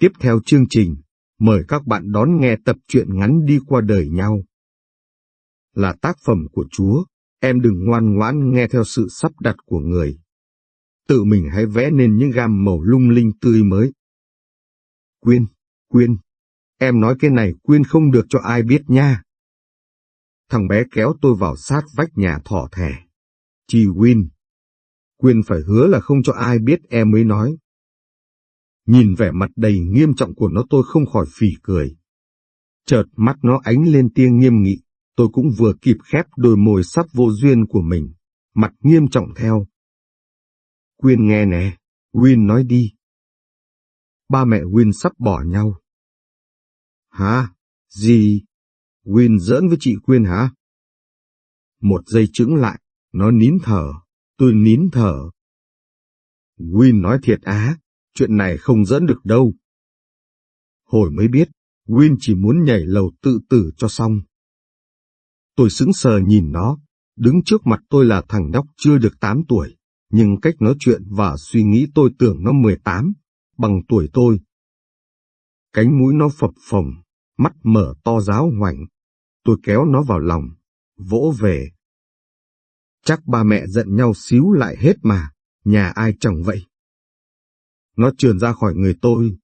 Tiếp theo chương trình, mời các bạn đón nghe tập truyện ngắn đi qua đời nhau. Là tác phẩm của Chúa, em đừng ngoan ngoãn nghe theo sự sắp đặt của người. Tự mình hãy vẽ nên những gam màu lung linh tươi mới. Quyên, Quyên, em nói cái này Quyên không được cho ai biết nha. Thằng bé kéo tôi vào sát vách nhà thỏ thẻ. Chị Win, Quyên phải hứa là không cho ai biết em mới nói. Nhìn vẻ mặt đầy nghiêm trọng của nó tôi không khỏi phỉ cười. Chợt mắt nó ánh lên tia nghiêm nghị, tôi cũng vừa kịp khép đôi môi sắp vô duyên của mình, mặt nghiêm trọng theo. Quyên nghe nè, Quyên nói đi. Ba mẹ Quyên sắp bỏ nhau. Hả? Gì? Quyên giỡn với chị Quyên hả? Một giây chững lại, nó nín thở, tôi nín thở. Win nói thiệt á, chuyện này không dẫn được đâu. Hồi mới biết, Win chỉ muốn nhảy lầu tự tử cho xong. Tôi sững sờ nhìn nó, đứng trước mặt tôi là thằng nhóc chưa được 8 tuổi, nhưng cách nói chuyện và suy nghĩ tôi tưởng nó 18, bằng tuổi tôi. Cánh mũi nó phập phồng, mắt mở to giáo hoảnh. Tôi kéo nó vào lòng, vỗ về. Chắc ba mẹ giận nhau xíu lại hết mà, nhà ai chẳng vậy. Nó trườn ra khỏi người tôi.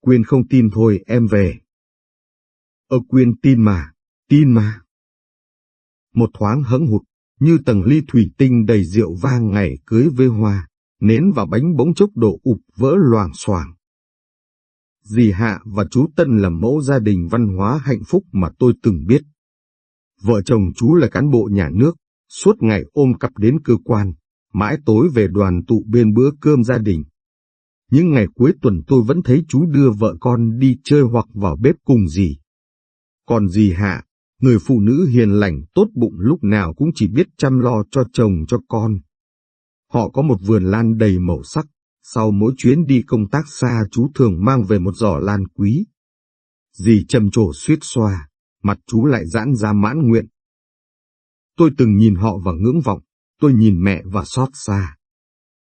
Quyên không tin thôi em về. Ơ Quyên tin mà, tin mà. Một thoáng hững hụt, như tầng ly thủy tinh đầy rượu vang ngày cưới với hoa, nến và bánh bỗng chốc đổ ụp vỡ loàng xoàng. Dì Hạ và chú Tân là mẫu gia đình văn hóa hạnh phúc mà tôi từng biết. Vợ chồng chú là cán bộ nhà nước, suốt ngày ôm cặp đến cơ quan, mãi tối về đoàn tụ bên bữa cơm gia đình. Những ngày cuối tuần tôi vẫn thấy chú đưa vợ con đi chơi hoặc vào bếp cùng dì. Còn dì Hạ, người phụ nữ hiền lành tốt bụng lúc nào cũng chỉ biết chăm lo cho chồng cho con. Họ có một vườn lan đầy màu sắc, sau mỗi chuyến đi công tác xa chú thường mang về một giỏ lan quý. Dì trầm trồ suýt xoa, mặt chú lại giãn ra mãn nguyện. Tôi từng nhìn họ và ngưỡng vọng, tôi nhìn mẹ và xót xa.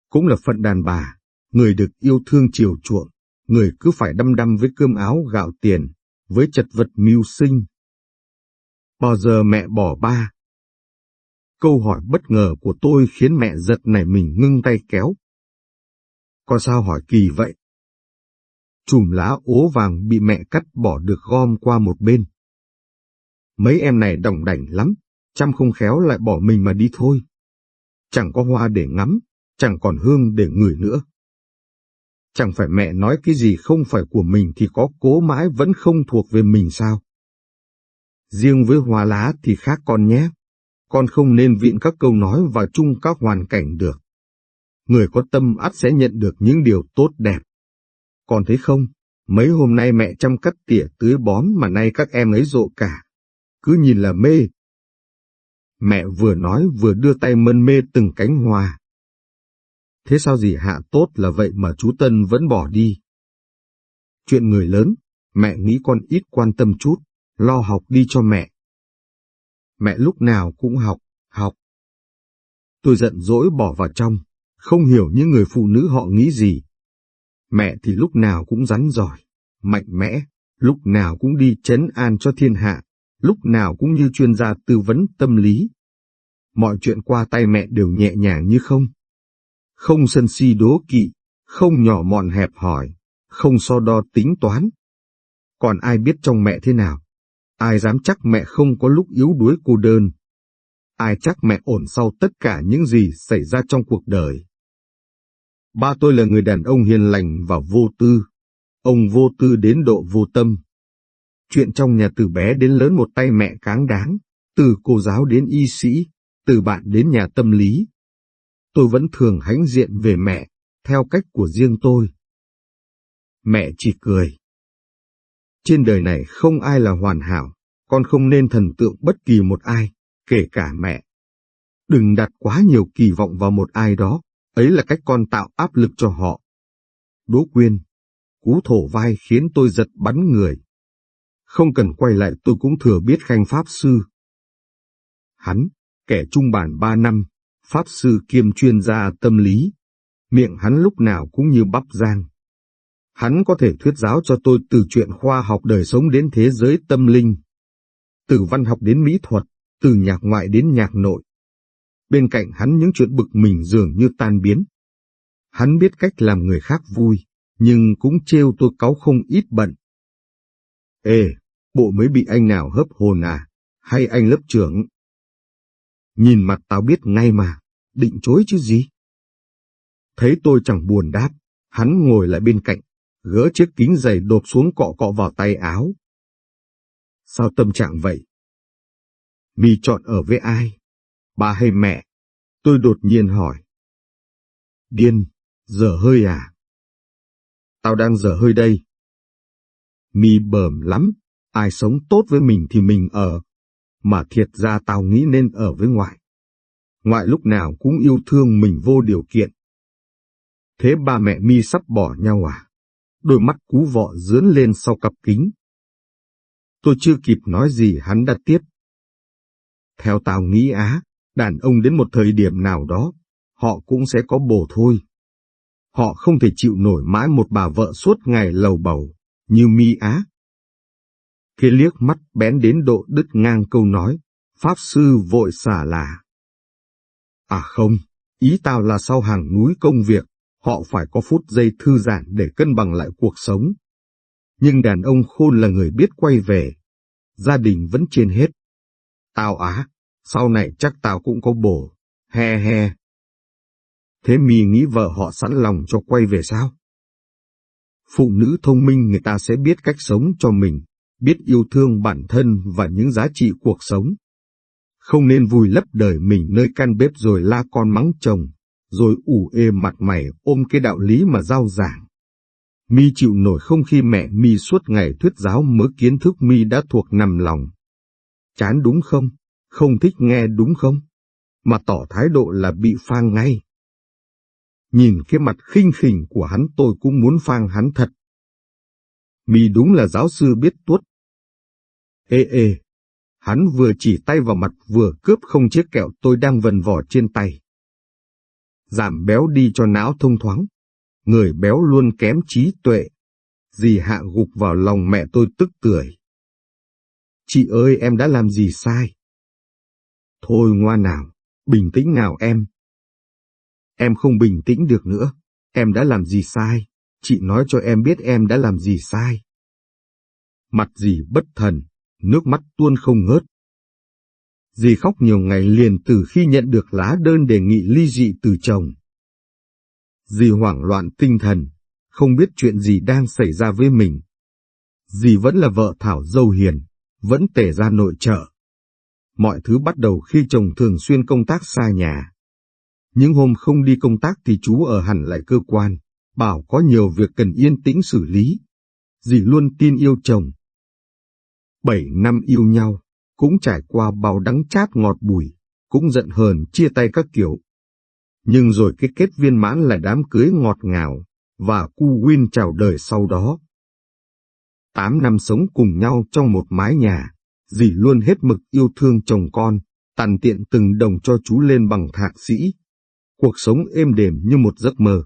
Cũng là phận đàn bà, người được yêu thương chiều chuộng, người cứ phải đăm đăm với cơm áo gạo tiền, với chật vật mưu sinh. Bao giờ mẹ bỏ ba? Câu hỏi bất ngờ của tôi khiến mẹ giật nảy mình ngưng tay kéo. Có sao hỏi kỳ vậy? Chùm lá ố vàng bị mẹ cắt bỏ được gom qua một bên. Mấy em này đồng đảnh lắm, chăm không khéo lại bỏ mình mà đi thôi. Chẳng có hoa để ngắm, chẳng còn hương để ngửi nữa. Chẳng phải mẹ nói cái gì không phải của mình thì có cố mãi vẫn không thuộc về mình sao? Riêng với hoa lá thì khác con nhé. Con không nên viện các câu nói và chung các hoàn cảnh được. Người có tâm ắt sẽ nhận được những điều tốt đẹp. con thấy không, mấy hôm nay mẹ chăm cắt tỉa tưới bón mà nay các em ấy rộ cả. Cứ nhìn là mê. Mẹ vừa nói vừa đưa tay mân mê từng cánh hoa. Thế sao gì hạ tốt là vậy mà chú Tân vẫn bỏ đi? Chuyện người lớn, mẹ nghĩ con ít quan tâm chút, lo học đi cho mẹ. Mẹ lúc nào cũng học, học. Tôi giận dỗi bỏ vào trong, không hiểu những người phụ nữ họ nghĩ gì. Mẹ thì lúc nào cũng rắn giỏi, mạnh mẽ, lúc nào cũng đi chấn an cho thiên hạ, lúc nào cũng như chuyên gia tư vấn tâm lý. Mọi chuyện qua tay mẹ đều nhẹ nhàng như không. Không sân si đố kỵ, không nhỏ mọn hẹp hỏi, không so đo tính toán. Còn ai biết trong mẹ thế nào? Ai dám chắc mẹ không có lúc yếu đuối cô đơn? Ai chắc mẹ ổn sau tất cả những gì xảy ra trong cuộc đời? Ba tôi là người đàn ông hiền lành và vô tư. Ông vô tư đến độ vô tâm. Chuyện trong nhà từ bé đến lớn một tay mẹ cáng đáng, từ cô giáo đến y sĩ, từ bạn đến nhà tâm lý. Tôi vẫn thường hãnh diện về mẹ, theo cách của riêng tôi. Mẹ chỉ cười. Trên đời này không ai là hoàn hảo, con không nên thần tượng bất kỳ một ai, kể cả mẹ. Đừng đặt quá nhiều kỳ vọng vào một ai đó, ấy là cách con tạo áp lực cho họ. Đỗ Quyên, cú thổ vai khiến tôi giật bắn người. Không cần quay lại tôi cũng thừa biết khanh Pháp Sư. Hắn, kẻ trung bản ba năm, Pháp Sư kiêm chuyên gia tâm lý. Miệng hắn lúc nào cũng như bắp rang. Hắn có thể thuyết giáo cho tôi từ chuyện khoa học đời sống đến thế giới tâm linh. Từ văn học đến mỹ thuật, từ nhạc ngoại đến nhạc nội bên cạnh hắn những chuyện bực mình dường như tan biến. Hắn biết cách làm người khác vui, nhưng cũng trêu tôi cáu không ít bận. Ê, bộ mới bị anh nào hấp hồn à, hay anh lớp trưởng? Nhìn mặt tao biết ngay mà, định chối chứ gì? Thấy tôi chẳng buồn đáp, hắn ngồi lại bên cạnh, gỡ chiếc kính giày đột xuống cọ cọ vào tay áo. Sao tâm trạng vậy? Mi chọn ở với ai? Ba hay mẹ? Tôi đột nhiên hỏi. Điên, dở hơi à? Tao đang dở hơi đây. Mi bờm lắm, ai sống tốt với mình thì mình ở. mà thiệt ra tao nghĩ nên ở với ngoại. Ngoại lúc nào cũng yêu thương mình vô điều kiện. Thế ba mẹ mi sắp bỏ nhau à? Đôi mắt cú vọ dướn lên sau cặp kính. Tôi chưa kịp nói gì hắn đã tiếp. Theo tao nghĩ á, đàn ông đến một thời điểm nào đó, họ cũng sẽ có bồ thôi. Họ không thể chịu nổi mãi một bà vợ suốt ngày lầu bầu, như mi á. Khi liếc mắt bén đến độ đứt ngang câu nói, Pháp Sư vội xả là. À không, ý tao là sau hàng núi công việc, họ phải có phút giây thư giãn để cân bằng lại cuộc sống. Nhưng đàn ông khôn là người biết quay về, gia đình vẫn trên hết. Tao á, sau này chắc tao cũng có bổ, he he. Thế mì nghĩ vợ họ sẵn lòng cho quay về sao? Phụ nữ thông minh người ta sẽ biết cách sống cho mình, biết yêu thương bản thân và những giá trị cuộc sống. Không nên vùi lấp đời mình nơi căn bếp rồi la con mắng chồng, rồi ủ ê mặt mày ôm cái đạo lý mà giao giảng. Mi chịu nổi không khi mẹ Mi suốt ngày thuyết giáo mớ kiến thức Mi đã thuộc nằm lòng. Chán đúng không? Không thích nghe đúng không? Mà tỏ thái độ là bị phang ngay. Nhìn cái mặt khinh khỉnh của hắn tôi cũng muốn phang hắn thật. Mi đúng là giáo sư biết tuốt. Ê ê, hắn vừa chỉ tay vào mặt vừa cướp không chiếc kẹo tôi đang vần vỏ trên tay. Giảm béo đi cho não thông thoáng. Người béo luôn kém trí tuệ. Dì hạ gục vào lòng mẹ tôi tức cười. Chị ơi em đã làm gì sai? Thôi ngoan nào, bình tĩnh nào em. Em không bình tĩnh được nữa, em đã làm gì sai, chị nói cho em biết em đã làm gì sai. Mặt dì bất thần, nước mắt tuôn không ngớt. Dì khóc nhiều ngày liền từ khi nhận được lá đơn đề nghị ly dị từ chồng. Dì hoảng loạn tinh thần, không biết chuyện gì đang xảy ra với mình. Dì vẫn là vợ Thảo dâu hiền, vẫn tể ra nội trợ. Mọi thứ bắt đầu khi chồng thường xuyên công tác xa nhà. Những hôm không đi công tác thì chú ở hẳn lại cơ quan, bảo có nhiều việc cần yên tĩnh xử lý. Dì luôn tin yêu chồng. Bảy năm yêu nhau, cũng trải qua bao đắng chát ngọt bùi, cũng giận hờn chia tay các kiểu. Nhưng rồi cái kết viên mãn là đám cưới ngọt ngào, và cu Win chào đời sau đó. Tám năm sống cùng nhau trong một mái nhà, dì luôn hết mực yêu thương chồng con, tàn tiện từng đồng cho chú lên bằng thạc sĩ. Cuộc sống êm đềm như một giấc mơ.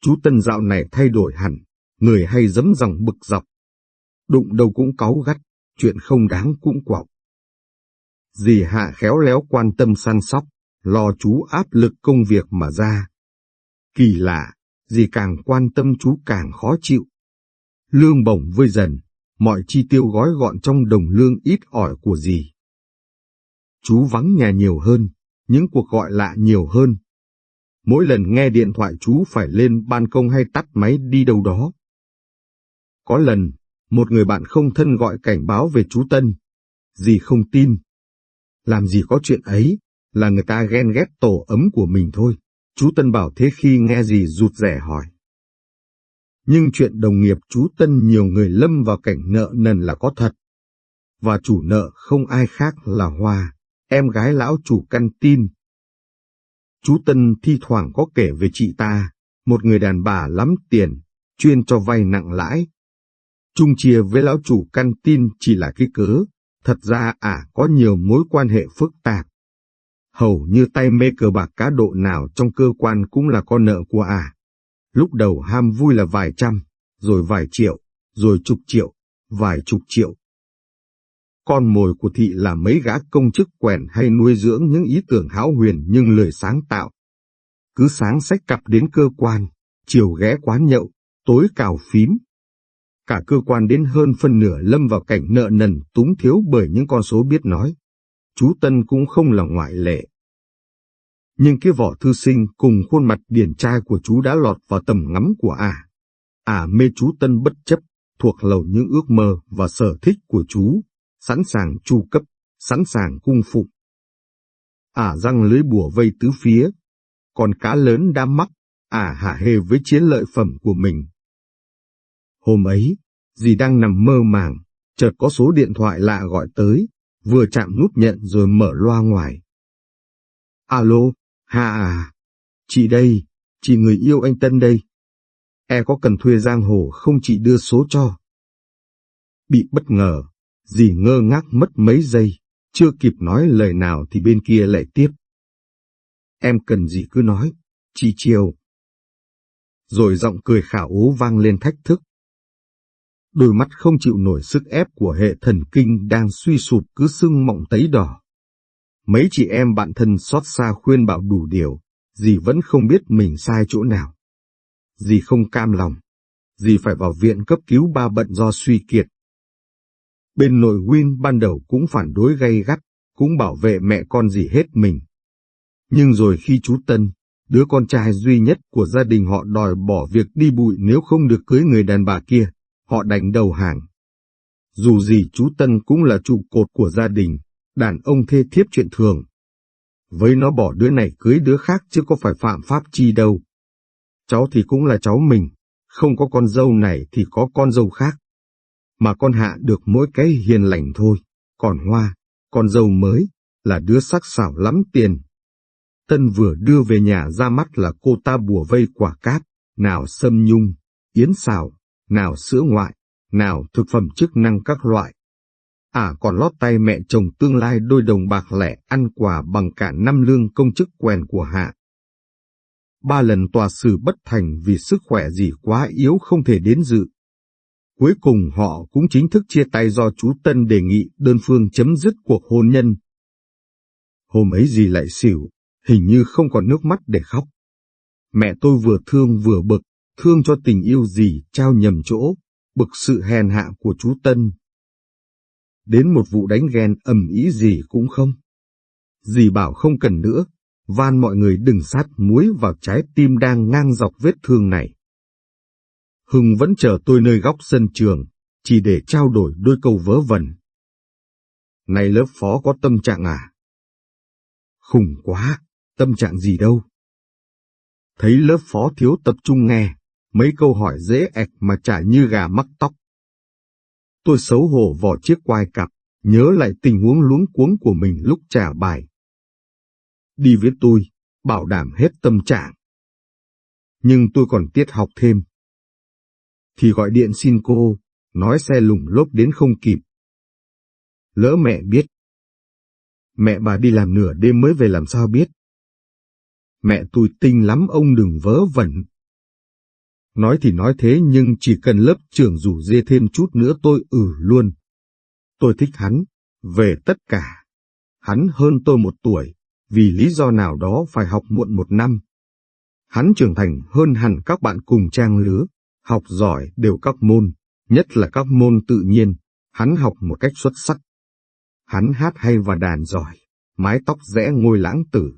Chú Tân dạo này thay đổi hẳn, người hay dấm dòng bực dọc. Đụng đâu cũng cáu gắt, chuyện không đáng cũng quọng. Dì Hạ khéo léo quan tâm săn sóc, lo chú áp lực công việc mà ra. Kỳ lạ, dì càng quan tâm chú càng khó chịu. Lương bổng vơi dần, mọi chi tiêu gói gọn trong đồng lương ít ỏi của dì. Chú vắng nhà nhiều hơn, những cuộc gọi lạ nhiều hơn. Mỗi lần nghe điện thoại chú phải lên ban công hay tắt máy đi đâu đó. Có lần, một người bạn không thân gọi cảnh báo về chú Tân. Dì không tin. Làm gì có chuyện ấy, là người ta ghen ghét tổ ấm của mình thôi. Chú Tân bảo thế khi nghe gì rụt rẻ hỏi. Nhưng chuyện đồng nghiệp chú Tân nhiều người lâm vào cảnh nợ nần là có thật. Và chủ nợ không ai khác là Hoa, em gái lão chủ căn tin. Chú Tân thi thoảng có kể về chị ta, một người đàn bà lắm tiền, chuyên cho vay nặng lãi. Chung chia với lão chủ căn tin chỉ là cái cớ, thật ra ả à, có nhiều mối quan hệ phức tạp. Hầu như tay mê cờ bạc cá độ nào trong cơ quan cũng là con nợ của ả. À. Lúc đầu ham vui là vài trăm, rồi vài triệu, rồi chục triệu, vài chục triệu. Con mồi của thị là mấy gã công chức quèn hay nuôi dưỡng những ý tưởng hão huyền nhưng lười sáng tạo. Cứ sáng sách cặp đến cơ quan, chiều ghé quán nhậu, tối cào phím. Cả cơ quan đến hơn phân nửa lâm vào cảnh nợ nần túng thiếu bởi những con số biết nói. Chú Tân cũng không là ngoại lệ nhưng cái vỏ thư sinh cùng khuôn mặt điển trai của chú đã lọt vào tầm ngắm của ả. À. Ả mê chú Tân bất chấp, thuộc lầu những ước mơ và sở thích của chú, sẵn sàng chu cấp, sẵn sàng cung phụng. Ả răng lưới bùa vây tứ phía, còn cá lớn đã mắc, ả hạ hê với chiến lợi phẩm của mình. Hôm ấy, dì đang nằm mơ màng, chợt có số điện thoại lạ gọi tới, vừa chạm nút nhận rồi mở loa ngoài. Alo, hà à, chị đây, chị người yêu anh Tân đây. E có cần thuê giang hồ không chị đưa số cho. Bị bất ngờ, dì ngơ ngác mất mấy giây, chưa kịp nói lời nào thì bên kia lại tiếp. Em cần gì cứ nói, chị chiều. Rồi giọng cười khả ố vang lên thách thức. Đôi mắt không chịu nổi sức ép của hệ thần kinh đang suy sụp cứ sưng mọng tấy đỏ. Mấy chị em bạn thân xót xa khuyên bảo đủ điều, dì vẫn không biết mình sai chỗ nào. Dì không cam lòng, dì phải vào viện cấp cứu ba bận do suy kiệt. Bên nội Win ban đầu cũng phản đối gay gắt, cũng bảo vệ mẹ con dì hết mình. Nhưng rồi khi chú Tân, đứa con trai duy nhất của gia đình họ đòi bỏ việc đi bụi nếu không được cưới người đàn bà kia, họ đành đầu hàng. Dù gì chú Tân cũng là trụ cột của gia đình, đàn ông thê thiếp chuyện thường. Với nó bỏ đứa này cưới đứa khác chứ có phải phạm pháp chi đâu. Cháu thì cũng là cháu mình, không có con dâu này thì có con dâu khác. Mà con hạ được mỗi cái hiền lành thôi, còn Hoa, con dâu mới, là đứa sắc sảo lắm tiền. Tân vừa đưa về nhà ra mắt là cô ta bùa vây quả cát, nào sâm nhung, yến xào, nào sữa ngoại, nào thực phẩm chức năng các loại. À còn lót tay mẹ chồng tương lai đôi đồng bạc lẻ ăn quà bằng cả năm lương công chức quèn của Hạ. Ba lần tòa xử bất thành vì sức khỏe gì quá yếu không thể đến dự. Cuối cùng họ cũng chính thức chia tay do chú Tân đề nghị đơn phương chấm dứt cuộc hôn nhân. Hôm ấy gì lại xỉu, hình như không còn nước mắt để khóc. Mẹ tôi vừa thương vừa bực, thương cho tình yêu gì trao nhầm chỗ, bực sự hèn hạ của chú Tân. Đến một vụ đánh ghen ầm ý gì cũng không. Dì bảo không cần nữa, van mọi người đừng sát muối vào trái tim đang ngang dọc vết thương này. Hưng vẫn chờ tôi nơi góc sân trường, chỉ để trao đổi đôi câu vớ vẩn. Này lớp phó có tâm trạng à? Khủng quá, tâm trạng gì đâu. Thấy lớp phó thiếu tập trung nghe, mấy câu hỏi dễ ẹc mà chả như gà mắc tóc. Tôi xấu hổ vò chiếc quai cặp, nhớ lại tình huống luống cuống của mình lúc trả bài. Đi với tôi, bảo đảm hết tâm trạng. Nhưng tôi còn tiết học thêm. Thì gọi điện xin cô, nói xe lùng lốp đến không kịp. Lỡ mẹ biết. Mẹ bà đi làm nửa đêm mới về làm sao biết. Mẹ tôi tinh lắm ông đừng vớ vẩn. Nói thì nói thế nhưng chỉ cần lớp trưởng rủ dê thêm chút nữa tôi ử luôn. Tôi thích hắn, về tất cả. Hắn hơn tôi một tuổi, vì lý do nào đó phải học muộn một năm. Hắn trưởng thành hơn hẳn các bạn cùng trang lứa, học giỏi đều các môn, nhất là các môn tự nhiên, hắn học một cách xuất sắc. Hắn hát hay và đàn giỏi, mái tóc rẽ ngôi lãng tử,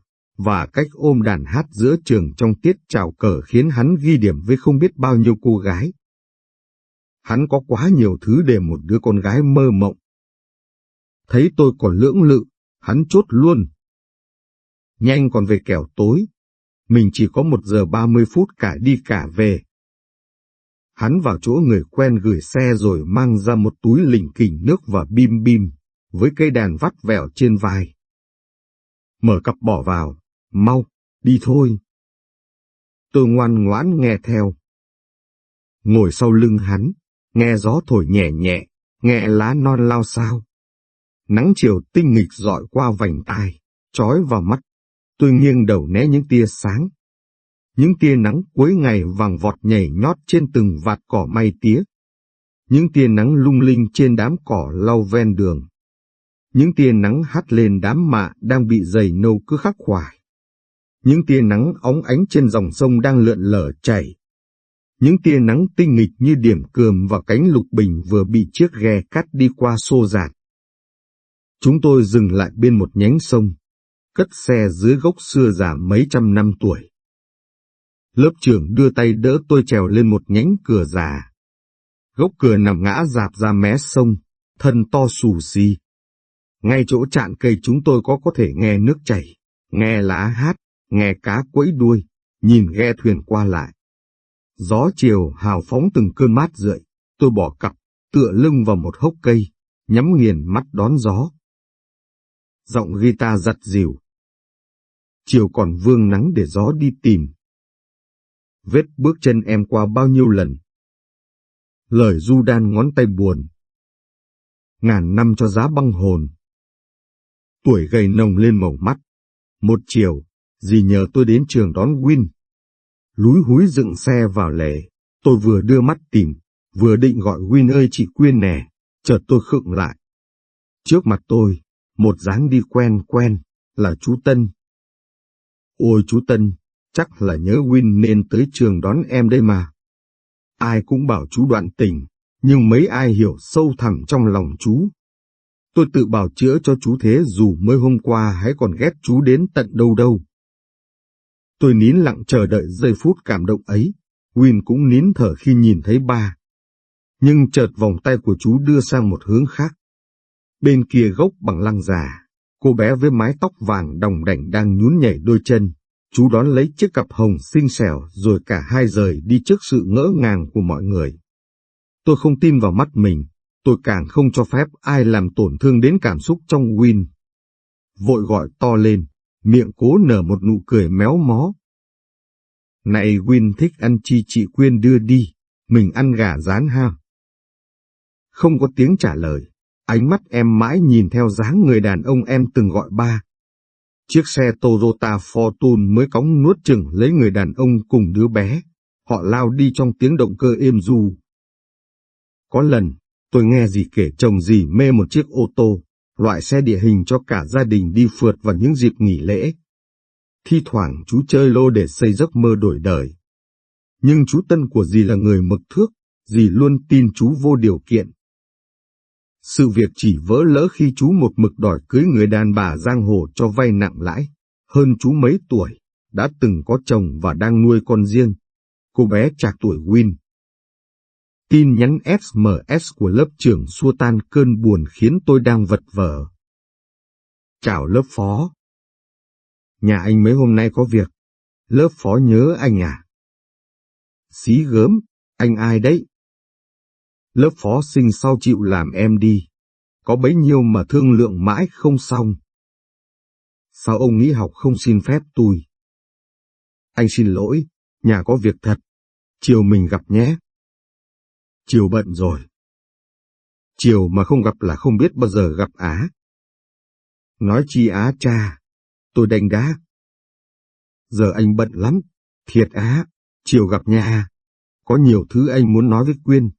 và cách ôm đàn hát giữa trường trong tiết chào cờ khiến hắn ghi điểm với không biết bao nhiêu cô gái. Hắn có quá nhiều thứ để một đứa con gái mơ mộng. Thấy tôi còn lưỡng lự, hắn chốt luôn. Nhanh còn về kẻo tối, mình chỉ có một giờ ba mươi phút cả đi cả về. Hắn vào chỗ người quen gửi xe rồi mang ra một túi lình kình nước và bim bim, với cây đàn vắt vẻo trên vai. Mở cặp bỏ vào, Mau, đi thôi. Tôi ngoan ngoãn nghe theo. Ngồi sau lưng hắn, nghe gió thổi nhẹ nhẹ, nghe lá non lao sao. Nắng chiều tinh nghịch dọi qua vành tai, trói vào mắt. Tôi nghiêng đầu né những tia sáng. Những tia nắng cuối ngày vàng vọt nhảy nhót trên từng vạt cỏ may tía. Những tia nắng lung linh trên đám cỏ lau ven đường. Những tia nắng hắt lên đám mạ đang bị dày nâu cứ khắc khoải. Những tia nắng óng ánh trên dòng sông đang lượn lở chảy. Những tia nắng tinh nghịch như điểm cườm và cánh lục bình vừa bị chiếc ghe cắt đi qua xô giạt. Chúng tôi dừng lại bên một nhánh sông, cất xe dưới gốc xưa già mấy trăm năm tuổi. Lớp trưởng đưa tay đỡ tôi trèo lên một nhánh cửa già. Gốc cửa nằm ngã dạp ra mé sông, thân to xù xì. Ngay chỗ chạn cây chúng tôi có có thể nghe nước chảy, nghe lá hát, nghe cá quẫy đuôi, nhìn ghe thuyền qua lại. Gió chiều hào phóng từng cơn mát rượi, tôi bỏ cặp, tựa lưng vào một hốc cây, nhắm nghiền mắt đón gió. giọng guitar giặt dìu. Chiều còn vương nắng để gió đi tìm. Vết bước chân em qua bao nhiêu lần. Lời du đan ngón tay buồn. Ngàn năm cho giá băng hồn. Tuổi gầy nồng lên màu mắt. Một chiều, dì nhờ tôi đến trường đón Win. Lúi húi dựng xe vào lề, tôi vừa đưa mắt tìm, vừa định gọi Win ơi chị Quyên nè, chợt tôi khựng lại. Trước mặt tôi, một dáng đi quen quen, là chú Tân. Ôi chú Tân, chắc là nhớ Win nên tới trường đón em đây mà. Ai cũng bảo chú đoạn tình, nhưng mấy ai hiểu sâu thẳm trong lòng chú. Tôi tự bảo chữa cho chú thế dù mới hôm qua hãy còn ghét chú đến tận đâu đâu. Tôi nín lặng chờ đợi giây phút cảm động ấy, Win cũng nín thở khi nhìn thấy ba. Nhưng chợt vòng tay của chú đưa sang một hướng khác. Bên kia gốc bằng lăng già, cô bé với mái tóc vàng đồng đảnh đang nhún nhảy đôi chân. Chú đón lấy chiếc cặp hồng xinh xẻo rồi cả hai rời đi trước sự ngỡ ngàng của mọi người. Tôi không tin vào mắt mình, tôi càng không cho phép ai làm tổn thương đến cảm xúc trong Win. Vội gọi to lên, miệng cố nở một nụ cười méo mó. Này Win thích ăn chi chị Quyên đưa đi, mình ăn gà rán ha. Không có tiếng trả lời, ánh mắt em mãi nhìn theo dáng người đàn ông em từng gọi ba. Chiếc xe Toyota Fortune mới cóng nuốt chừng lấy người đàn ông cùng đứa bé, họ lao đi trong tiếng động cơ êm du. Có lần, tôi nghe gì kể chồng gì mê một chiếc ô tô, loại xe địa hình cho cả gia đình đi phượt vào những dịp nghỉ lễ. Thi thoảng chú chơi lô để xây giấc mơ đổi đời. Nhưng chú Tân của dì là người mực thước, dì luôn tin chú vô điều kiện. Sự việc chỉ vỡ lỡ khi chú một mực đòi cưới người đàn bà giang hồ cho vay nặng lãi, hơn chú mấy tuổi, đã từng có chồng và đang nuôi con riêng. Cô bé trạc tuổi Win, Tin nhắn SMS của lớp trưởng xua tan cơn buồn khiến tôi đang vật vờ. Chào lớp phó. Nhà anh mấy hôm nay có việc. Lớp phó nhớ anh à? Xí gớm, anh ai đấy? Lớp phó sinh sau chịu làm em đi. Có bấy nhiêu mà thương lượng mãi không xong. Sao ông nghĩ học không xin phép tôi? Anh xin lỗi, nhà có việc thật. Chiều mình gặp nhé. Chiều bận rồi. Chiều mà không gặp là không biết bao giờ gặp Á. Nói chi Á cha, tôi đánh đá. Giờ anh bận lắm, thiệt Á, chiều gặp nha. Có nhiều thứ anh muốn nói với Quyên.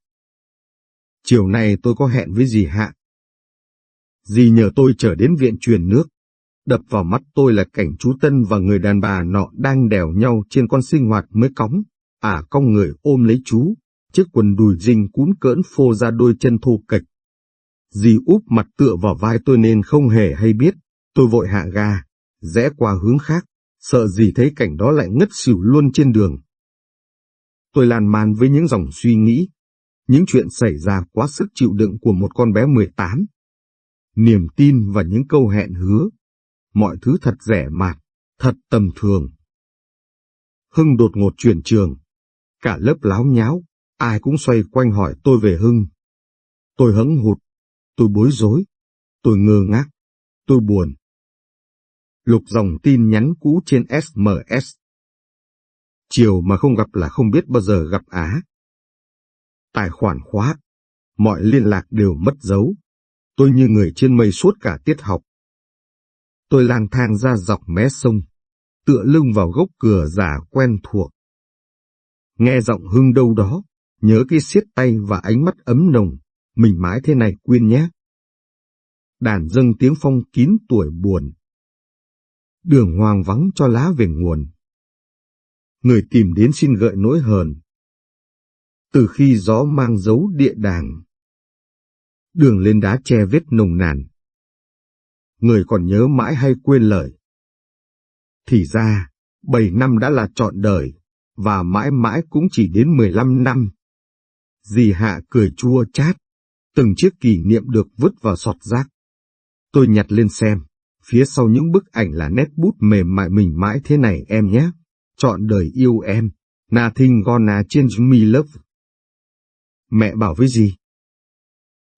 Chiều nay tôi có hẹn với dì Hạ. Dì nhờ tôi trở đến viện truyền nước. Đập vào mắt tôi là cảnh chú Tân và người đàn bà nọ đang đèo nhau trên con sinh hoạt mới cóng. À cong người ôm lấy chú, chiếc quần đùi rình cún cỡn phô ra đôi chân thô kịch. Dì úp mặt tựa vào vai tôi nên không hề hay biết, tôi vội hạ ga, rẽ qua hướng khác, sợ dì thấy cảnh đó lại ngất xỉu luôn trên đường. Tôi lan man với những dòng suy nghĩ, những chuyện xảy ra quá sức chịu đựng của một con bé 18. Niềm tin và những câu hẹn hứa, mọi thứ thật rẻ mạt, thật tầm thường. Hưng đột ngột chuyển trường, cả lớp láo nháo, ai cũng xoay quanh hỏi tôi về Hưng. Tôi hững hụt, tôi bối rối, tôi ngơ ngác, tôi buồn. Lục dòng tin nhắn cũ trên SMS. Chiều mà không gặp là không biết bao giờ gặp Á. Tài khoản khóa, mọi liên lạc đều mất dấu. Tôi như người trên mây suốt cả tiết học. Tôi lang thang ra dọc mé sông, tựa lưng vào gốc cửa giả quen thuộc. Nghe giọng Hưng đâu đó, Nhớ cái siết tay và ánh mắt ấm nồng, mình mãi thế này quyên nhé. Đàn dâng tiếng phong kín tuổi buồn. Đường hoang vắng cho lá về nguồn. Người tìm đến xin gợi nỗi hờn. Từ khi gió mang dấu địa đàng. Đường lên đá che vết nồng nàn. Người còn nhớ mãi hay quên lời. Thì ra, bảy năm đã là trọn đời, và mãi mãi cũng chỉ đến mười lăm năm. Dì Hạ cười chua chát, từng chiếc kỷ niệm được vứt vào sọt rác. Tôi nhặt lên xem, phía sau những bức ảnh là nét bút mềm mại mình mãi thế này em nhé. Chọn đời yêu em, nothing gonna change me love. Mẹ bảo với gì?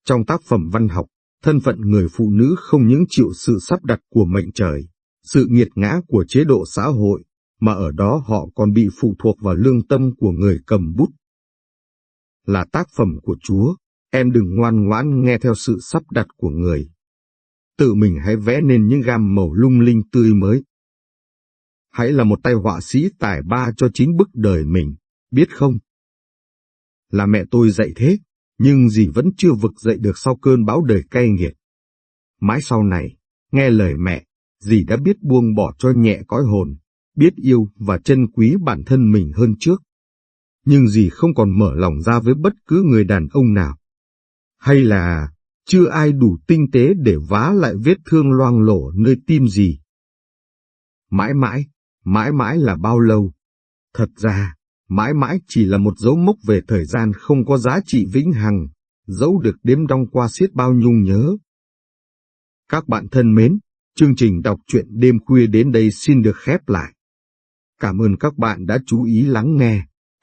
Trong tác phẩm văn học, Thân phận người phụ nữ không những chịu sự sắp đặt của mệnh trời, sự nghiệt ngã của chế độ xã hội, mà ở đó họ còn bị phụ thuộc vào lương tâm của người cầm bút. Là tác phẩm của Chúa, em đừng ngoan ngoãn nghe theo sự sắp đặt của người. Tự mình hãy vẽ nên những gam màu lung linh tươi mới. Hãy là một tay họa sĩ tài ba cho chính bức đời mình, biết không? Là mẹ tôi dạy thế, nhưng dì vẫn chưa vực dậy được sau cơn bão đời cay nghiệt. Mãi sau này, nghe lời mẹ, dì đã biết buông bỏ cho nhẹ cõi hồn, biết yêu và trân quý bản thân mình hơn trước. Nhưng dì không còn mở lòng ra với bất cứ người đàn ông nào. Hay là chưa ai đủ tinh tế để vá lại vết thương loang lổ nơi tim gì. Mãi mãi, mãi mãi là bao lâu? Thật ra, mãi mãi chỉ là một dấu mốc về thời gian không có giá trị vĩnh hằng, dẫu được đếm đong qua xiết bao nhung nhớ. Các bạn thân mến, chương trình đọc truyện đêm khuya đến đây xin được khép lại. Cảm ơn các bạn đã chú ý lắng nghe,